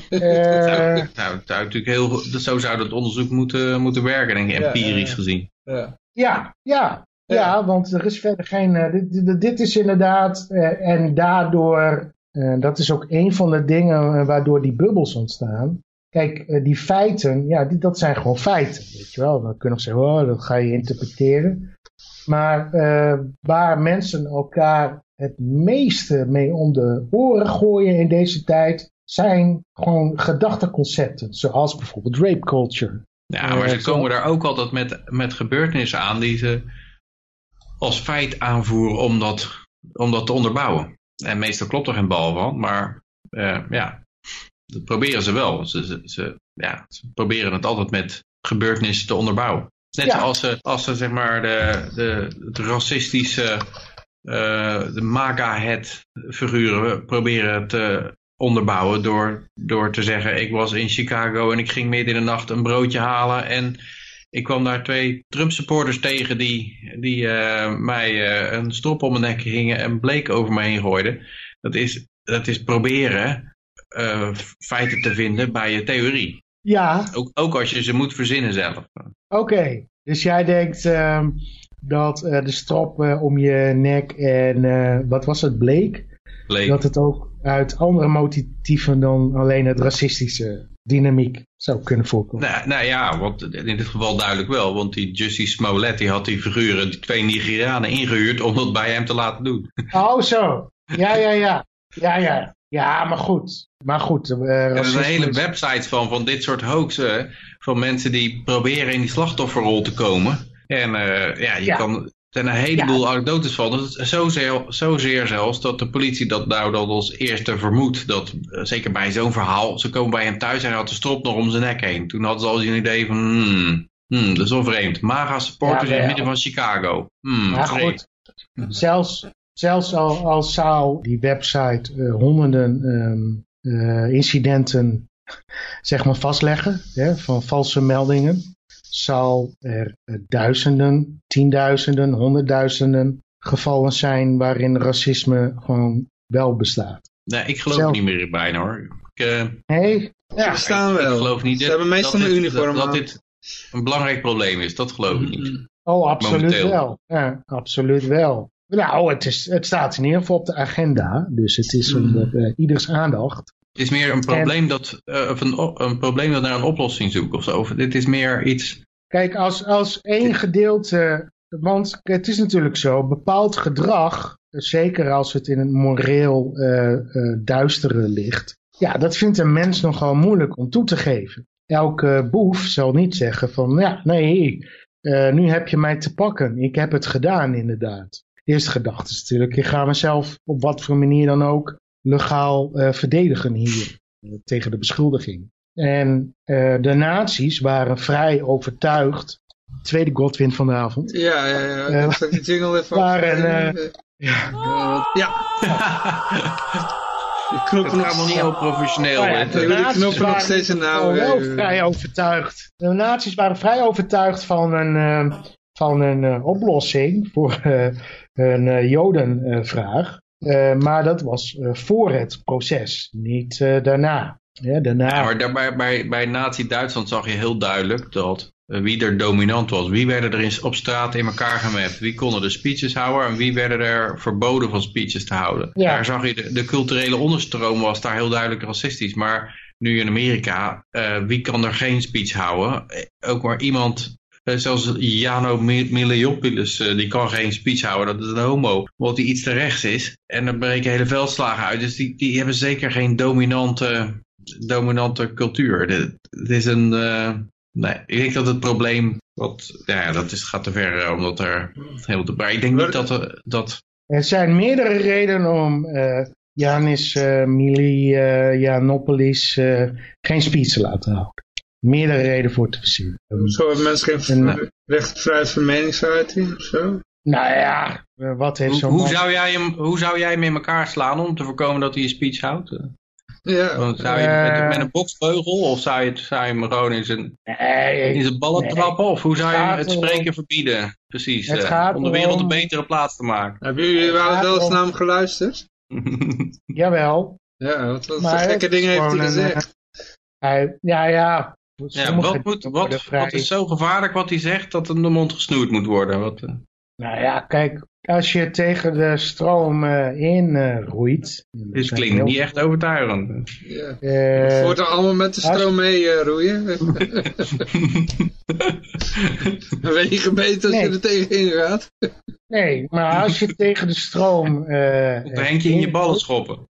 Uh, nou, nou, natuurlijk heel, zo zou dat onderzoek moeten, moeten werken, denk ik, empirisch ja, gezien. Ja. Ja, ja, ja, want er is verder geen... Uh, dit, dit, is inderdaad... Uh, en daardoor... Uh, dat is ook een van de dingen waardoor die bubbels ontstaan. Kijk, die feiten, ja, die, dat zijn gewoon feiten, weet je wel. Dan kun je nog zeggen, oh, dat ga je interpreteren. Maar waar mensen elkaar het meeste mee om de oren gooien in deze tijd, zijn gewoon gedachteconcepten, zoals bijvoorbeeld rape culture. Ja, maar Eh, ze zo- komen daar ook altijd met, met gebeurtenissen aan die ze als feit aanvoeren om dat, om dat te onderbouwen. En meestal klopt er geen bal van, maar eh, ja, dat proberen ze wel. Ze, ze, ze- ja, ze proberen het altijd met gebeurtenissen te onderbouwen. Net Ja. zoals ze, als ze zeg maar de, de, het racistische, eh, de MAGA-het figuren proberen te onderbouwen door, door te zeggen ik was in Chicago en ik ging midden in de nacht een broodje halen en ik kwam daar twee Trump supporters tegen die, die eh, mij eh, een strop om mijn nek hingen en bleek over me heen gooiden. Dat is, dat is proberen eh, feiten te vinden bij je theorie. Ja, Ook, ook als je ze moet verzinnen zelf. oké. Dus jij denkt ehm, dat de strop om je nek en wat was het, bleek? Bleek. Dat het ook uit andere motieven dan alleen het racistische dynamiek zou kunnen voorkomen. Nou, nou ja, want in dit geval duidelijk wel. Want die Jussie Smollett die had die figuren, die twee Nigerianen ingehuurd om dat bij hem te laten doen. Oh, zo. Ja, ja, ja. Ja, ja. Ja, maar goed. Maar goed. eh, er racisme zijn hele is- websites van, van dit soort hoaxen. Van mensen die proberen in die slachtofferrol te komen. En eh, ja, je Ja. kan... Er zijn een heleboel anekdotes van. Dat is zozeer, zozeer zelfs dat de politie dat nou dan als eerste vermoedt. Dat, eh, zeker bij zo'n verhaal. Ze komen bij hem thuis en hij had de strop nog om zijn nek heen. Toen hadden ze al een idee van... Hmm, hmm, dat is wel vreemd. MAGA supporters in het midden van Chicago. Hmm, vreemd. goed, zelfs, zelfs al, al zou die website eh, honderden ehm, eh, incidenten zeg maar vastleggen hè, van valse meldingen, zal er eh, duizenden, tienduizenden, honderdduizenden gevallen zijn waarin racisme gewoon wel bestaat. Nee, ik geloof Zelf- niet meer bijna hoor. Ik, eh, Nee? Ja, staan ik wel. geloof niet Ze dat- hebben meestal dat een dit- uniform dat, dit een belangrijk probleem is. Dat geloof ik niet. Oh, absoluut Momenteel. wel. Ja, absoluut wel. Nou, het, is, het staat in ieder geval op de agenda, dus het is onder eh, ieders aandacht. Het is meer een probleem dat, eh, of een, probleem dat naar een oplossing zoekt of zo. Dit is meer iets. Kijk, als, als één gedeelte, want het is natuurlijk zo, bepaald gedrag, zeker als het in het moreel eh, eh, duistere ligt, ja, dat vindt een mens nogal moeilijk om toe te geven. Elke boef zal niet zeggen van, ja, nee, eh, nu heb je mij te pakken, ik heb het gedaan inderdaad. De eerste gedachte is natuurlijk, ik ga mezelf op wat voor manier dan ook legaal eh, verdedigen hier eh, tegen de beschuldiging. En eh, de nazi's waren vrij overtuigd. Tweede Godwin van de avond. Ja, ja, ja. Eh, Ik die jingle even waren, opnemen. Ja. Ja, de Het knoppen gaat nog allemaal niet heel professioneel. Nou ja, de de nazi's knoppen nog waren steeds een naam, wel eh. vrij overtuigd. De nazi's waren vrij overtuigd van een, van een eh, oplossing voor eh, een eh, jodenvraag. Eh, maar dat was eh, voor het proces, niet eh, daarna. Ja, daarna. Ja, maar daarbij, bij, bij Nazi-Duitsland zag je heel duidelijk dat wie er dominant was. Wie werden er in, op straat in elkaar gemapt? Wie konden de speeches houden en wie werden er verboden van speeches te houden? Ja. Daar zag je de, de culturele onderstroom was daar heel duidelijk racistisch. Maar nu in Amerika, wie kan er geen speech houden? Ook maar iemand, zelfs Jano Mi- Miliopoulos, eh, die kan geen speech houden. Dat is een homo, omdat hij iets te rechts is. En dan breken hele veldslagen uit. Dus die, die hebben zeker geen dominante dominante cultuur. Het is een. eh, nee, ik denk dat het probleem. Wat, ja, dat is, gaat te ver eh, omdat er heel te. Maar ik denk niet dat. dat Er zijn meerdere redenen om eh Janis uh, Mili eh, eh, geen speech te laten houden. Meerdere redenen voor te verzinnen. Zo hebben mensen geen En, recht vrijheid van meningsuiting of zo? Nou ja, eh, wat heeft hoe, zo'n hoe, man- zou jij hem, hoe zou jij hem in elkaar slaan om te voorkomen dat hij een speech houdt? Ja, Want zou je met, Eh. met een boksbeugel of zou je, zou je hem gewoon in zijn, Nee, in zijn ballen Nee. trappen? Of hoe zou je Het spreken verbieden? Precies. Het eh, gaat om de wereld een betere plaats te maken. hebben jullie wel, eens naar hem geluisterd? jawel. Ja, wat, wat gekke dingen heeft hij een, gezegd? Hij, ja, ja. Ja, wat, moet, wat, vrij- wat is zo gevaarlijk wat hij zegt dat hem de mond gesnoerd moet worden? Wat, eh, Nou ja, kijk, als je tegen de stroom eh, in eh, roeit. dit klinkt niet echt overtuigend. Ja. Wordt er allemaal met de als- stroom mee eh, roeien? Dan ben je gebeten als Nee. je er tegenin gaat. nee, maar als je tegen de stroom... eh Dan henk je in je ballen schoppen.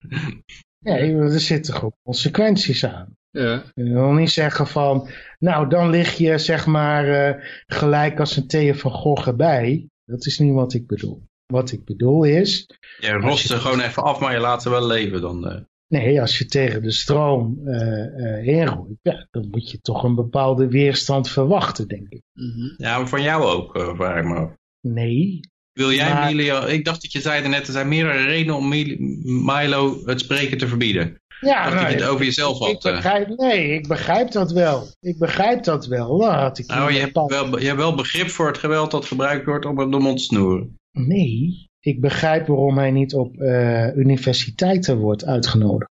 Nee, er zitten gewoon consequenties aan. Ja. Je wil niet zeggen van, nou dan lig je zeg maar eh, gelijk als een Theo van Gogh erbij. Dat is niet wat ik bedoel. Wat ik bedoel is, Je rost ze gewoon even af, maar je laat ze wel leven dan. eh. nee, als je tegen de stroom eh eh inroeit, ja, dan moet je toch een bepaalde weerstand verwachten, denk ik. Mhm. Ja, maar van jou ook, eh, vraag ik me af. Nee, Wil jij Maar- Milo, ik dacht dat je zei net, er zijn meerdere redenen om Mil- Milo het spreken te verbieden. Ja, je nou, het over jezelf ik had. eh. begrijp, nee, ik begrijp dat wel. Ik begrijp dat wel. Had ik Nou, je hebt, wel, je hebt wel begrip voor het geweld dat gebruikt wordt om hem de mond te snoeren. Nee, ik begrijp waarom hij niet op eh, universiteiten wordt uitgenodigd.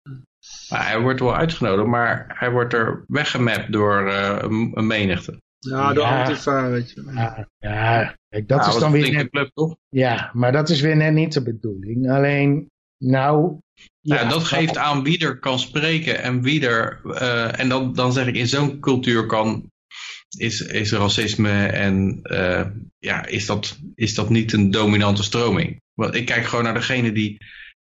Maar hij wordt wel uitgenodigd, maar hij wordt er weggemapt door eh, een, menigte. Ja, door Ja. Antifa, weet je. Ja, ja kijk, dat Nou, is dan weer net, club, toch? ja, maar dat is weer net niet de bedoeling. Alleen, nou, Ja, dat geeft aan wie er kan spreken en wie er, eh, en dan, dan zeg ik, in zo'n cultuur kan, is, is racisme en eh, ja, is dat, is dat niet een dominante stroming? Want ik kijk gewoon naar degene die,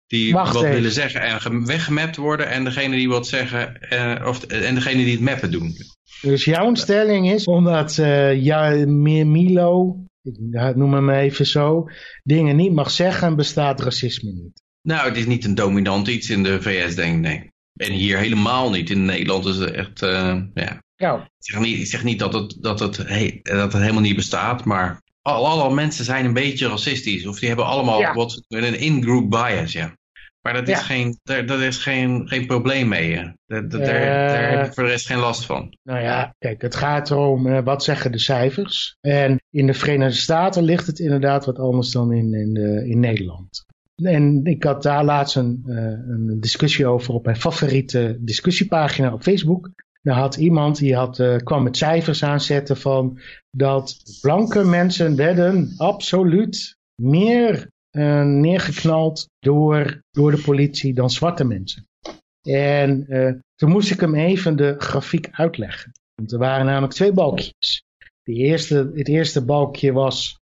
die Wacht wat even. willen zeggen en ge- weggemapt worden en degene die wat zeggen, eh, of, en degene die het mappen doen. Dus jouw stelling is, omdat ja, Mi- Milo, ik noem hem even zo, dingen niet mag zeggen, bestaat racisme niet. Nou, het is niet een dominant iets in de VS, denk ik, nee. En hier helemaal niet. In Nederland is het echt, eh, ja, Ik zeg niet, ik zeg niet dat, het, dat, het, he- dat het helemaal niet bestaat, maar al, alle mensen zijn een beetje racistisch. Of die hebben allemaal Ja. wat, een in-group bias, ja. Maar dat is, Ja. geen, daar, daar is geen, geen probleem mee. hè. Daar, daar, daar heb ik voor de rest geen last van. nou ja, kijk, het gaat erom, eh, wat zeggen de cijfers? En in de Verenigde Staten ligt het inderdaad wat anders dan in, in, de- in Nederland. En ik had daar laatst een, eh, een discussie over op mijn favoriete discussiepagina op Facebook. Daar had iemand, die had, eh, kwam met cijfers aanzetten van dat blanke mensen werden absoluut meer eh, neergeknald door, door de politie dan zwarte mensen. En toen moest ik hem even de grafiek uitleggen. Want er waren namelijk twee balkjes. De eerste, het eerste balkje was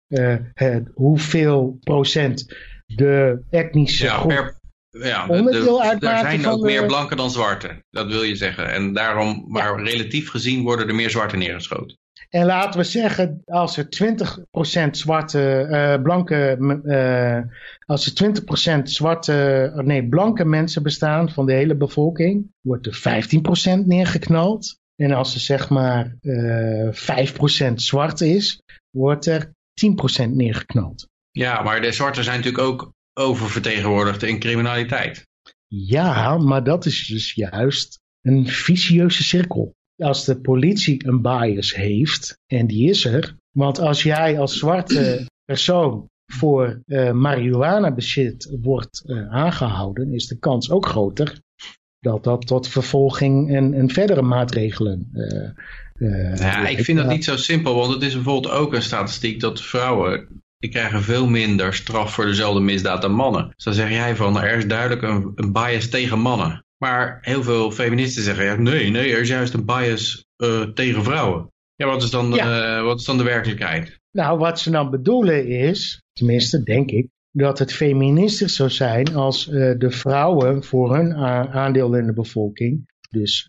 hoeveel procent de etnische Ja, groep... per, ja de- onderdeel de- er zijn ook de- meer blanken dan zwarte. Dat wil je zeggen. En daarom, maar relatief gezien worden er meer zwarte neergeschoten. En laten we zeggen, als er 20% zwarte, eh, blanke, eh, als er 20% zwarte, oh nee, blanke mensen bestaan van de hele bevolking, wordt er 15% neergeknald. En als er zeg maar eh 5% zwart is, wordt er 10% neergeknald. Ja, maar de zwarte zijn natuurlijk ook oververtegenwoordigd in criminaliteit. Ja, maar dat is dus juist een vicieuze cirkel. Als de politie een bias heeft, en die is er, want als jij als zwarte persoon voor eh marihuana bezit wordt eh, aangehouden, is de kans ook groter dat dat tot vervolging en, en verdere maatregelen. eh, Ja, ik vind dat niet zo simpel, want het is bijvoorbeeld ook een statistiek dat vrouwen die krijgen veel minder straf voor dezelfde misdaad dan mannen. Dus dan zeg jij van, er is duidelijk een, een bias tegen mannen. Maar heel veel feministen zeggen, ja, nee, nee, er is juist een bias eh, tegen vrouwen. Ja, wat is, dan, Ja. eh, wat is dan de werkelijkheid? Nou, wat ze dan bedoelen is, tenminste denk ik, dat het feministisch zou zijn als eh, de vrouwen voor hun aandeel in de bevolking dus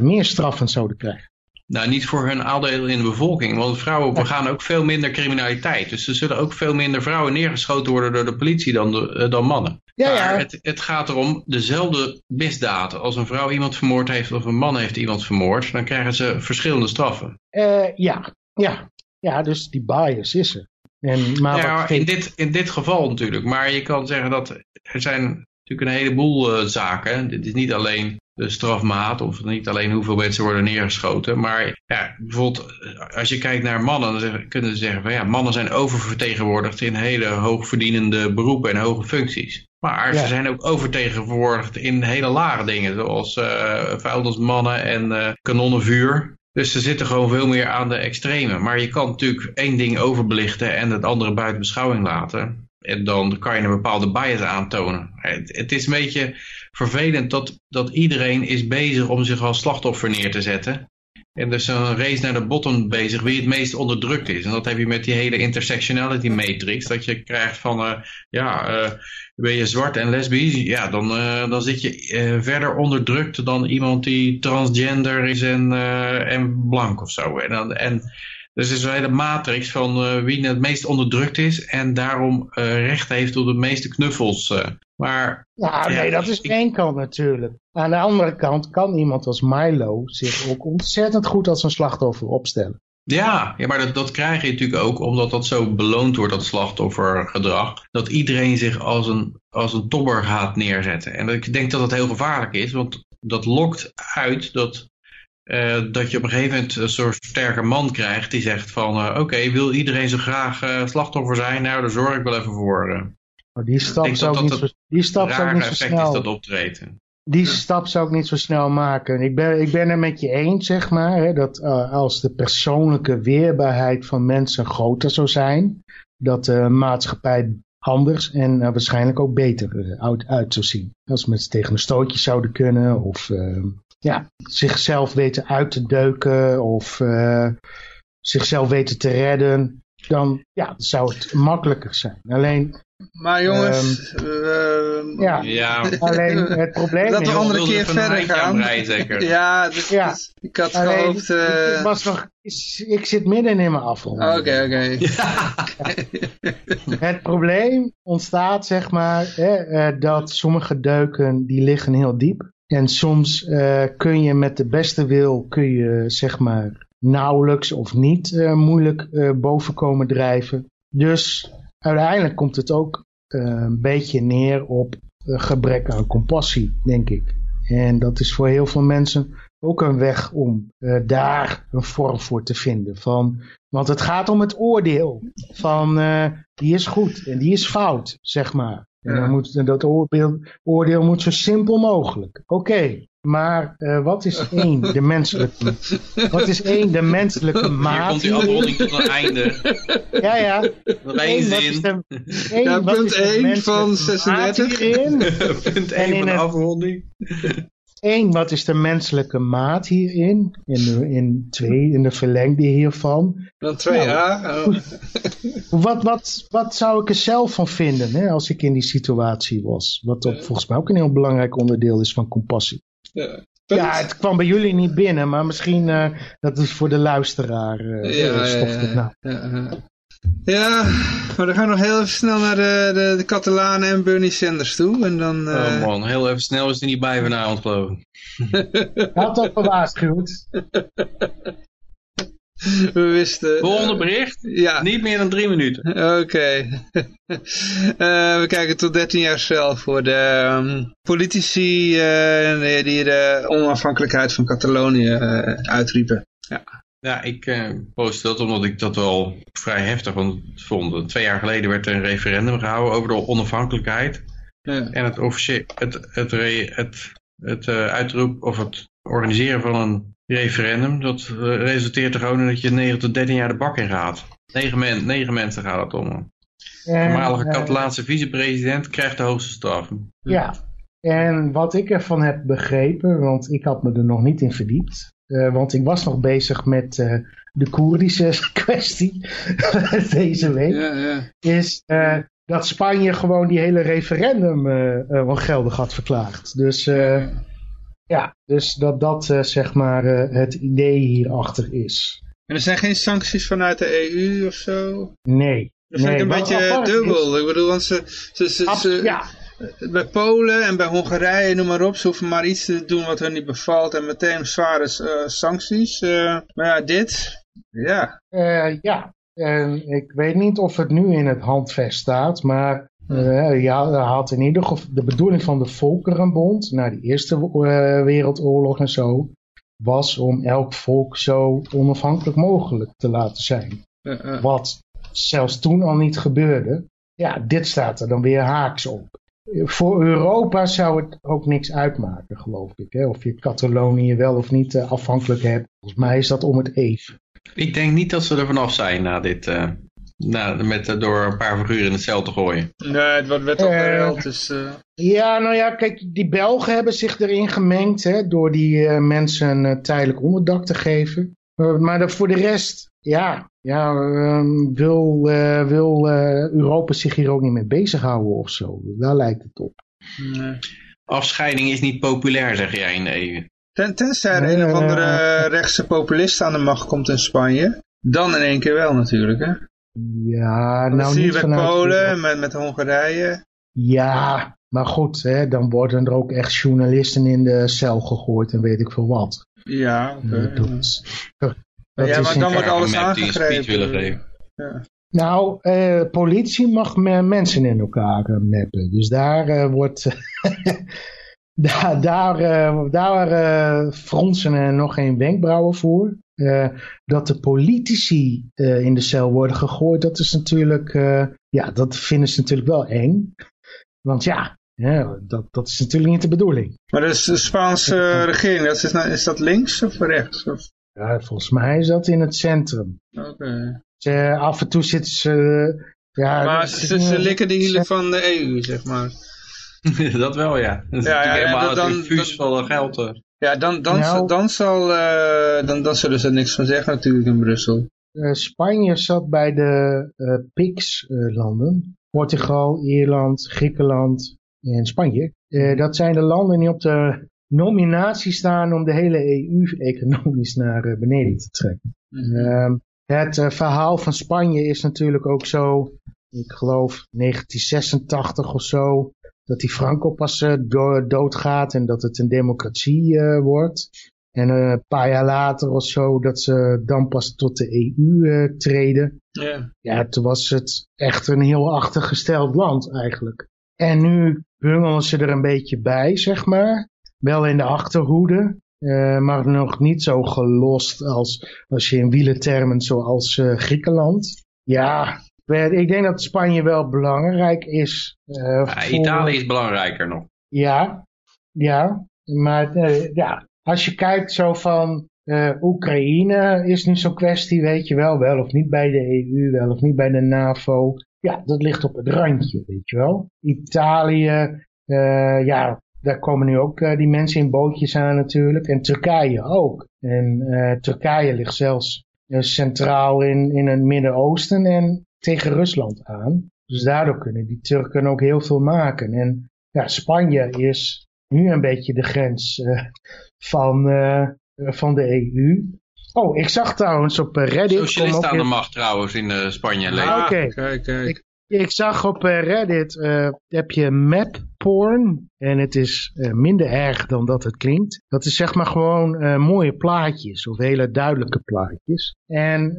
meer straffen zouden krijgen. Nou, niet voor hun aandeel in de bevolking, want vrouwen begaan ook veel minder criminaliteit. Dus er zullen ook veel minder vrouwen neergeschoten worden door de politie dan, de, eh, dan mannen. Ja, maar ja. Het, het gaat erom dezelfde misdaden. Als een vrouw iemand vermoord heeft of een man heeft iemand vermoord, dan krijgen ze verschillende straffen. Eh, ja, ja, ja, dus die bias is er. En, maar ja, wat maar in, dit, in dit geval natuurlijk. Maar je kan zeggen dat er zijn natuurlijk een heleboel eh, zaken. Dit is niet alleen de strafmaat of niet alleen hoeveel mensen worden neergeschoten. Maar ja, bijvoorbeeld eh, als je kijkt naar mannen, dan kunnen ze zeggen van ja, mannen zijn oververtegenwoordigd in hele hoogverdienende beroepen en hoge functies. Maar Ja. ze zijn ook oververtegenwoordigd in hele lage dingen, zoals eh vuilnismannen en eh, kanonnenvuur. Dus ze zitten gewoon veel meer aan de extreme. Maar je kan natuurlijk één ding overbelichten en het andere buiten beschouwing laten. En dan kan je een bepaalde bias aantonen. Het, is een beetje vervelend dat, dat iedereen is bezig om zich als slachtoffer neer te zetten. en dus een race naar de bottom bezig wie het meest onderdrukt is. En dat heb je met die hele intersectionality matrix. Dat je krijgt van, uh, ja, uh, ben je zwart en lesbisch, ja, dan, uh, dan zit je verder onderdrukt dan iemand die transgender is en, en blank of zo. En dus het is een hele matrix van wie het meest onderdrukt is en daarom recht heeft op de meeste knuffels. Maar, nou, nee, dat is één kant natuurlijk. Aan de andere kant kan iemand als Milo zich ook ontzettend goed als een slachtoffer opstellen. Ja, ja maar dat, dat krijg je natuurlijk ook omdat dat zo beloond wordt, dat slachtoffergedrag. Dat iedereen zich als een, als een tobber gaat neerzetten. En ik denk dat dat heel gevaarlijk is, want dat lokt uit dat, uh, dat je op een gegeven moment een soort sterke man krijgt die zegt van... Uh, oké, wil iedereen zo graag uh, slachtoffer zijn? Nou, daar zorg ik wel even voor. Maar die stap zou ik niet, zo, die stap zou niet zo snel... Is dat optreden. Die stap zou ik niet zo snel maken. Ik ben, ik ben er met je eens, zeg maar, hè, dat als de persoonlijke weerbaarheid van mensen groter zou zijn, dat de maatschappij anders en waarschijnlijk ook beter uit, uit zou zien. Als mensen tegen een stootje zouden kunnen of ja, zichzelf weten uit te deuken of zichzelf weten te redden, dan ja, zou het makkelijker zijn. Alleen maar jongens, um, ja, ja, alleen het probleem dat we een andere keer verder gaan. zeker. ja, dus, ja, dus ik had alleen, gehoopt... Uh... Ik, was nog, ik zit midden in mijn afronding. Oké, oké. het probleem ontstaat, zeg maar, hè, dat sommige deuken, die liggen heel diep. En soms uh, kun je met de beste wil, kun je, zeg maar, nauwelijks of niet moeilijk boven komen drijven. Dus uiteindelijk komt het ook uh, een beetje neer op uh, gebrek aan compassie, denk ik. En dat is voor heel veel mensen ook een weg om uh, daar een vorm voor te vinden. Van, want het gaat om het oordeel van die is goed en die is fout, zeg maar. En dan moet, dat oordeel, oordeel moet zo simpel mogelijk. Oké, maar uh, wat is één, de menselijke, wat is één, de menselijke maat? Hier komt die afronding tot een einde. Ja, ja. Nog één zin. Eén, ja, punt 1 van 36. punt 1 van de afronding. Eén, wat is de menselijke maat hierin? In, de, in twee, in de verlengde hiervan. Dan 2a. Nou, oh. wat, wat, wat zou ik er zelf van vinden hè, als ik in die situatie was? Wat ook, volgens mij ook een heel belangrijk onderdeel is van compassie. Ja. Ja, het kwam bij jullie niet binnen, maar misschien uh, dat is voor de luisteraar uh, ja, stof het nou. Ja, maar dan gaan we nog heel even snel naar de, de, de Catalanen en Bernie Sanders toe. En dan, uh... Oh man, heel even snel is er niet bij vanavond geloof ik. Had dat gewaarschuwd. We wisten... Volgende bericht? Ja. Niet meer dan drie minuten. Oké. Okay. uh, we kijken tot 13 jaar cel voor de um, politici uh, die de onafhankelijkheid van Catalonië uh, uitriepen. Ja. Ja, ik uh, post dat omdat ik dat wel vrij heftig vond. Twee jaar geleden werd er een referendum gehouden over de onafhankelijkheid. Ja. En het, het, het, het, het uh, uitroep of het organiseren van een referendum, dat uh, resulteert er gewoon in dat je 9 tot 13 jaar de bak in gaat. Negen, men, negen mensen gaat het om. De voormalige Catalaanse vicepresident krijgt de hoogste straf. Ja, en wat ik ervan heb begrepen, want ik had me er nog niet in verdiept, uh, want ik was nog bezig met uh, de Koerdische kwestie deze week, ja, ja. is uh, dat Spanje gewoon die hele referendum ongeldig had verklaard. Dus ja, dus dat dat zeg maar het idee hierachter is. En er zijn geen sancties vanuit de EU of zo? Nee. Dat vind nee, ik een beetje dubbel. Is... Ik bedoel, want ze, ze, ze, ze ja bij Polen en bij Hongarije, noem maar op, ze hoeven maar iets te doen wat hun niet bevalt en meteen zware uh, sancties. Uh, maar ja, dit, ja. Uh, ja, en ik weet niet of het nu in het handvest staat, maar ja, had in ieder geval de bedoeling van de Volkerenbond, na de Eerste Wereldoorlog en zo, was om elk volk zo onafhankelijk mogelijk te laten zijn. Wat zelfs toen al niet gebeurde. Ja, dit staat er dan weer haaks op voor Europa zou het ook niks uitmaken, geloof ik. Hè? Of je Catalonië wel of niet uh, afhankelijk hebt. Volgens mij is dat om het even. Ik denk niet dat ze er vanaf zijn na dit, uh, Nou, met, eh, door een paar figuren in de cel te gooien. Nee, het wordt werd al Eh, gereld, dus... eh, Ja, nou ja, kijk, die Belgen hebben zich erin gemengd hè, door die eh, mensen een eh, tijdelijk onderdak te geven. Eh, maar voor de rest, ja, ja ehm, wil, eh, wil eh, Europa zich hier ook niet mee bezighouden of zo. Daar lijkt het op. nee. Afscheiding is niet populair, zeg jij in de EU. Ten, tenzij er een of andere rechtse populist aan de macht komt in Spanje. Dan in één keer wel natuurlijk, hè. Ja, Dat nou zie je niet met vanuit... Polen, met, met Hongarije. Ja, maar goed, hè, dan worden er ook echt journalisten in de cel gegooid en weet ik veel wat. Ja, oké. Eh, dat, dat Ja, maar dan wordt alles aangegrepen. willen geven. Nou, eh, politie mag me- mensen in elkaar mappen. Dus daar eh, wordt... daar daar, eh, daar fronsen er nog geen wenkbrauwen voor. Eh, dat de politici eh, in de cel worden gegooid, dat is natuurlijk... eh, ja, dat vinden ze natuurlijk wel eng. Want ja, ja dat, dat is natuurlijk niet de bedoeling. Maar dus de Spaanse regering, dat is, is dat links of rechts? Of... Ja, volgens mij is dat in het centrum. Oké. Ze, af en toe zitten ze... eh, ja, Maar ze- ze, ze likken de hielen van de EU, zeg maar. dat wel, ja. Dat is Ja, ja, helemaal dan- het infuus dan- van geld. eh. Ja, dan, dan, Nou. dan, zal, eh, dan, dan zullen ze er niks van zeggen natuurlijk in Brussel. Eh, Spanje zat bij de eh PIX-landen. Portugal, Ierland, Griekenland en Spanje. Eh, dat zijn de landen die op de nominatie staan om de hele EU economisch naar eh, beneden te trekken. Ehm, het eh, verhaal van Spanje is natuurlijk ook zo, ik geloof 1986 of zo, dat die Franco pas do- doodgaat en dat het een democratie wordt. En een paar jaar later of zo, dat ze dan pas tot de EU treden. Ja. Ja, toen was het echt een heel achtergesteld land eigenlijk. En nu bungelen ze er een beetje bij, zeg maar. Wel in de achterhoede, eh, maar nog niet zo gelost als, als je in wielentermen zoals eh, Griekenland. Ja, ik denk dat Spanje wel belangrijk is. eh, voor- Italië is belangrijker nog. ja, ja. Maar ja, als je kijkt zo van Oekraïne is nu zo'n kwestie, weet je wel, wel of niet bij de EU, wel of niet bij de NAVO. Ja, dat ligt op het randje, weet je wel. Italië, ja, daar komen nu ook eh, die mensen in bootjes aan natuurlijk. En Turkije ook. En eh, Turkije ligt zelfs eh, centraal in, in het Midden-Oosten en tegen Rusland aan. Dus daardoor kunnen die Turken ook heel veel maken. En ja, Spanje is nu een beetje de grens eh, van, eh, van de EU. Oh, ik zag trouwens op Reddit... Socialisten aan de macht trouwens in eh, Spanje Ah, oké. Kijk, kijk. Ik zag op eh, Reddit, eh, heb je map porn. En het is eh, minder erg dan dat het klinkt. Dat is zeg maar gewoon mooie plaatjes. Of hele duidelijke plaatjes. En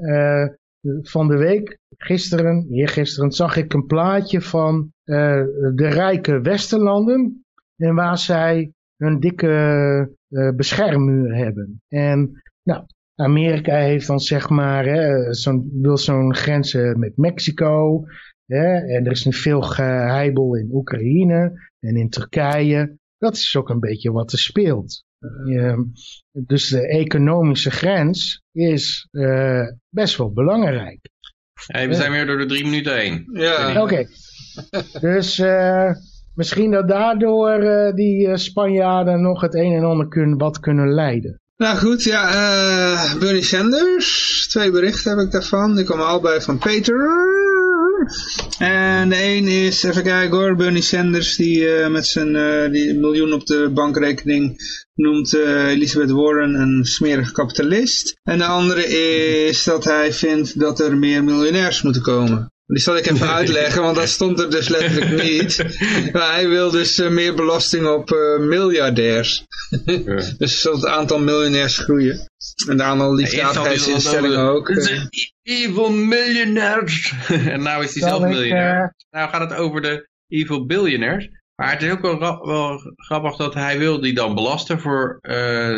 van de week, gisteren, eergisteren, zag ik een plaatje van de rijke westerlanden. En waar zij een dikke beschermmuur hebben. En nou, Amerika heeft dan zeg maar, hè, zo'n, wil zo'n grenzen met Mexico. Hè, en er is nu veel geheibel in Oekraïne en in Turkije. Dat is ook een beetje wat er speelt. Eh, dus de economische grens is eh, best wel belangrijk. Hey, we zijn weer door de drie minuten heen. Ja. Oké, dus eh, misschien dat daardoor eh, die Spanjaarden nog het een en ander kun, wat kunnen leiden. Nou goed, ja, eh Bernie Sanders. Twee berichten heb ik daarvan. Die komen allebei van Peter. En de een is, even kijken hoor, Bernie Sanders die eh, met zijn eh, die miljoen op de bankrekening noemt eh, Elizabeth Warren een smerige kapitalist. En de andere is dat hij vindt dat er meer miljonairs moeten komen. Die zal ik even uitleggen, want dat stond er dus letterlijk niet. Maar hij wil dus meer belasting op eh, miljardairs. Dus zal het aantal miljonairs groeien. En de liefdadigheidsinstellingen ook. evil millionaires. en nou is hij zelf miljonair. eh, Nou gaat het over de evil billionaires. Maar het is ook wel, wel grappig dat hij wil die dan belasten voor eh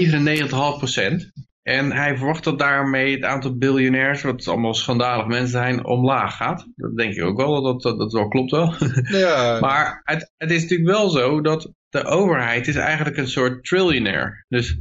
97,5%. En hij verwacht dat daarmee het aantal biljonairs, wat allemaal schandalig mensen zijn, omlaag gaat. Dat denk ik ook wel, dat dat, dat wel klopt wel. Ja, Maar het, het is natuurlijk wel zo dat de overheid is eigenlijk een soort trillionair. Dus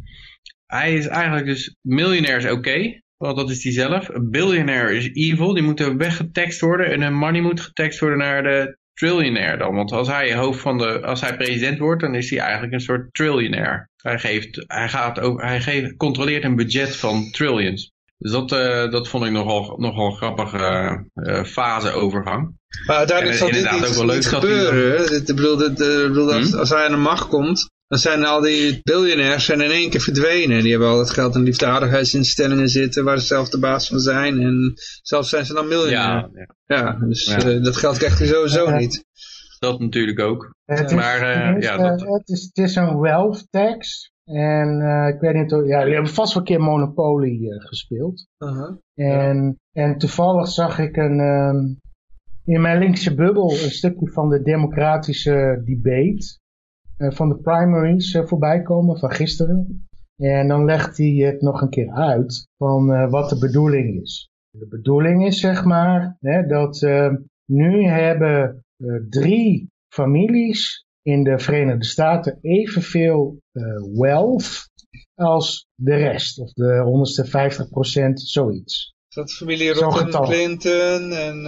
hij is eigenlijk dus miljonair is oké. Want dat is die zelf. Billionaire is evil. Die moeten weggetekst worden. En een money moet getekst worden naar de trillionaire dan. Want als hij hoofd van de, als hij president wordt, dan is hij eigenlijk een soort trillionaire. Hij geeft, hij gaat ook, hij geeft, controleert een budget van trillions. Dus dat, uh, dat vond ik nogal, nogal grappige uh, faseovergang. Maar uiteindelijk zal dit ook wel leuk gebeuren. Ik bedoel, dit, uh, bedoel als, hmm? als hij aan de macht komt, dan zijn al die biljonairs zijn in één keer verdwenen. Die hebben al het geld in liefdadigheidsinstellingen zitten waar ze zelf de baas van zijn. En zelfs zijn ze dan miljonair. Ja, ja. ja dus ja. Uh, dat geld krijgt hij sowieso niet. Dat natuurlijk ook. Het is, maar, uh, ja, dat... het, is, het is een wealth tax. En uh, ik weet niet, ja, jullie hebben vast wel een keer Monopoly uh, gespeeld. Uh -huh. en, ja. en toevallig zag ik een, um, in mijn linkse bubbel een stukje van de democratische debate. Uh, van de primaries voorbij komen van gisteren. En dan legt hij het nog een keer uit van wat de bedoeling is. De bedoeling is zeg maar hè, dat nu hebben drie families in de Verenigde Staten evenveel uh, wealth als de rest. Of de onderste 50% zoiets. Dat familie Rotten Clinton en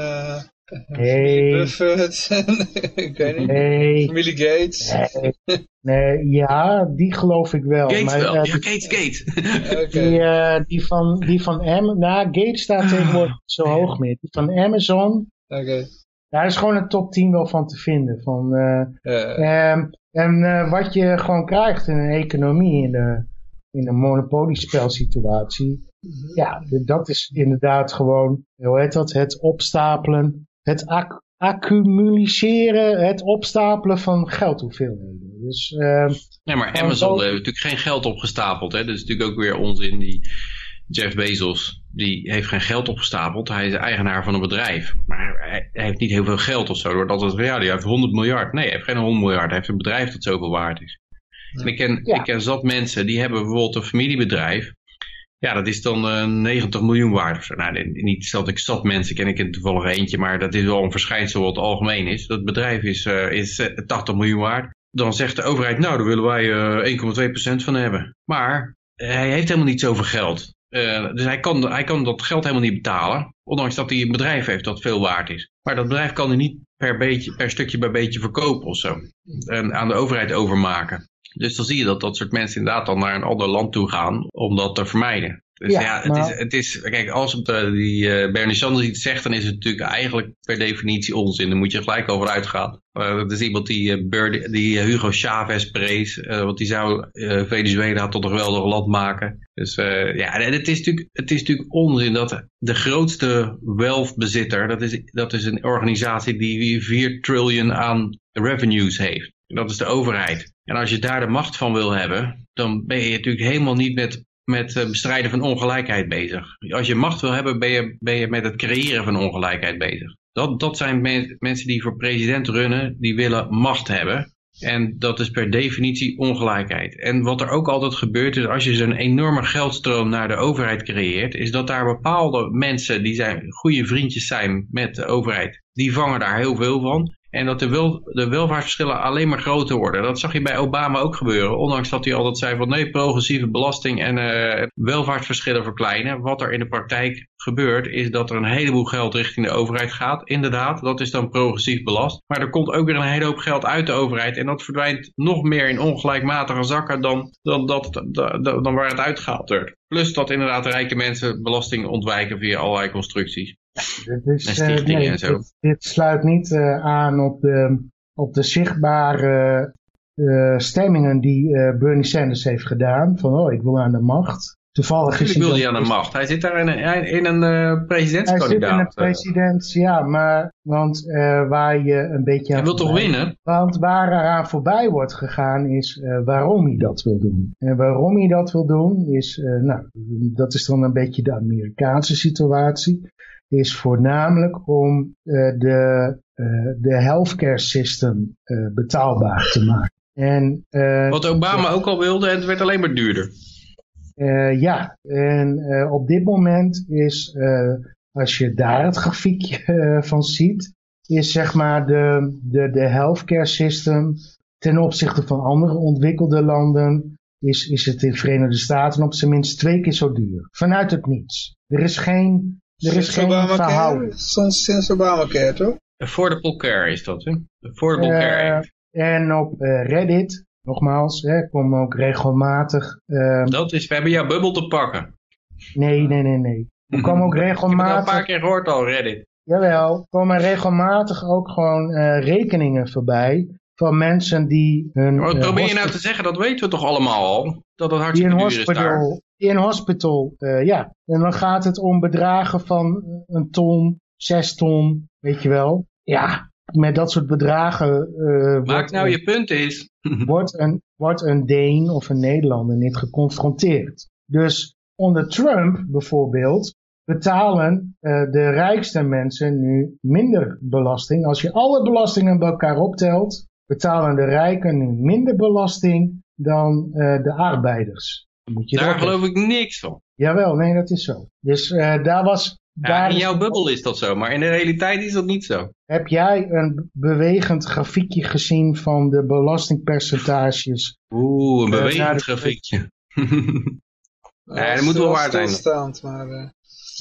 hey. Buffett en ik weet niet, hey. familie Gates? Nee. nee. ja, die geloof ik wel. Gates maar, wel, uh, ja, Gates, Gates. okay. die, uh, die, van, die van Amazon, nou, Gates staat tegenwoordig zo hoog meer. Die van Amazon, okay. Daar is gewoon een top 10 wel van te vinden. Van, uh, uh. Um, en uh, wat je gewoon krijgt in een economie, in, de, in een monopoliespelsituatie. Ja, dat is inderdaad gewoon, hoe heet dat, het opstapelen, het ac accumuliseren, het opstapelen van geldhoeveelheden. Dus, uh, nee, maar Amazon heeft natuurlijk geen geld opgestapeld. Hè? Dat is natuurlijk ook weer onzin. Die Jeff Bezos, die heeft geen geld opgestapeld. Hij is eigenaar van een bedrijf. Maar hij, hij heeft niet heel veel geld of zo. Wordt altijd ja, die heeft 100 miljard. Nee, hij heeft geen 100 miljard. Hij heeft een bedrijf dat zoveel waard is. En ik ken, ja. ik ken zat mensen, die hebben bijvoorbeeld een familiebedrijf. Ja, dat is dan uh, 90 miljoen waard. Nou, niet dat ik zat mensen, ken ik er toevallig eentje. Maar dat is wel een verschijnsel wat algemeen is. Dat bedrijf is, uh, is 80 miljoen waard. Dan zegt de overheid, nou, daar willen wij 1,2% van hebben. Maar hij heeft helemaal niet zoveel geld. Dus hij kan, hij kan dat geld helemaal niet betalen. Ondanks dat hij een bedrijf heeft dat veel waard is. Maar dat bedrijf kan hij niet per, beetje, per stukje bij beetje verkopen of zo. En aan de overheid overmaken. Dus dan zie je dat dat soort mensen inderdaad dan naar een ander land toe gaan om dat te vermijden. Dus ja, ja het, maar... is, het is, kijk, als het, uh, die uh, Bernie Sanders iets zegt, dan is het natuurlijk eigenlijk per definitie onzin. Dan moet je gelijk over uitgaan. Uh, dat is iemand die, Bird, die Hugo Chavez prees, want die zou Venezuela tot een geweldig land maken. Dus ja, en het is, natuurlijk, het is natuurlijk onzin dat de grootste wealth-bezitter, dat is, dat is een organisatie die 4 triljoen aan revenues heeft. Dat is de overheid. En als je daar de macht van wil hebben, dan ben je natuurlijk helemaal niet met met het bestrijden van ongelijkheid bezig. Als je macht wil hebben, ben je, ben je met het creëren van ongelijkheid bezig. Dat, dat zijn me mensen die voor president runnen, die willen macht hebben. En dat is per definitie ongelijkheid. En wat er ook altijd gebeurt is als je zo'n enorme geldstroom naar de overheid creëert, is dat daar bepaalde mensen die zijn goede vriendjes zijn met de overheid, die vangen daar heel veel van. En dat de, wel, de welvaartsverschillen alleen maar groter worden. Dat zag je bij Obama ook gebeuren. Ondanks dat hij altijd zei van nee, progressieve belasting en uh, welvaartsverschillen verkleinen. Wat er in de praktijk gebeurt is dat er een heleboel geld richting de overheid gaat. Inderdaad, dat is dan progressief belast. Maar er komt ook weer een hele hoop geld uit de overheid. En dat verdwijnt nog meer in ongelijkmatige zakken dan, dan, dat, dan, dan waar het uitgehaald werd. Plus dat inderdaad rijke mensen belasting ontwijken via allerlei constructies. Nee, dit, dit, sluit niet uh, aan op de, op de zichtbare uh, stemmingen die Bernie Sanders heeft gedaan. Van oh, ik wil aan de macht. Toevallig is hij wil hij aan de macht. Hij zit daar in een, in een presidentskandidaat. Hij zit in een president, ja, maar want waar je een beetje... Hij wil toch winnen? Want waar eraan voorbij wordt gegaan is waarom hij dat wil doen. En waarom hij dat wil doen is, nou, dat is dan een beetje de Amerikaanse situatie is voornamelijk om uh, de, uh, de healthcare system uh, betaalbaar te maken. En, Wat Obama ook al wilde en het werd alleen maar duurder. ja, en op dit moment is, als je daar het grafiekje van ziet, is zeg maar de, de, de healthcare system ten opzichte van andere ontwikkelde landen is, is het in de Verenigde Staten op zijn minst twee keer zo duur. Vanuit het niets. Er is geen, er is Sinds geen Obamacare? verhouding. Soms sinds Obamacare, toch? Affordable care is dat, hè? Affordable care Eh, Act. en op eh, Reddit, nogmaals, hè, komen ook regelmatig... eh, Dat is, we hebben jouw bubbel te pakken. nee, nee, nee, nee. Er komen ook Ik heb het al een regelmatig... paar keer gehoord al, Reddit. Jawel, komen regelmatig ook gewoon eh, rekeningen voorbij van mensen die hun... Wat eh, probeer je nou te zeggen? Dat weten we toch allemaal al? Dat het hartstikke in duur is daar. In hospital, eh, ja. En dan gaat het om bedragen van een ton, zes ton, weet je wel. Ja, met dat soort bedragen eh, Maak wordt, nou een, je punt eens. wordt, een, wordt een Deen of een Nederlander niet geconfronteerd. Dus onder Trump bijvoorbeeld betalen eh, de rijkste mensen nu minder belasting. Als je alle belastingen bij elkaar optelt, betalen de rijken nu minder belasting dan eh, de arbeiders. Dan Moet je Daar geloof ik niks van. Jawel, nee, dat is zo. Dus eh, daar was. Ja, daar in is- jouw bubbel is dat zo, maar in de realiteit is dat niet zo. Heb jij een bewegend grafiekje gezien van de belastingpercentages? Oeh, een Eh, bewegend de- grafiekje. Ja, dat moet wel waar zijn. Stilstaand, maar... eh,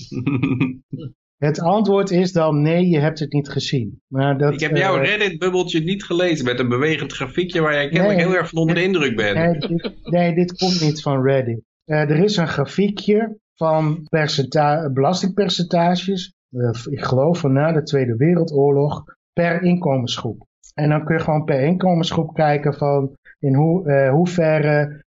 Het antwoord is dan nee, je hebt het niet gezien. Maar dat, ik heb jouw eh, Reddit-bubbeltje niet gelezen met een bewegend grafiekje waar jij kennelijk Nee, heel erg van onder de indruk bent. Nee, dit, nee, dit komt niet van Reddit. Eh, er is een grafiekje van percenta belastingpercentages, eh, ik geloof van na de Tweede Wereldoorlog, per inkomensgroep. En dan kun je gewoon per inkomensgroep kijken van in hoe, hoeverre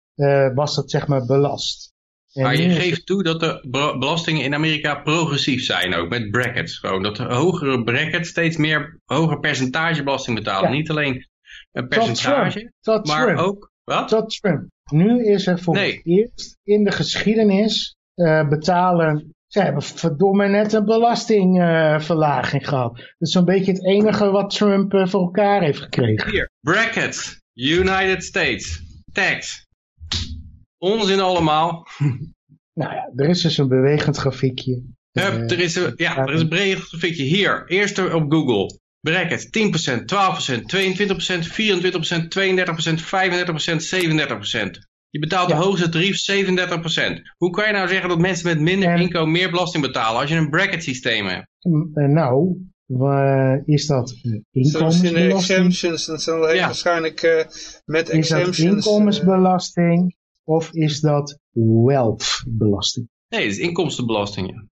was dat zeg maar belast. Maar je geeft toe dat de belastingen in Amerika progressief zijn ook, met brackets. Gewoon dat de hogere brackets steeds meer hoger percentage belasting betalen. Ja. Niet alleen een percentage. Tot maar Trump. ook... Wat? tot Trump. Nu is er voor Nee. het eerst in de geschiedenis eh, betalen. Ze hebben verdomme net een belastingverlaging gehad. Dat is zo'n beetje het enige wat Trump eh, voor elkaar heeft gekregen. Hier, brackets, United States, tax. Onzin allemaal. Nou ja, er is dus een bewegend grafiekje. Hup, Eh, er is een, ja, er is een breed grafiekje. Hier, eerste op Google. Bracket 10%, 12%, 22%, 24%, 32%, 35%, 37%. Je betaalt Ja. de hoogste tarief 37%. Hoe kan je nou zeggen dat mensen met minder En- inkomen meer belasting betalen als je een bracket systeem hebt? m- eh, nou, is dat eh, inkomensbelasting? exemptions, het Ja. waarschijnlijk eh, met Is dat exemptions... inkomensbelasting? Of is dat wealthbelasting? Nee, het is inkomstenbelasting. ja.